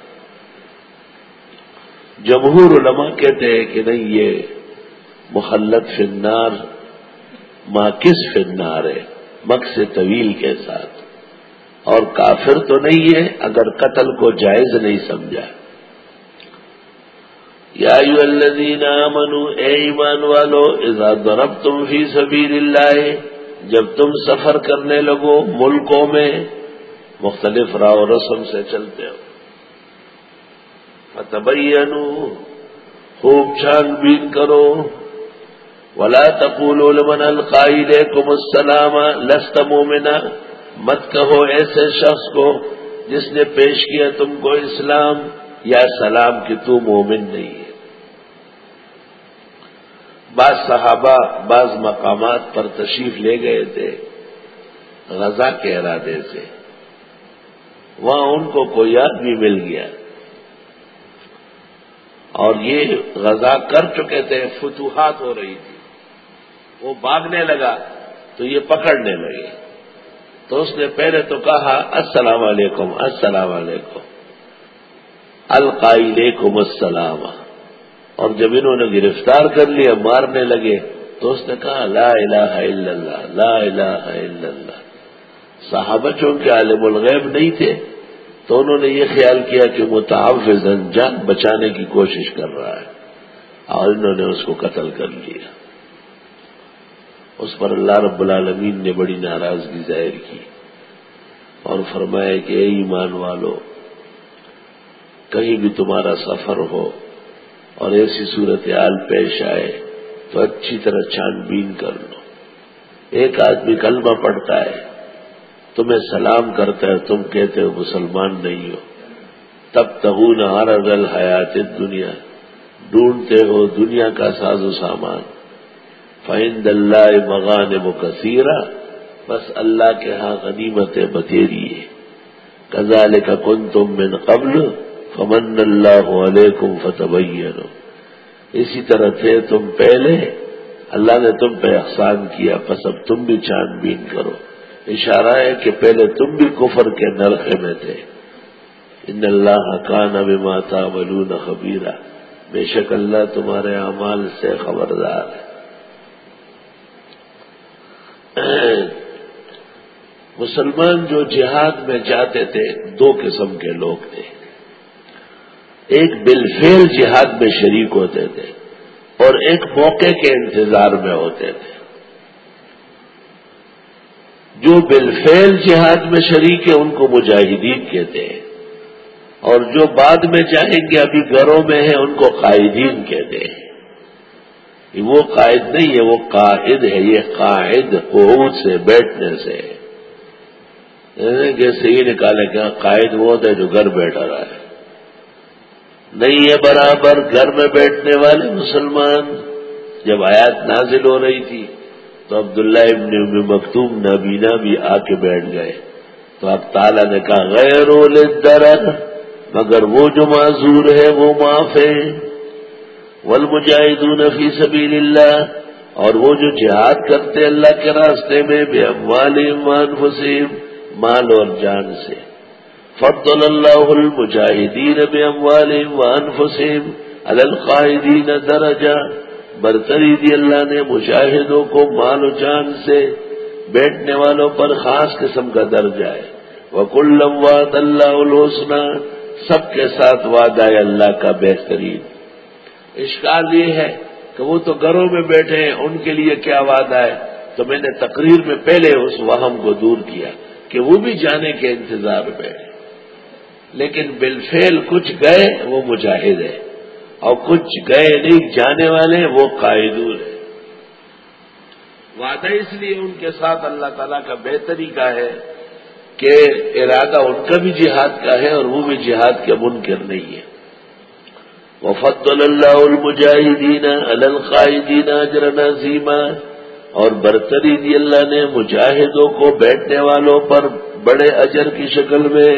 جمہور علماء کہتے ہیں کہ نہیں، یہ مخلت فنار ماں کس فنار ہے مکس طویل کے ساتھ۔ اور کافر تو نہیں ہے، اگر قتل کو جائز نہیں سمجھا۔ یا الذین آمنوا، اے ایمان والو، اذا ضربتم فی سبیل اللہ، جب تم سفر کرنے لگو ملکوں میں، مختلف راہ و رسم سے چلتے ہو۔ فتبینوا خوب چھان بین کرو۔ ولا تقولوا لمن القائل کم السلام، لست مومنا مت کہو ایسے شخص کو جس نے پیش کیا تم کو اسلام۔ یا سلام کہ تو مومن نہیں ہے۔ بعض صحابہ بعض مقامات پر تشریف لے گئے تھے، غزہ کے ارادے سے۔ وہاں ان کو کوئی آدمی مل گیا۔ اور یہ غزہ کر چکے تھے، فتوحات ہو رہی تھی۔ وہ بھاگنے لگا تو یہ پکڑنے لگے۔ تو اس نے پہلے تو کہا، السلام علیکم السلام علیکم۔ القائلیکم السلام. اور جب انہوں نے گرفتار کر لیا، مارنے لگے، تو اس نے کہا، لا الہ الا اللہ، لا الہ الا اللہ. صحابہ چونکہ عالم الغیب نہیں تھے، تو انہوں نے یہ خیال کیا کہ متعوض جان بچانے کی کوشش کر رہا ہے، اور انہوں نے اس کو قتل کر لیا. اس پر اللہ رب العالمین نے بڑی ناراضگی ظاہر کی اور فرمایا کہ اے ایمان والو کہیں بھی تمہارا سفر ہو اور ایسی صورتحال پیش آئے تو اچھی طرح چھان بین کر لو۔ ایک آدمی کلمہ پڑتا ہے، تمہیں سلام کرتا ہے، تم کہتے ہو مسلمان نہیں ہو۔ تب تغون ہر گل حیات دنیا ڈھونڈتے ہو دنیا کا ساز و سامان۔ فائند اللہ مغان مکثیرہ بس اللہ کے ہاں غنیمت بتیری ہے کزال کا کن تم من قبل فمن اللہ علیکم فتح اسی طرح تھے تم پہلے، اللہ نے تم پہ احسان کیا، پس اب تم بھی چھان بین کرو۔ اشارہ ہے کہ پہلے تم بھی کفر کے نرخے میں تھے۔ ان اللہ کان اب ماتا ملون خبیرہ بے شک اللہ تمہارے اعمال سے خبردار ہے۔ مسلمان جو جہاد میں جاتے تھے، دو قسم کے لوگ تھے۔ ایک بالفیل جہاد میں شریک ہوتے تھے اور ایک موقع کے انتظار میں ہوتے تھے۔ جو بالفعل جہاد میں شریک ہے ان کو مجاہدین کہتے ہیں۔ اور جو بعد میں جائیں گے، ابھی گھروں میں ہیں، ان کو قائدین کہتے ہیں۔ وہ قائد نہیں ہے، وہ قائد ہے۔ یہ قائد قعود سے، بیٹھنے سے۔ یعنی جیسے یہ نکالے گا ہاں، قائد وہ ہے جو گھر بیٹھا رہا ہے۔ نہیں ہے برابر گھر میں بیٹھنے والے مسلمان۔ جب آیات نازل ہو رہی تھی، تو عبداللہ ابن ام مکتوم نبینا بھی آ کے بیٹھ گئے۔ تو اب تالا نے کہا، غیر درد مگر وہ جو معذور ہے، وہ معاف ہے۔ ول مجاہدون فی سبیل اللہ اور وہ جو جہاد کرتے اللہ کے راستے میں، بے اموال ایمان فسیم مال اور جان سے۔ فضل اللہ المجاہدین بے اموال ایمان فسیم القاعدین درجہ برتری دی اللہ نے مشاہدوں کو مال و جان سے بیٹھنے والوں پر خاص قسم کا درجہ ہے۔ وہ واد اللہ الحسنہ سب کے ساتھ وعدہ ہے اللہ کا بہترین۔ اشکال یہ ہے کہ وہ تو گھروں میں بیٹھے ہیں، ان کے لیے کیا وعدہ ہے؟ تو میں نے تقریر میں پہلے اس وہم کو دور کیا کہ وہ بھی جانے کے انتظار میں لیکن بالفعل کچھ گئے وہ مجاہد ہے اور کچھ گئے نہیں، جانے والے وہ قائدور ہیں۔ وعدہ اس لیے ان کے ساتھ اللہ تعالیٰ کا بہتری کا ہے کہ ارادہ ان کا بھی جہاد کا ہے اور وہ بھی جہاد کے منکر نہیں ہے وفد اللہ المجاہدین القائدین اجر نظیمہ اور برتری دی اللہ نے مجاہدوں کو بیٹھنے والوں پر بڑے اجر کی شکل میں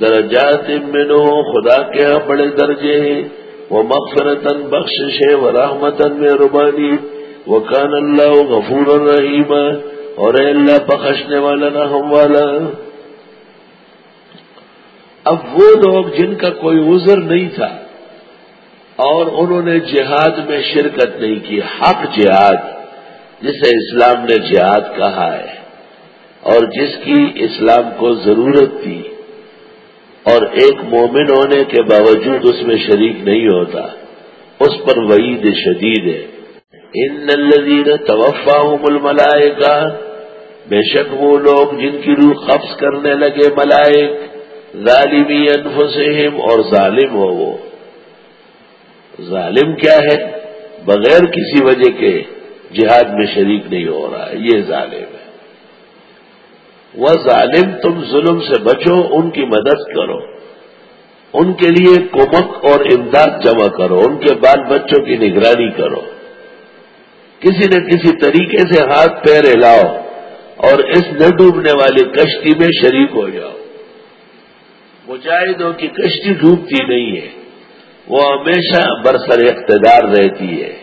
درجات منو، خدا کے یہاں بڑے درجے ہیں۔ وہ مغفرتن بخش ہے وہ رحمتن میں ربانی۔ وہ کان اللہ غفور الرحیم اور اے اللہ، بخشنے والا، رحم والا۔ اب وہ لوگ جن کا کوئی عذر نہیں تھا، اور انہوں نے جہاد میں شرکت نہیں کی، حق جہاد، جسے اسلام نے جہاد کہا ہے۔ اور جس کی اسلام کو ضرورت تھی۔ اور ایک مومن ہونے کے باوجود اس میں شریک نہیں ہوتا، اس پر وعید شدید ہے۔ ان نلزیر توفا الملائے کا بے شک وہ لوگ جن کی روح قبض کرنے لگے ملائک، ظالمی انفسہم اور ظالم ہو وہ۔ ظالم کیا ہے؟ بغیر کسی وجہ کے جہاد میں شریک نہیں ہو رہا ہے یہ ظالم ہے۔ وہ ظالم تم ظلم سے بچو، ان کی مدد کرو۔ ان کے لیے کمک اور امداد جمع کرو، ان کے بال بچوں کی نگرانی کرو۔ کسی نہ کسی طریقے سے ہاتھ پیر ہلاؤ اور اس نہ ڈوبنے والی کشتی میں شریک ہو جاؤ۔ مجاہدوں کی کشتی ڈوبتی نہیں ہے، وہ ہمیشہ برسر اقتدار رہتی ہے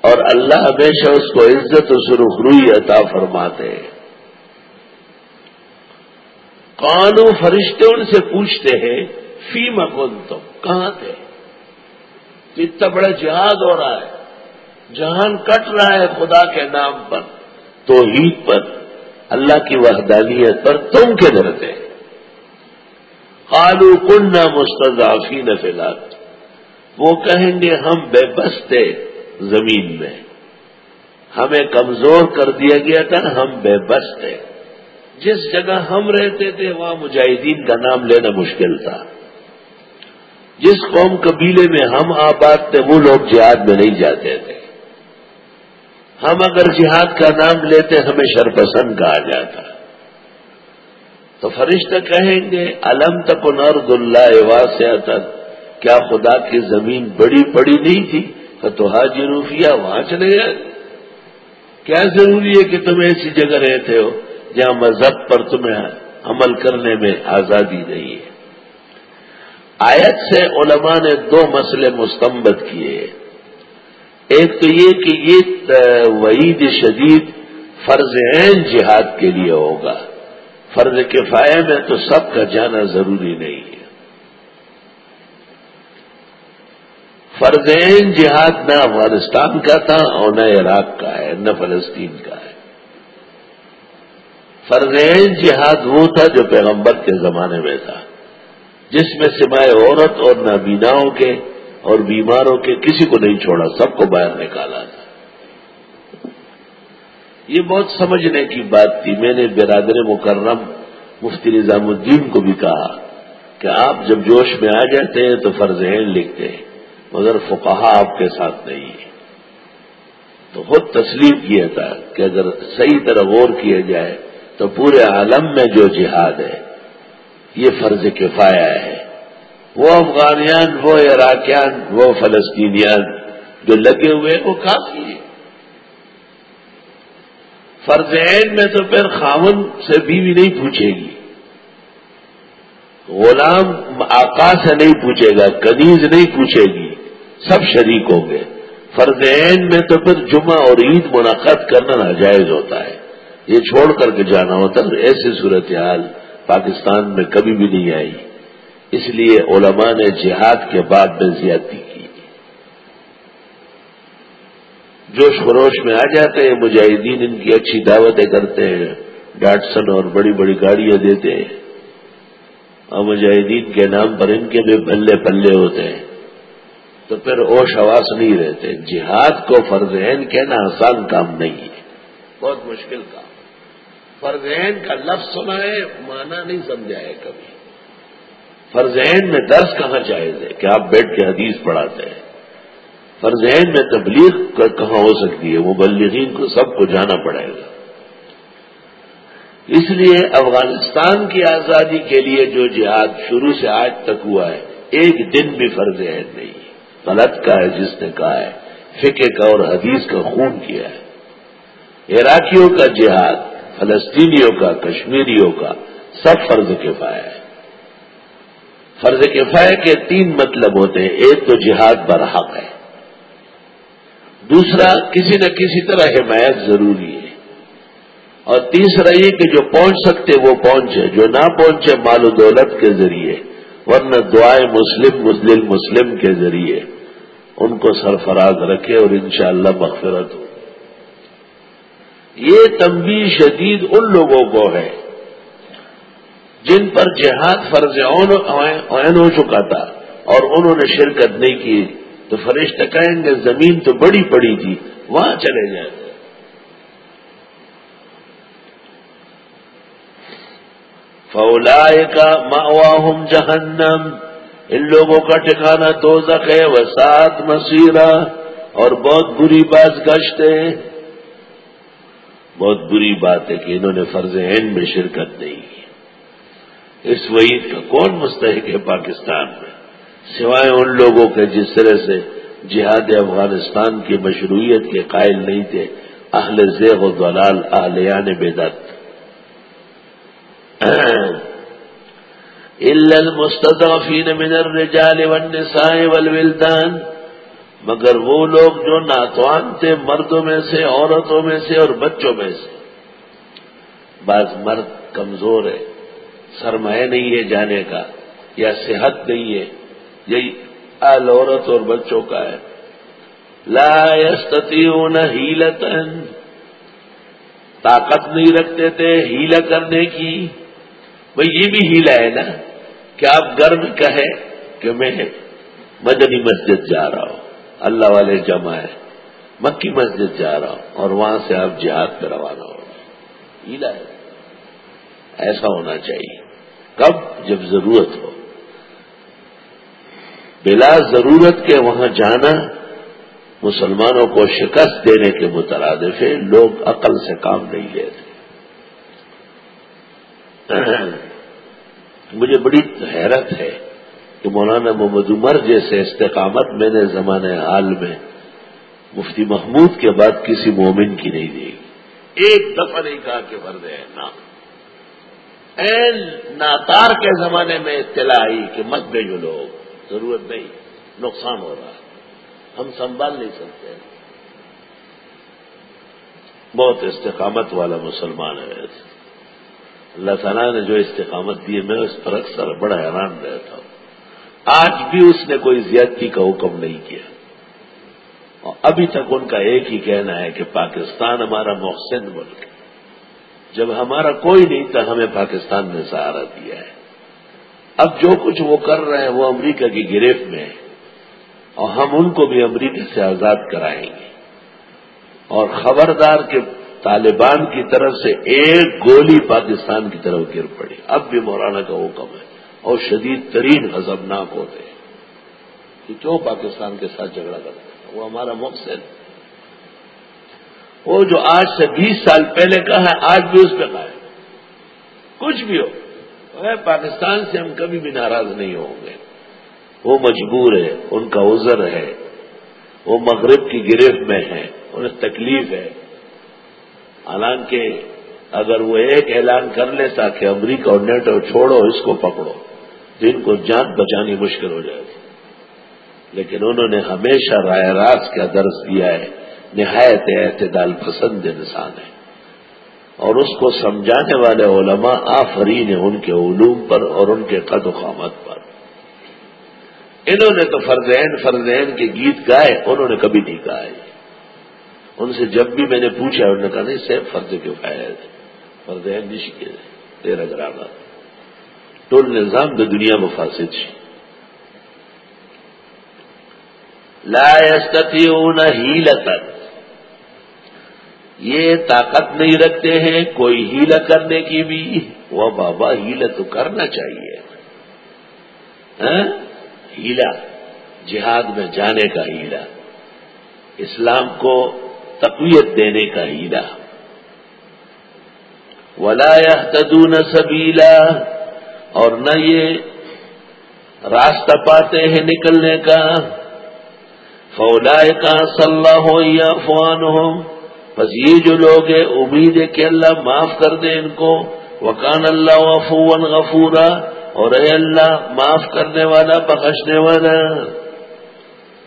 اور اللہ ہمیشہ اس کو عزت و سرخروئی عطا فرماتے ہیں۔ قانو فرشتے ان سے پوچھتے ہیں، فی مکن تم کہاں تھے؟ اتنا بڑا جہاد ہو رہا ہے۔ جہان کٹ رہا ہے خدا کے نام پر، توحید پر، اللہ کی وحدانیت پر، تم کے تھے قالو کنہ مستضافی نفلات وہ کہیں گے، ہم بے بس تھے زمین میں۔ ہمیں کمزور کر دیا گیا تھا، ہم بے بس تھے۔ جس جگہ ہم رہتے تھے، وہاں مجاہدین کا نام لینا مشکل تھا۔ جس قوم قبیلے میں ہم آباد تھے، وہ لوگ جہاد میں نہیں جاتے تھے۔ ہم اگر جہاد کا نام لیتے، ہمیں شرپسند کہا جاتا۔ تو فرشتہ کہیں گے، الم تک نرد اللہ واسع کیا خدا کی زمین بڑی پڑی نہیں تھی؟ تو حاجی روفیہ وہاں چلے گئے۔ کیا ضروری ہے کہ تم ایسی جگہ رہتے ہو؟ جہاں مذہب پر تمہیں عمل کرنے میں آزادی نہیں ہے۔ آیت سے علماء نے دو مسئلے مستمت کیے۔ ایک تو یہ کہ یہ وعید شدید فرض عین جہاد کے لیے ہوگا۔ فرض کفایہ میں تو سب کا جانا ضروری نہیں ہے۔ فرض عین جہاد نہ افغانستان کا تھا اور نہ عراق کا ہے، نہ فلسطین کا ہے۔ فرض جہاد وہ تھا جو پیغمبر کے زمانے میں تھا۔ جس میں سوائے عورت اور نابیناؤں کے اور بیماروں کے کسی کو نہیں چھوڑا، سب کو باہر نکالا تھا۔ یہ بہت سمجھنے کی بات تھی۔ میں نے برادر مکرم مفتی نظام الدین کو بھی کہا کہ آپ جب جوش میں آ جاتے ہیں تو فرض عین لکھتے ہیں، مگر فقہا آپ کے ساتھ نہیں ہے۔ تو خود تسلیم کیا تھا کہ اگر صحیح طرح غور کیا جائے تو پورے عالم میں جو جہاد ہے، یہ فرض کفایا ہے۔ وہ افغانیان، وہ عراقیان، وہ فلسطینیان جو لگے ہوئے وہ کافی ہے فرض عین میں تو پھر خامن سے بیوی نہیں پوچھے گی۔ غلام آقا سے نہیں پوچھے گا، کنیز نہیں پوچھے گی۔ سب شریک ہوں گے۔ فرض عین میں تو پھر جمعہ اور عید منعقد کرنا ناجائز ہوتا ہے۔ یہ چھوڑ کر کے جانا ہوتا ہے ایسی صورتحال پاکستان میں کبھی بھی نہیں آئی۔ اس لیے علماء نے جہاد کے بعد میں زیادتی کی۔ جوش خروش میں آ جاتے ہیں، مجاہدین ان کی اچھی دعوتیں کرتے ہیں، ڈاٹسن اور بڑی بڑی گاڑیاں دیتے ہیں۔ اور مجاہدین کے نام پر ان کے بھی بلے پلے ہوتے ہیں۔ تو پھر اوش حواس نہیں رہتے۔ جہاد کو فرض عین کہنا آسان کام نہیں ہے۔ بہت مشکل کام۔ فرزین کا لفظ سنا ہے مانا نہیں سمجھا ہے کبھی۔ فرزین میں درس کہاں جائز ہے؟ کہ آپ بیٹھ کے حدیث پڑھاتے ہیں۔ فرزین میں تبلیغ کہاں ہو سکتی ہے؟ مبلغین کو سب کو جانا پڑے گا۔ اس لیے افغانستان کی آزادی کے لیے جو جہاد شروع سے آج تک ہوا ہے، ایک دن بھی فرض عین نہیں۔ غلط کا ہے جس نے کہا ہے۔ فکے کا اور حدیث کا خون کیا ہے۔ عراقیوں کا جہاد فلسطینیوں کا، کشمیریوں کا، سب فرض کفایا ہے۔ فرض کفایا کے تین مطلب ہوتے ہیں، ایک تو جہاد برحق ہے۔ دوسرا، کسی نہ کسی طرح حمایت ضروری ہے۔ اور تیسرا یہ کہ جو پہنچ سکتے وہ پہنچے، جو نہ پہنچے مال و دولت کے ذریعے، ورنہ دعائیں مسلم مسلم مسلم کے ذریعے۔ ان کو سرفراز رکھے اور انشاءاللہ مغفرت ہو۔ یہ تنبی شدید ان لوگوں کو ہے جن پر جہاد فرض عین ہو چکا تھا اور انہوں نے شرکت نہیں کی تو فرشت کہیں گے زمین تو بڑی پڑی تھی، وہاں چلے جائیں۔ گے فولائے کا ماواہم جہنم ان لوگوں کا ٹھکانا تو ہے، وسعت، مسیرہ اور بہت بری بات گشت ہے۔ بہت بری بات ہے کہ انہوں نے فرض عین میں شرکت نہیں کی۔ اس وعید کا کون مستحق ہے پاکستان میں؟ سوائے ان لوگوں کے جس طرح سے جہاد افغانستان کی مشروعیت کے قائل نہیں تھے، اہل زیغ و دلال اہلیان بیدت المستضعفین من الرجال والنساء والولدان۔ مگر وہ لوگ جو ناتوان تھے مردوں میں سے، عورتوں میں سے اور بچوں میں سے۔ بعض مرد کمزور ہے، سرمایہ نہیں ہے جانے کا، یا صحت نہیں ہے، یہی آل عورت اور بچوں کا ہے۔ لا یستطیعون ہیلتن طاقت نہیں رکھتے تھے ہیلا کرنے کی۔ بھائی یہ بھی ہیلا ہے نا، کہ آپ گرم کہے کہ میں مدنی مسجد جا رہا ہوں۔ اللہ والے جمع ہے۔ مکی مسجد جا رہا ہوں اور وہاں سے آپ جہاد پہ روانہ ہو۔ ہیلا ہے۔ ایسا ہونا چاہیے۔ کب؟ جب ضرورت ہو۔ بلا ضرورت کے وہاں جانا مسلمانوں کو شکست دینے کے مترادف ہے۔ لوگ عقل سے کام نہیں لیتے مجھے بڑی حیرت ہے۔ کہ مولانا محمد عمر جیسے استقامت میں نے زمانے حال میں مفتی محمود کے بعد کسی مومن کی نہیں دی۔ ایک دفعہ نہیں کہا کہ فرد ہے نا ناتار کے زمانے میں اطلاع آئی کہ مت بھیجو لوگ، ضرورت نہیں، نقصان ہو رہا ہے۔ ہم سنبھال نہیں سکتے۔ بہت استقامت والا مسلمان ہے۔ اللہ تعالیٰ نے جو استقامت دی ہے، میں اس پر اکثر بڑا حیران رہتا ہوں۔ آج بھی اس نے کوئی زیادتی کا حکم نہیں کیا۔ اور ابھی تک ان کا ایک ہی کہنا ہے کہ پاکستان ہمارا محسن ملک ہے۔ جب ہمارا کوئی نہیں تھا ہمیں پاکستان نے سہارا دیا ہے۔ اب جو کچھ وہ کر رہے ہیں وہ امریکہ کی گرفت میں ہے۔ اور ہم ان کو بھی امریکہ سے آزاد کرائیں گے۔ اور خبردار کے طالبان کی طرف سے ایک گولی پاکستان کی طرف گر پڑی۔ اب بھی مولانا کا حکم ہے۔ اور شدید ترین غضبناک ہوتے ہیں۔ کہ کیوں پاکستان کے ساتھ جھگڑا کرتے ہیں؟ وہ ہمارا مقصد وہ جو آج سے بیس سال پہلے کا ہے، آج بھی اس پہ ہے کچھ بھی ہو پاکستان سے ہم کبھی بھی ناراض نہیں ہوں گے۔ وہ مجبور ہے، ان کا عذر ہے۔ وہ مغرب کی گرفت میں ہے، انہیں تکلیف ہے۔ حالانکہ اگر وہ ایک اعلان کر لیتا کہ امریکہ اور نیٹو چھوڑو، اس کو پکڑو۔ تو ان کو جان بچانی مشکل ہو جائے گی۔ لیکن انہوں نے ہمیشہ رائے راست کا درس دیا ہے، نہایت اعتدال پسند انسان ہے۔ اور اس کو سمجھانے والے علماء آفرین ہیں ان کے علوم پر اور ان کے قد و قامت پر۔ انہوں نے تو فرزین فرزین کے گیت گائے، انہوں نے کبھی نہیں گائے۔ ان سے جب بھی میں نے پوچھا، انہوں نے کہا، نہیں صرف فرض کیوں فائد فردین نشکے تیرا گرانا ٹول نظام تو دنیا میں فاسد لا يستطيعون ہیلتا یہ طاقت نہیں رکھتے ہیں، کوئی ہیلا کرنے کی بھی. وہ بابا ہیلا تو کرنا چاہیے. ہاں؟ ہیلا جہاد میں جانے کا ہیلا اسلام کو تقویت دینے کا ہیلا ولا تدون سبیلا. اور نہ یہ راستہ پاتے ہیں نکلنے کا فولا کا صلاح ہو یا فوان ہو بس یہ جو لوگ ہیں، امید ہے کہ اللہ معاف کر دے ان کو۔ وکان اللہ وفون غفورا، اور اے اللہ معاف کرنے والا، بخشنے والا۔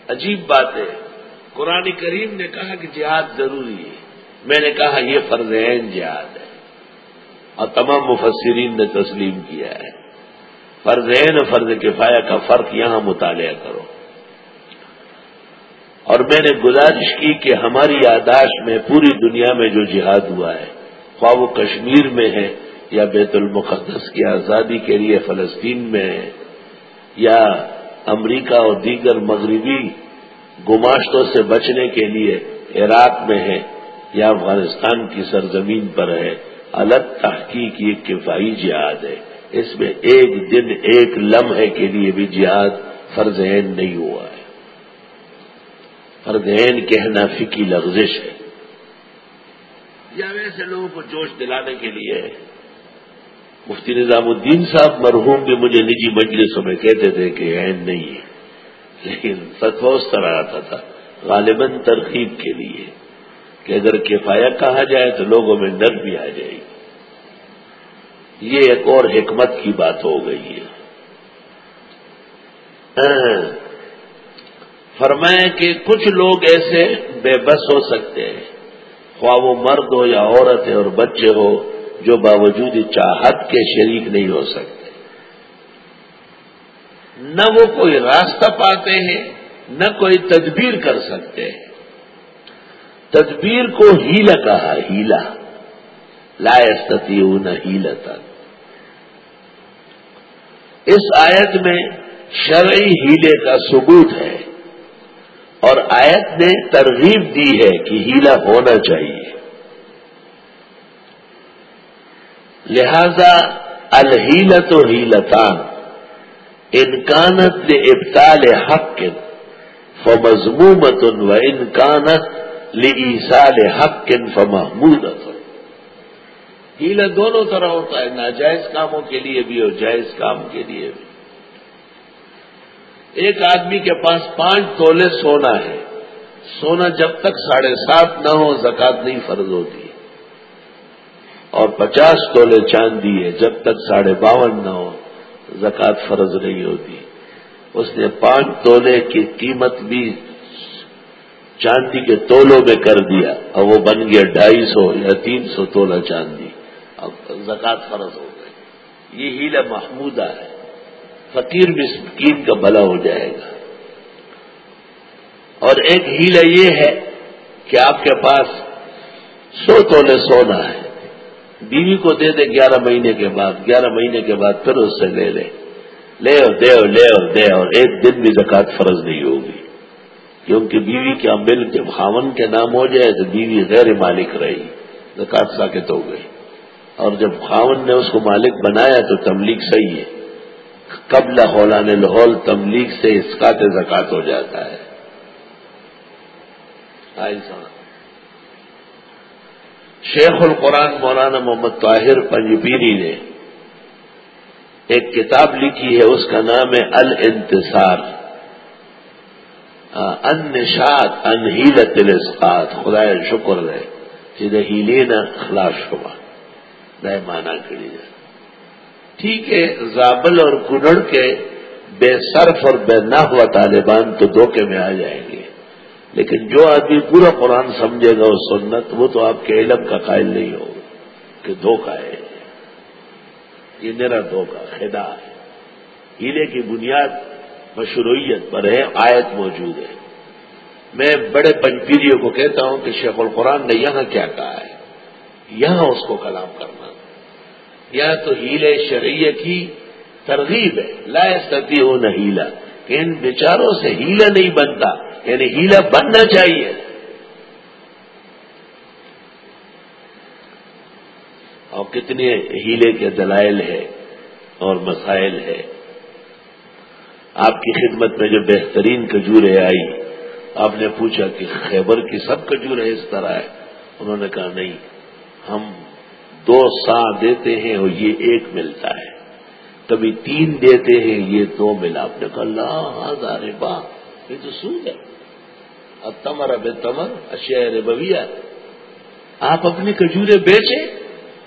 عجیب بات ہے۔ قرآن کریم نے کہا کہ جہاد ضروری ہے۔ میں نے کہا یہ فرض عین جہاد ہے۔ اور تمام مفسرین نے تسلیم کیا ہے۔ فرض عین فرض کفایہ کا فرق یہاں مطالعہ کرو۔ اور میں نے گزارش کی کہ ہماری یاداشت میں پوری دنیا میں جو جہاد ہوا ہے، خواہ وہ کشمیر میں ہے یا بیت المقدس کی آزادی کے لیے فلسطین میں ہے یا امریکہ اور دیگر مغربی گماشتوں سے بچنے کے لیے عراق میں ہے یا افغانستان کی سرزمین پر ہے، الگ تحقیق یہ کفائی جہاد ہے۔ اس میں ایک دن ایک لمحے کے لیے بھی جہاد فرض عین نہیں ہوا ہے۔ فرض عین کہنا فکی لغزش ہے۔ یا ویسے لوگوں کو جوش دلانے کے لیے مفتی نظام الدین صاحب مرحوم بھی مجھے نجی مجلسوں میں کہتے تھے کہ عین نہیں ہے۔ لیکن فتوا اس طرح آتا تھا، غالباً ترغیب کے لیے کہ اگر کفایہ کہا جائے تو لوگوں میں ڈر بھی آ جائے گی۔ یہ ایک اور حکمت کی بات ہو گئی ہے۔ ہاں۔ فرمائیں کہ کچھ لوگ ایسے بے بس ہو سکتے ہیں۔ خواہ وہ مرد ہو یا عورت ہے اور بچے ہو، جو باوجود چاہت کے شریک نہیں ہو سکتے۔ نہ وہ کوئی راستہ پاتے ہیں، نہ کوئی تدبیر کر سکتے ہیں۔ تدبیر کو ہیلا کہا ہیلا لائے نہ ہیلا تک اس آیت میں شرعی ہیلے کا ثبوت ہے اور آیت نے ترغیب دی ہے کہ ہیلا ہونا چاہیے۔ لہذا الحیلت و ہیلتان انکانت ابتال حق، فمضمومت و انکانت لسال حق فمحمود ہیلا دونوں طرح ہوتا ہے، ناجائز کاموں کے لیے بھی اور جائز کام کے لیے بھی۔ ایک آدمی کے پاس پانچ تولے سونا ہے، سونا جب تک ساڑھے سات نہ ہو، زکات نہیں فرض ہوتی۔ اور پچاس تولے چاندی ہے، جب تک ساڑھے باون نہ ہو، زکات فرض نہیں ہوتی۔ اس نے پانچ تولے کی قیمت بھی چاندی کے تولوں میں کر دیا، اور وہ بن گیا ڈھائی سو یا تین سو تولہ چاندی۔ اب زکات فرض ہو گئی یہ ہیلا محمودہ ہے۔ فقیر مسکین کا بلا ہو جائے گا۔ اور ایک ہیلا یہ ہے کہ آپ کے پاس سو تولے سونا ہے۔ بیوی کو دے دے گیارہ مہینے کے بعد، گیارہ مہینے کے بعد پھر اس سے لے لے۔ لے اور دے اور لے اور دے اور ایک دن بھی زکات فرض نہیں ہوگی۔ کیونکہ بیوی کا مل جب خاون کے نام ہو جائے تو بیوی غیر مالک رہی۔ زکات ساکت ہو گئی۔ اور جب خاون نے اس کو مالک بنایا تو تملیغ صحیح ہے۔ قبل ہولان الحول تملیغ سے اسکات زکات ہو جاتا ہے۔ شیخ القرآن مولانا محمد طاہر پنجبیری نے ایک کتاب لکھی ہے، اس کا نام ہے الانتصار۔ ہاں، ان نشاد ان ہیلت خدا شکر ہے سیدھے ہیلین خلاص شبہ نئے مانا کری جائے۔ ٹھیک ہے، زابل اور کنڑ کے بے صرف اور بے نہ ہوا طالبان تو دھوکے میں آ جائیں گے۔ لیکن جو آدمی پورا قرآن سمجھے گا وہ سنت، وہ تو آپ کے علم کا قائل نہیں ہوگا کہ دھوکہ ہے۔ یہ میرا دھوکہ، خدا ہے۔ ہیلے کی بنیاد مشروعیت پر ہے، آیت موجود ہے۔ میں بڑے پنجپیریوں کو کہتا ہوں کہ شیخ القرآن نے یہاں کیا کہا ہے۔ یہاں اس کو کلام کرنا۔ یا تو ہیلے شریع کی ترغیب ہے، لا ستی ہو نہ ہیلا۔ کہ ان بیچاروں سے ہیلا نہیں بنتا یعنی ہیلا بننا چاہیے۔ اور کتنے ہیلے کے دلائل ہے اور مسائل ہے آپ کی خدمت میں جو بہترین کجورے آئی آپ نے پوچھا کہ خیبر کی سب کجورے اس طرح ہے انہوں نے کہا نہیں، ہم دو سا دیتے ہیں اور یہ ایک ملتا ہے۔ کبھی تین دیتے ہیں، یہ دو ملا۔ آپ نے کہا اللہ ہزار با یہ تو سود ہے۔ اب تمر اب تمر اشیر بویا آپ اپنی کھجورے بیچے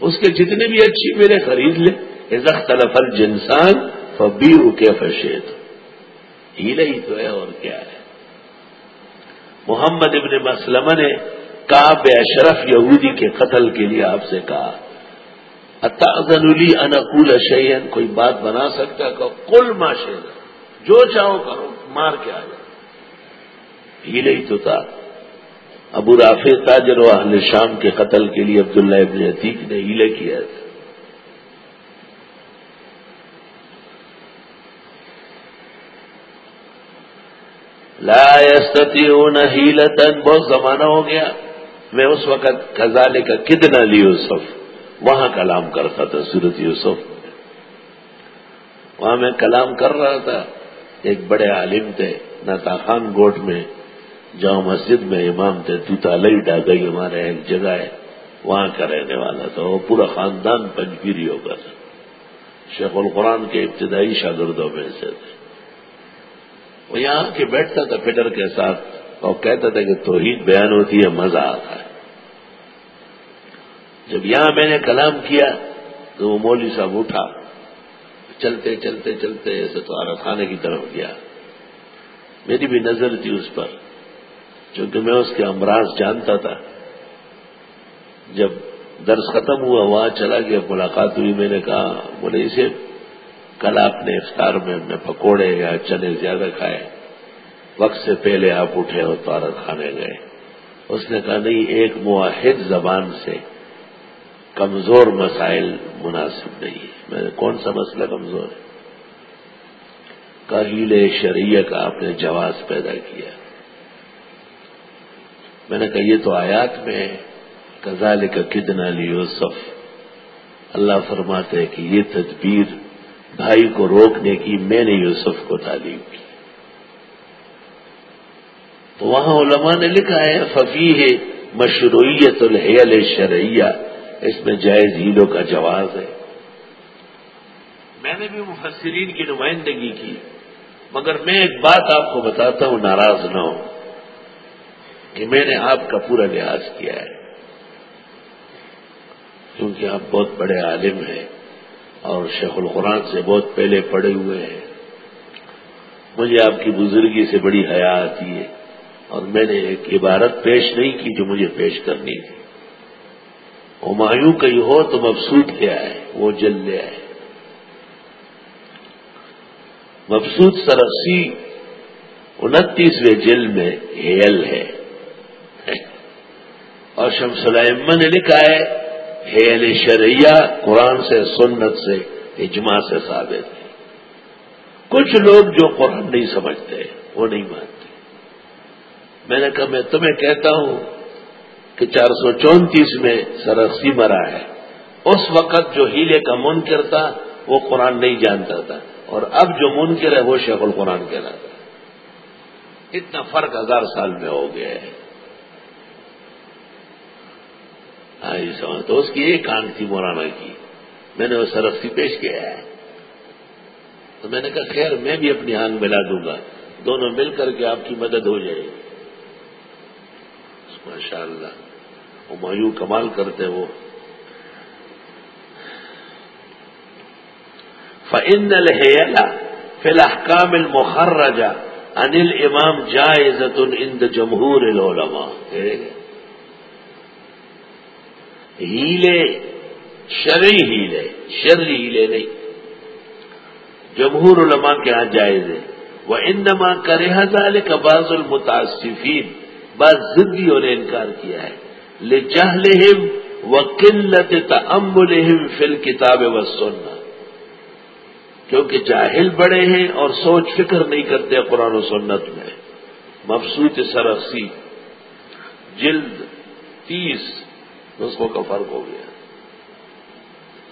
اس کے جتنے بھی اچھی میرے خرید لیں۔ عزت تلفل جنسان فبی کے فشید ہی تو ہے، اور کیا ہے۔ محمد ابن مسلم نے کاب اشرف یہودی کے قتل کے لیے آپ سے کہا اتلی انکول شعین کوئی بات بنا سکتا کہ کل ماشے جو چاہو کرو مار کے آ جاؤ۔ یہ نہیں تو تھا۔ ابو رافع تاجر و اہل شام کے قتل کے لیے عبداللہ ابن عتیق نے ہیلے کیا تھا۔ لا يستطيعون ہیلتن بہت زمانہ ہو گیا۔ میں اس وقت خزالے کا کتنا لی یوسف وہاں کلام کرتا تھا، سورت یوسف۔ وہاں میں کلام کر رہا تھا۔ ایک بڑے عالم تھے ناتا خان گوٹ میں جہاں مسجد میں امام تھے تو لئی ڈا گئی ہمارے ایک جگہ ہے، وہاں کا رہنے والا تھا۔ وہ پورا خاندان پنجپیری ہو کر شیخ القرآن کے ابتدائی شاگردوں میں سے تھے۔ وہ یہاں کے بیٹھتا تھا پیٹر کے ساتھ اور کہتا تھا کہ توحید بیان ہوتی ہے، مزہ آتا ہے۔ جب یہاں میں نے کلام کیا تو وہ مولوی صاحب اٹھا، چلتے چلتے چلتے ایسے تو آرا خانے کی طرف گیا۔ میری بھی نظر تھی اس پر، چونکہ میں اس کے امراض جانتا تھا۔ جب درس ختم ہوا، وہاں چلا گیا، ملاقات ہوئی، میں نے کہا، بولے، اسے کل آپ نے افطار میں پکوڑے یا چنے زیادہ کھائے۔ وقت سے پہلے آپ اٹھے اور تارت کھانے گئے۔ اس نے کہا، نہیں، ایک معاہد زبان سے۔ کمزور مسائل مناسب نہیں ہے میں نے کون سا مسئلہ کمزور ہے؟ کہیل شریع کا آپ نے جواز پیدا کیا۔ میں نے کہا یہ تو آیات میں کزال کا کدنا یوسف اللہ فرماتے کہ یہ تدبیر بھائی کو روکنے کی میں نے یوسف کو تعلیم کی۔ تو وہاں علماء نے لکھا ہے ففی ہے مشروعیت الحیل شرعیہ اس میں جائز ہیلوں کا جواز ہے۔ میں نے بھی مفسرین کی نمائندگی کی، مگر میں ایک بات آپ کو بتاتا ہوں، ناراض نہ ہو کہ میں نے آپ کا پورا لحاظ کیا ہے۔ کیونکہ آپ بہت بڑے عالم ہیں اور شیخ القرآن سے بہت پہلے پڑے ہوئے ہیں۔ مجھے آپ کی بزرگی سے بڑی حیا آتی ہے اور میں نے ایک عبارت پیش نہیں کی جو مجھے پیش کرنی تھی۔ ہمایوں کہیں ہو تو مبسوط کیا ہے؟ وہ جل لے آئے مبسوط سرسی انتیسویں جل میں ہیل ہے۔ اور شمس الائمہ نے لکھا ہے، ہیل شرعیہ قرآن سے، سنت سے، اجماع سے ثابت ہے۔ کچھ لوگ جو قرآن نہیں سمجھتے، وہ نہیں مانتے۔ میں نے کہا، میں تمہیں کہتا ہوں کہ چار سو چونتیس میں سرخسی مرا ہے۔ اس وقت جو ہیلے کا منکر تھا، وہ قرآن نہیں جانتا تھا۔ اور اب جو منکر ہے، وہ شیخ القرآن کہلاتا ہے۔ اتنا فرق ہزار سال میں ہو گیا ہے۔ ہاں جی، سمجھ، تو اس کی ایک آنکھ تھی مولانا کی۔ میں نے وہ سرخسی پیش کیا ہے۔ تو میں نے کہا، خیر، میں بھی اپنی آنکھ ملا دوں گا۔ دونوں مل کر کے آپ کی مدد ہو جائے گی۔ ماشاء اللہ وہ مایو کمال کرتے وہ۔ فن الحیلا فی الحکام المخرجہ انل امام جائزت اند جمہور العلماء۔ ہیلے، شرعی ہیلے شرعی ہیلے نہیں۔ جمہور علماء کے ہاں جائز ہے۔ وہ انما کرے ہزال کا باز بعض زدیوں نے انکار کیا ہے۔ لے و قلت تمبل فل کتاب و سننا کیونکہ جاہل بڑے ہیں اور سوچ فکر نہیں کرتے قرآن و سنت میں۔ مبسوط سرخسی جلد تیس۔ نسخوں کا فرق ہو گیا۔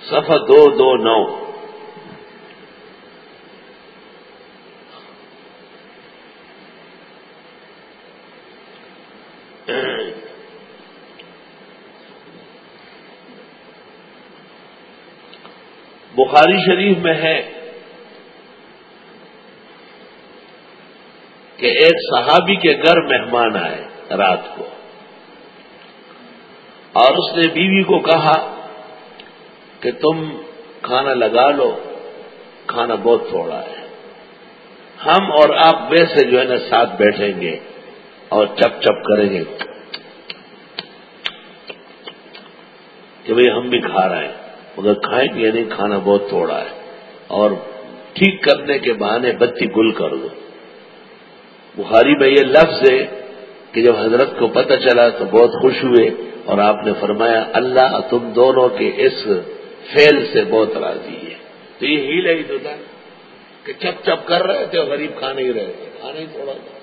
صفحہ دو دو نو۔ بخاری شریف میں ہے کہ ایک صحابی کے گھر مہمان آئے رات کو اور اس نے بیوی کو کہا کہ تم کھانا لگا لو، کھانا بہت تھوڑا ہے۔ ہم اور آپ ویسے جو ہے نا ساتھ بیٹھیں گے۔ اور چپ چپ کریں گے کہ بھئی ہم بھی کھا رہے ہیں۔ مگر کھائیں گے نہیں، کھانا بہت تھوڑا ہے۔ اور ٹھیک کرنے کے بہانے بتی گل کر دو۔ بخاری میں یہ لفظ ہے کہ جب حضرت کو پتہ چلا تو بہت خوش ہوئے اور آپ نے فرمایا، اللہ تم دونوں کے اس فیل سے بہت راضی ہے تو یہ ہیل ہی تو تھا کہ چپ چپ کر رہے تھے غریب کھانے ہی رہے تھے کھانا ہی تھوڑا تھا۔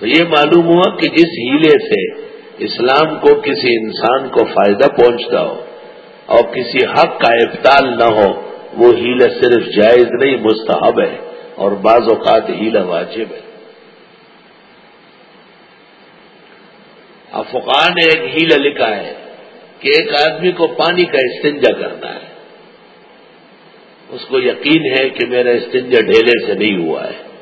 تو یہ معلوم ہوا کہ جس ہیلے سے اسلام کو کسی انسان کو فائدہ پہنچتا ہو اور کسی حق کا ابتال نہ ہو، وہ ہیلا صرف جائز نہیں، مستحب ہے اور بعض اوقات ہیلا واجب ہے۔ افقان نے ایک ہیلا لکھا ہے کہ ایک آدمی کو پانی کا استنجا کرنا ہے۔ اس کو یقین ہے کہ میرا استنجا ڈھیلے سے نہیں ہوا ہے۔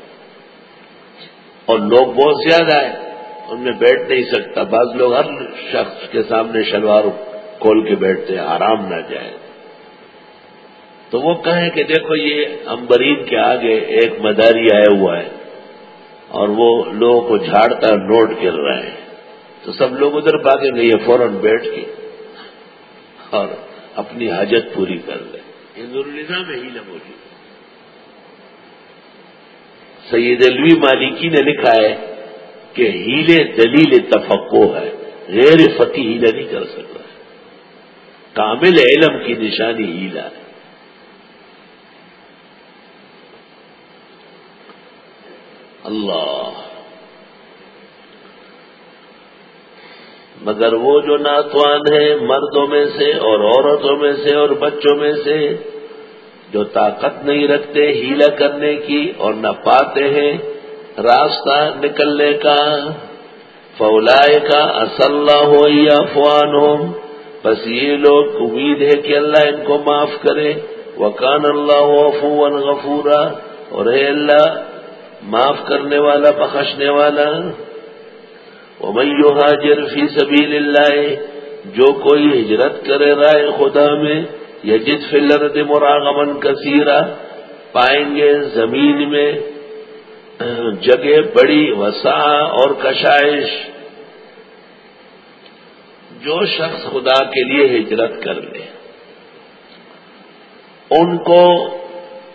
اور لوگ بہت زیادہ ہیں، ان میں بیٹھ نہیں سکتا۔ بعض لوگ ہر شخص کے سامنے شلوار کھول کے بیٹھتے ہیں، آرام نہ جائے۔ تو وہ کہیں کہ دیکھو، یہ امبرین کے آگے ایک مداری آیا ہوا ہے اور وہ لوگوں کو جھاڑتا نوٹ کر رہا ہے۔ تو سب لوگ ادھر بھاگیں گے یہ فوراً بیٹھ کے اور اپنی حاجت پوری کر لیں النظام میں ہی نہ موجود۔ سید الوی مالکی نے لکھا ہے کہ ہیلے دلیل تفقو ہے، غیر فتی ہیلا نہیں کر سکتا۔ کامل علم کی نشانی ہیلا ہے۔ اللہ۔ مگر وہ جو ناتوان ہیں، مردوں میں سے اور عورتوں میں سے اور بچوں میں سے جو طاقت نہیں رکھتے ہیلا کرنے کی اور نہ پاتے ہیں راستہ نکلنے کا فولائے کا اسلّہ ہو یا فوان ہو بس یہ لوگ امید ہے کہ اللہ ان کو معاف کرے۔ وکان اللہ افون غفورا، اور اے اللہ، معاف کرنے والا، بخشنے والا۔ وہ حاجر فی سبیل اللہ، جو کوئی ہجرت کرے رائے خدا میں یا جس فلرت مراغمن کثیرہ پائیں گے زمین میں، جگہ بڑی وسا اور کشائش۔ جو شخص خدا کے لیے ہجرت کر لے، ان کو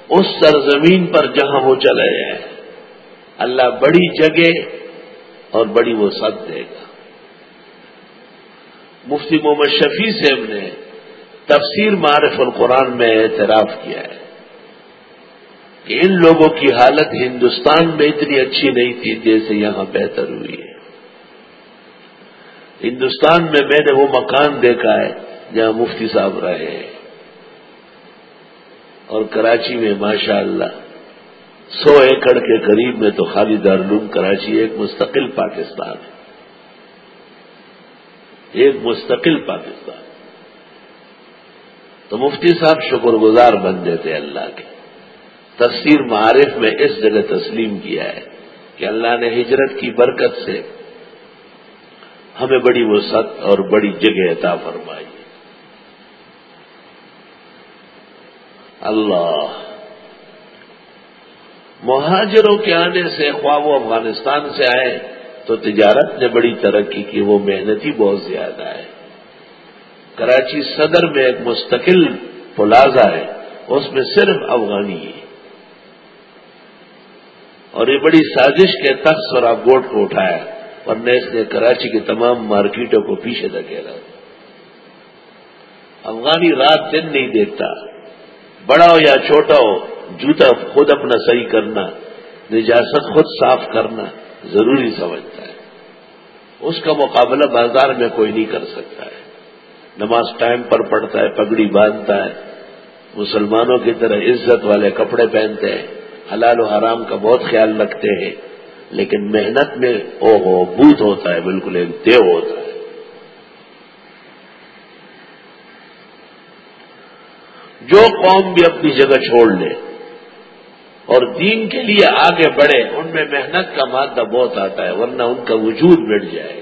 اس سرزمین پر جہاں وہ چلے جائے، اللہ بڑی جگہ اور بڑی وہ سد دے گا۔ مفتی محمد شفیع صاحب نے تفسیر معرف القرآن میں اعتراف کیا ہے کہ ان لوگوں کی حالت ہندوستان میں اتنی اچھی نہیں تھی جیسے یہاں بہتر ہوئی ہے۔ ہندوستان میں میں نے وہ مکان دیکھا ہے جہاں مفتی صاحب رہے ہیں۔ اور کراچی میں ماشاء اللہ سو ایکڑ کے قریب میں تو خالی دارالعلوم کراچی ایک مستقل پاکستان ہے۔ ایک مستقل پاکستان۔ تو مفتی صاحب شکر گزار بن دیتے اللہ کے۔ تفسیر معارف میں اس جگہ تسلیم کیا ہے کہ اللہ نے ہجرت کی برکت سے ہمیں بڑی وسعت اور بڑی جگہ عطا فرمائی۔ اللہ۔ مہاجروں کے آنے سے خواب وہ افغانستان سے آئے، تو تجارت نے بڑی ترقی کی، وہ محنتی بہت زیادہ ہے۔ کراچی صدر میں ایک مستقل پلازا ہے، اس میں صرف افغانی ہے اور یہ بڑی سازش کے تخت اور آپ گوٹ کو اٹھایا اور اس نے کراچی کی تمام مارکیٹوں کو پیچھے دھکیلا۔ افغانی رات دن نہیں دیکھتا، بڑا ہو یا چھوٹا ہو، جوتا خود اپنا صحیح کرنا، نجاست خود صاف کرنا ضروری سمجھتا ہے۔ اس کا مقابلہ بازار میں کوئی نہیں کر سکتا ہے۔ نماز ٹائم پر پڑتا ہے، پگڑی باندھتا ہے۔ مسلمانوں کی طرح عزت والے کپڑے پہنتے ہیں۔ حلال و حرام کا بہت خیال رکھتے ہیں۔ لیکن محنت میں او ہو بوت ہوتا ہے، بالکل ایک دیو ہوتا ہے۔ جو قوم بھی اپنی جگہ چھوڑ لے اور دین کے لیے آگے بڑھے، ان میں محنت کا مادہ بہت آتا ہے، ورنہ ان کا وجود مٹ جائے۔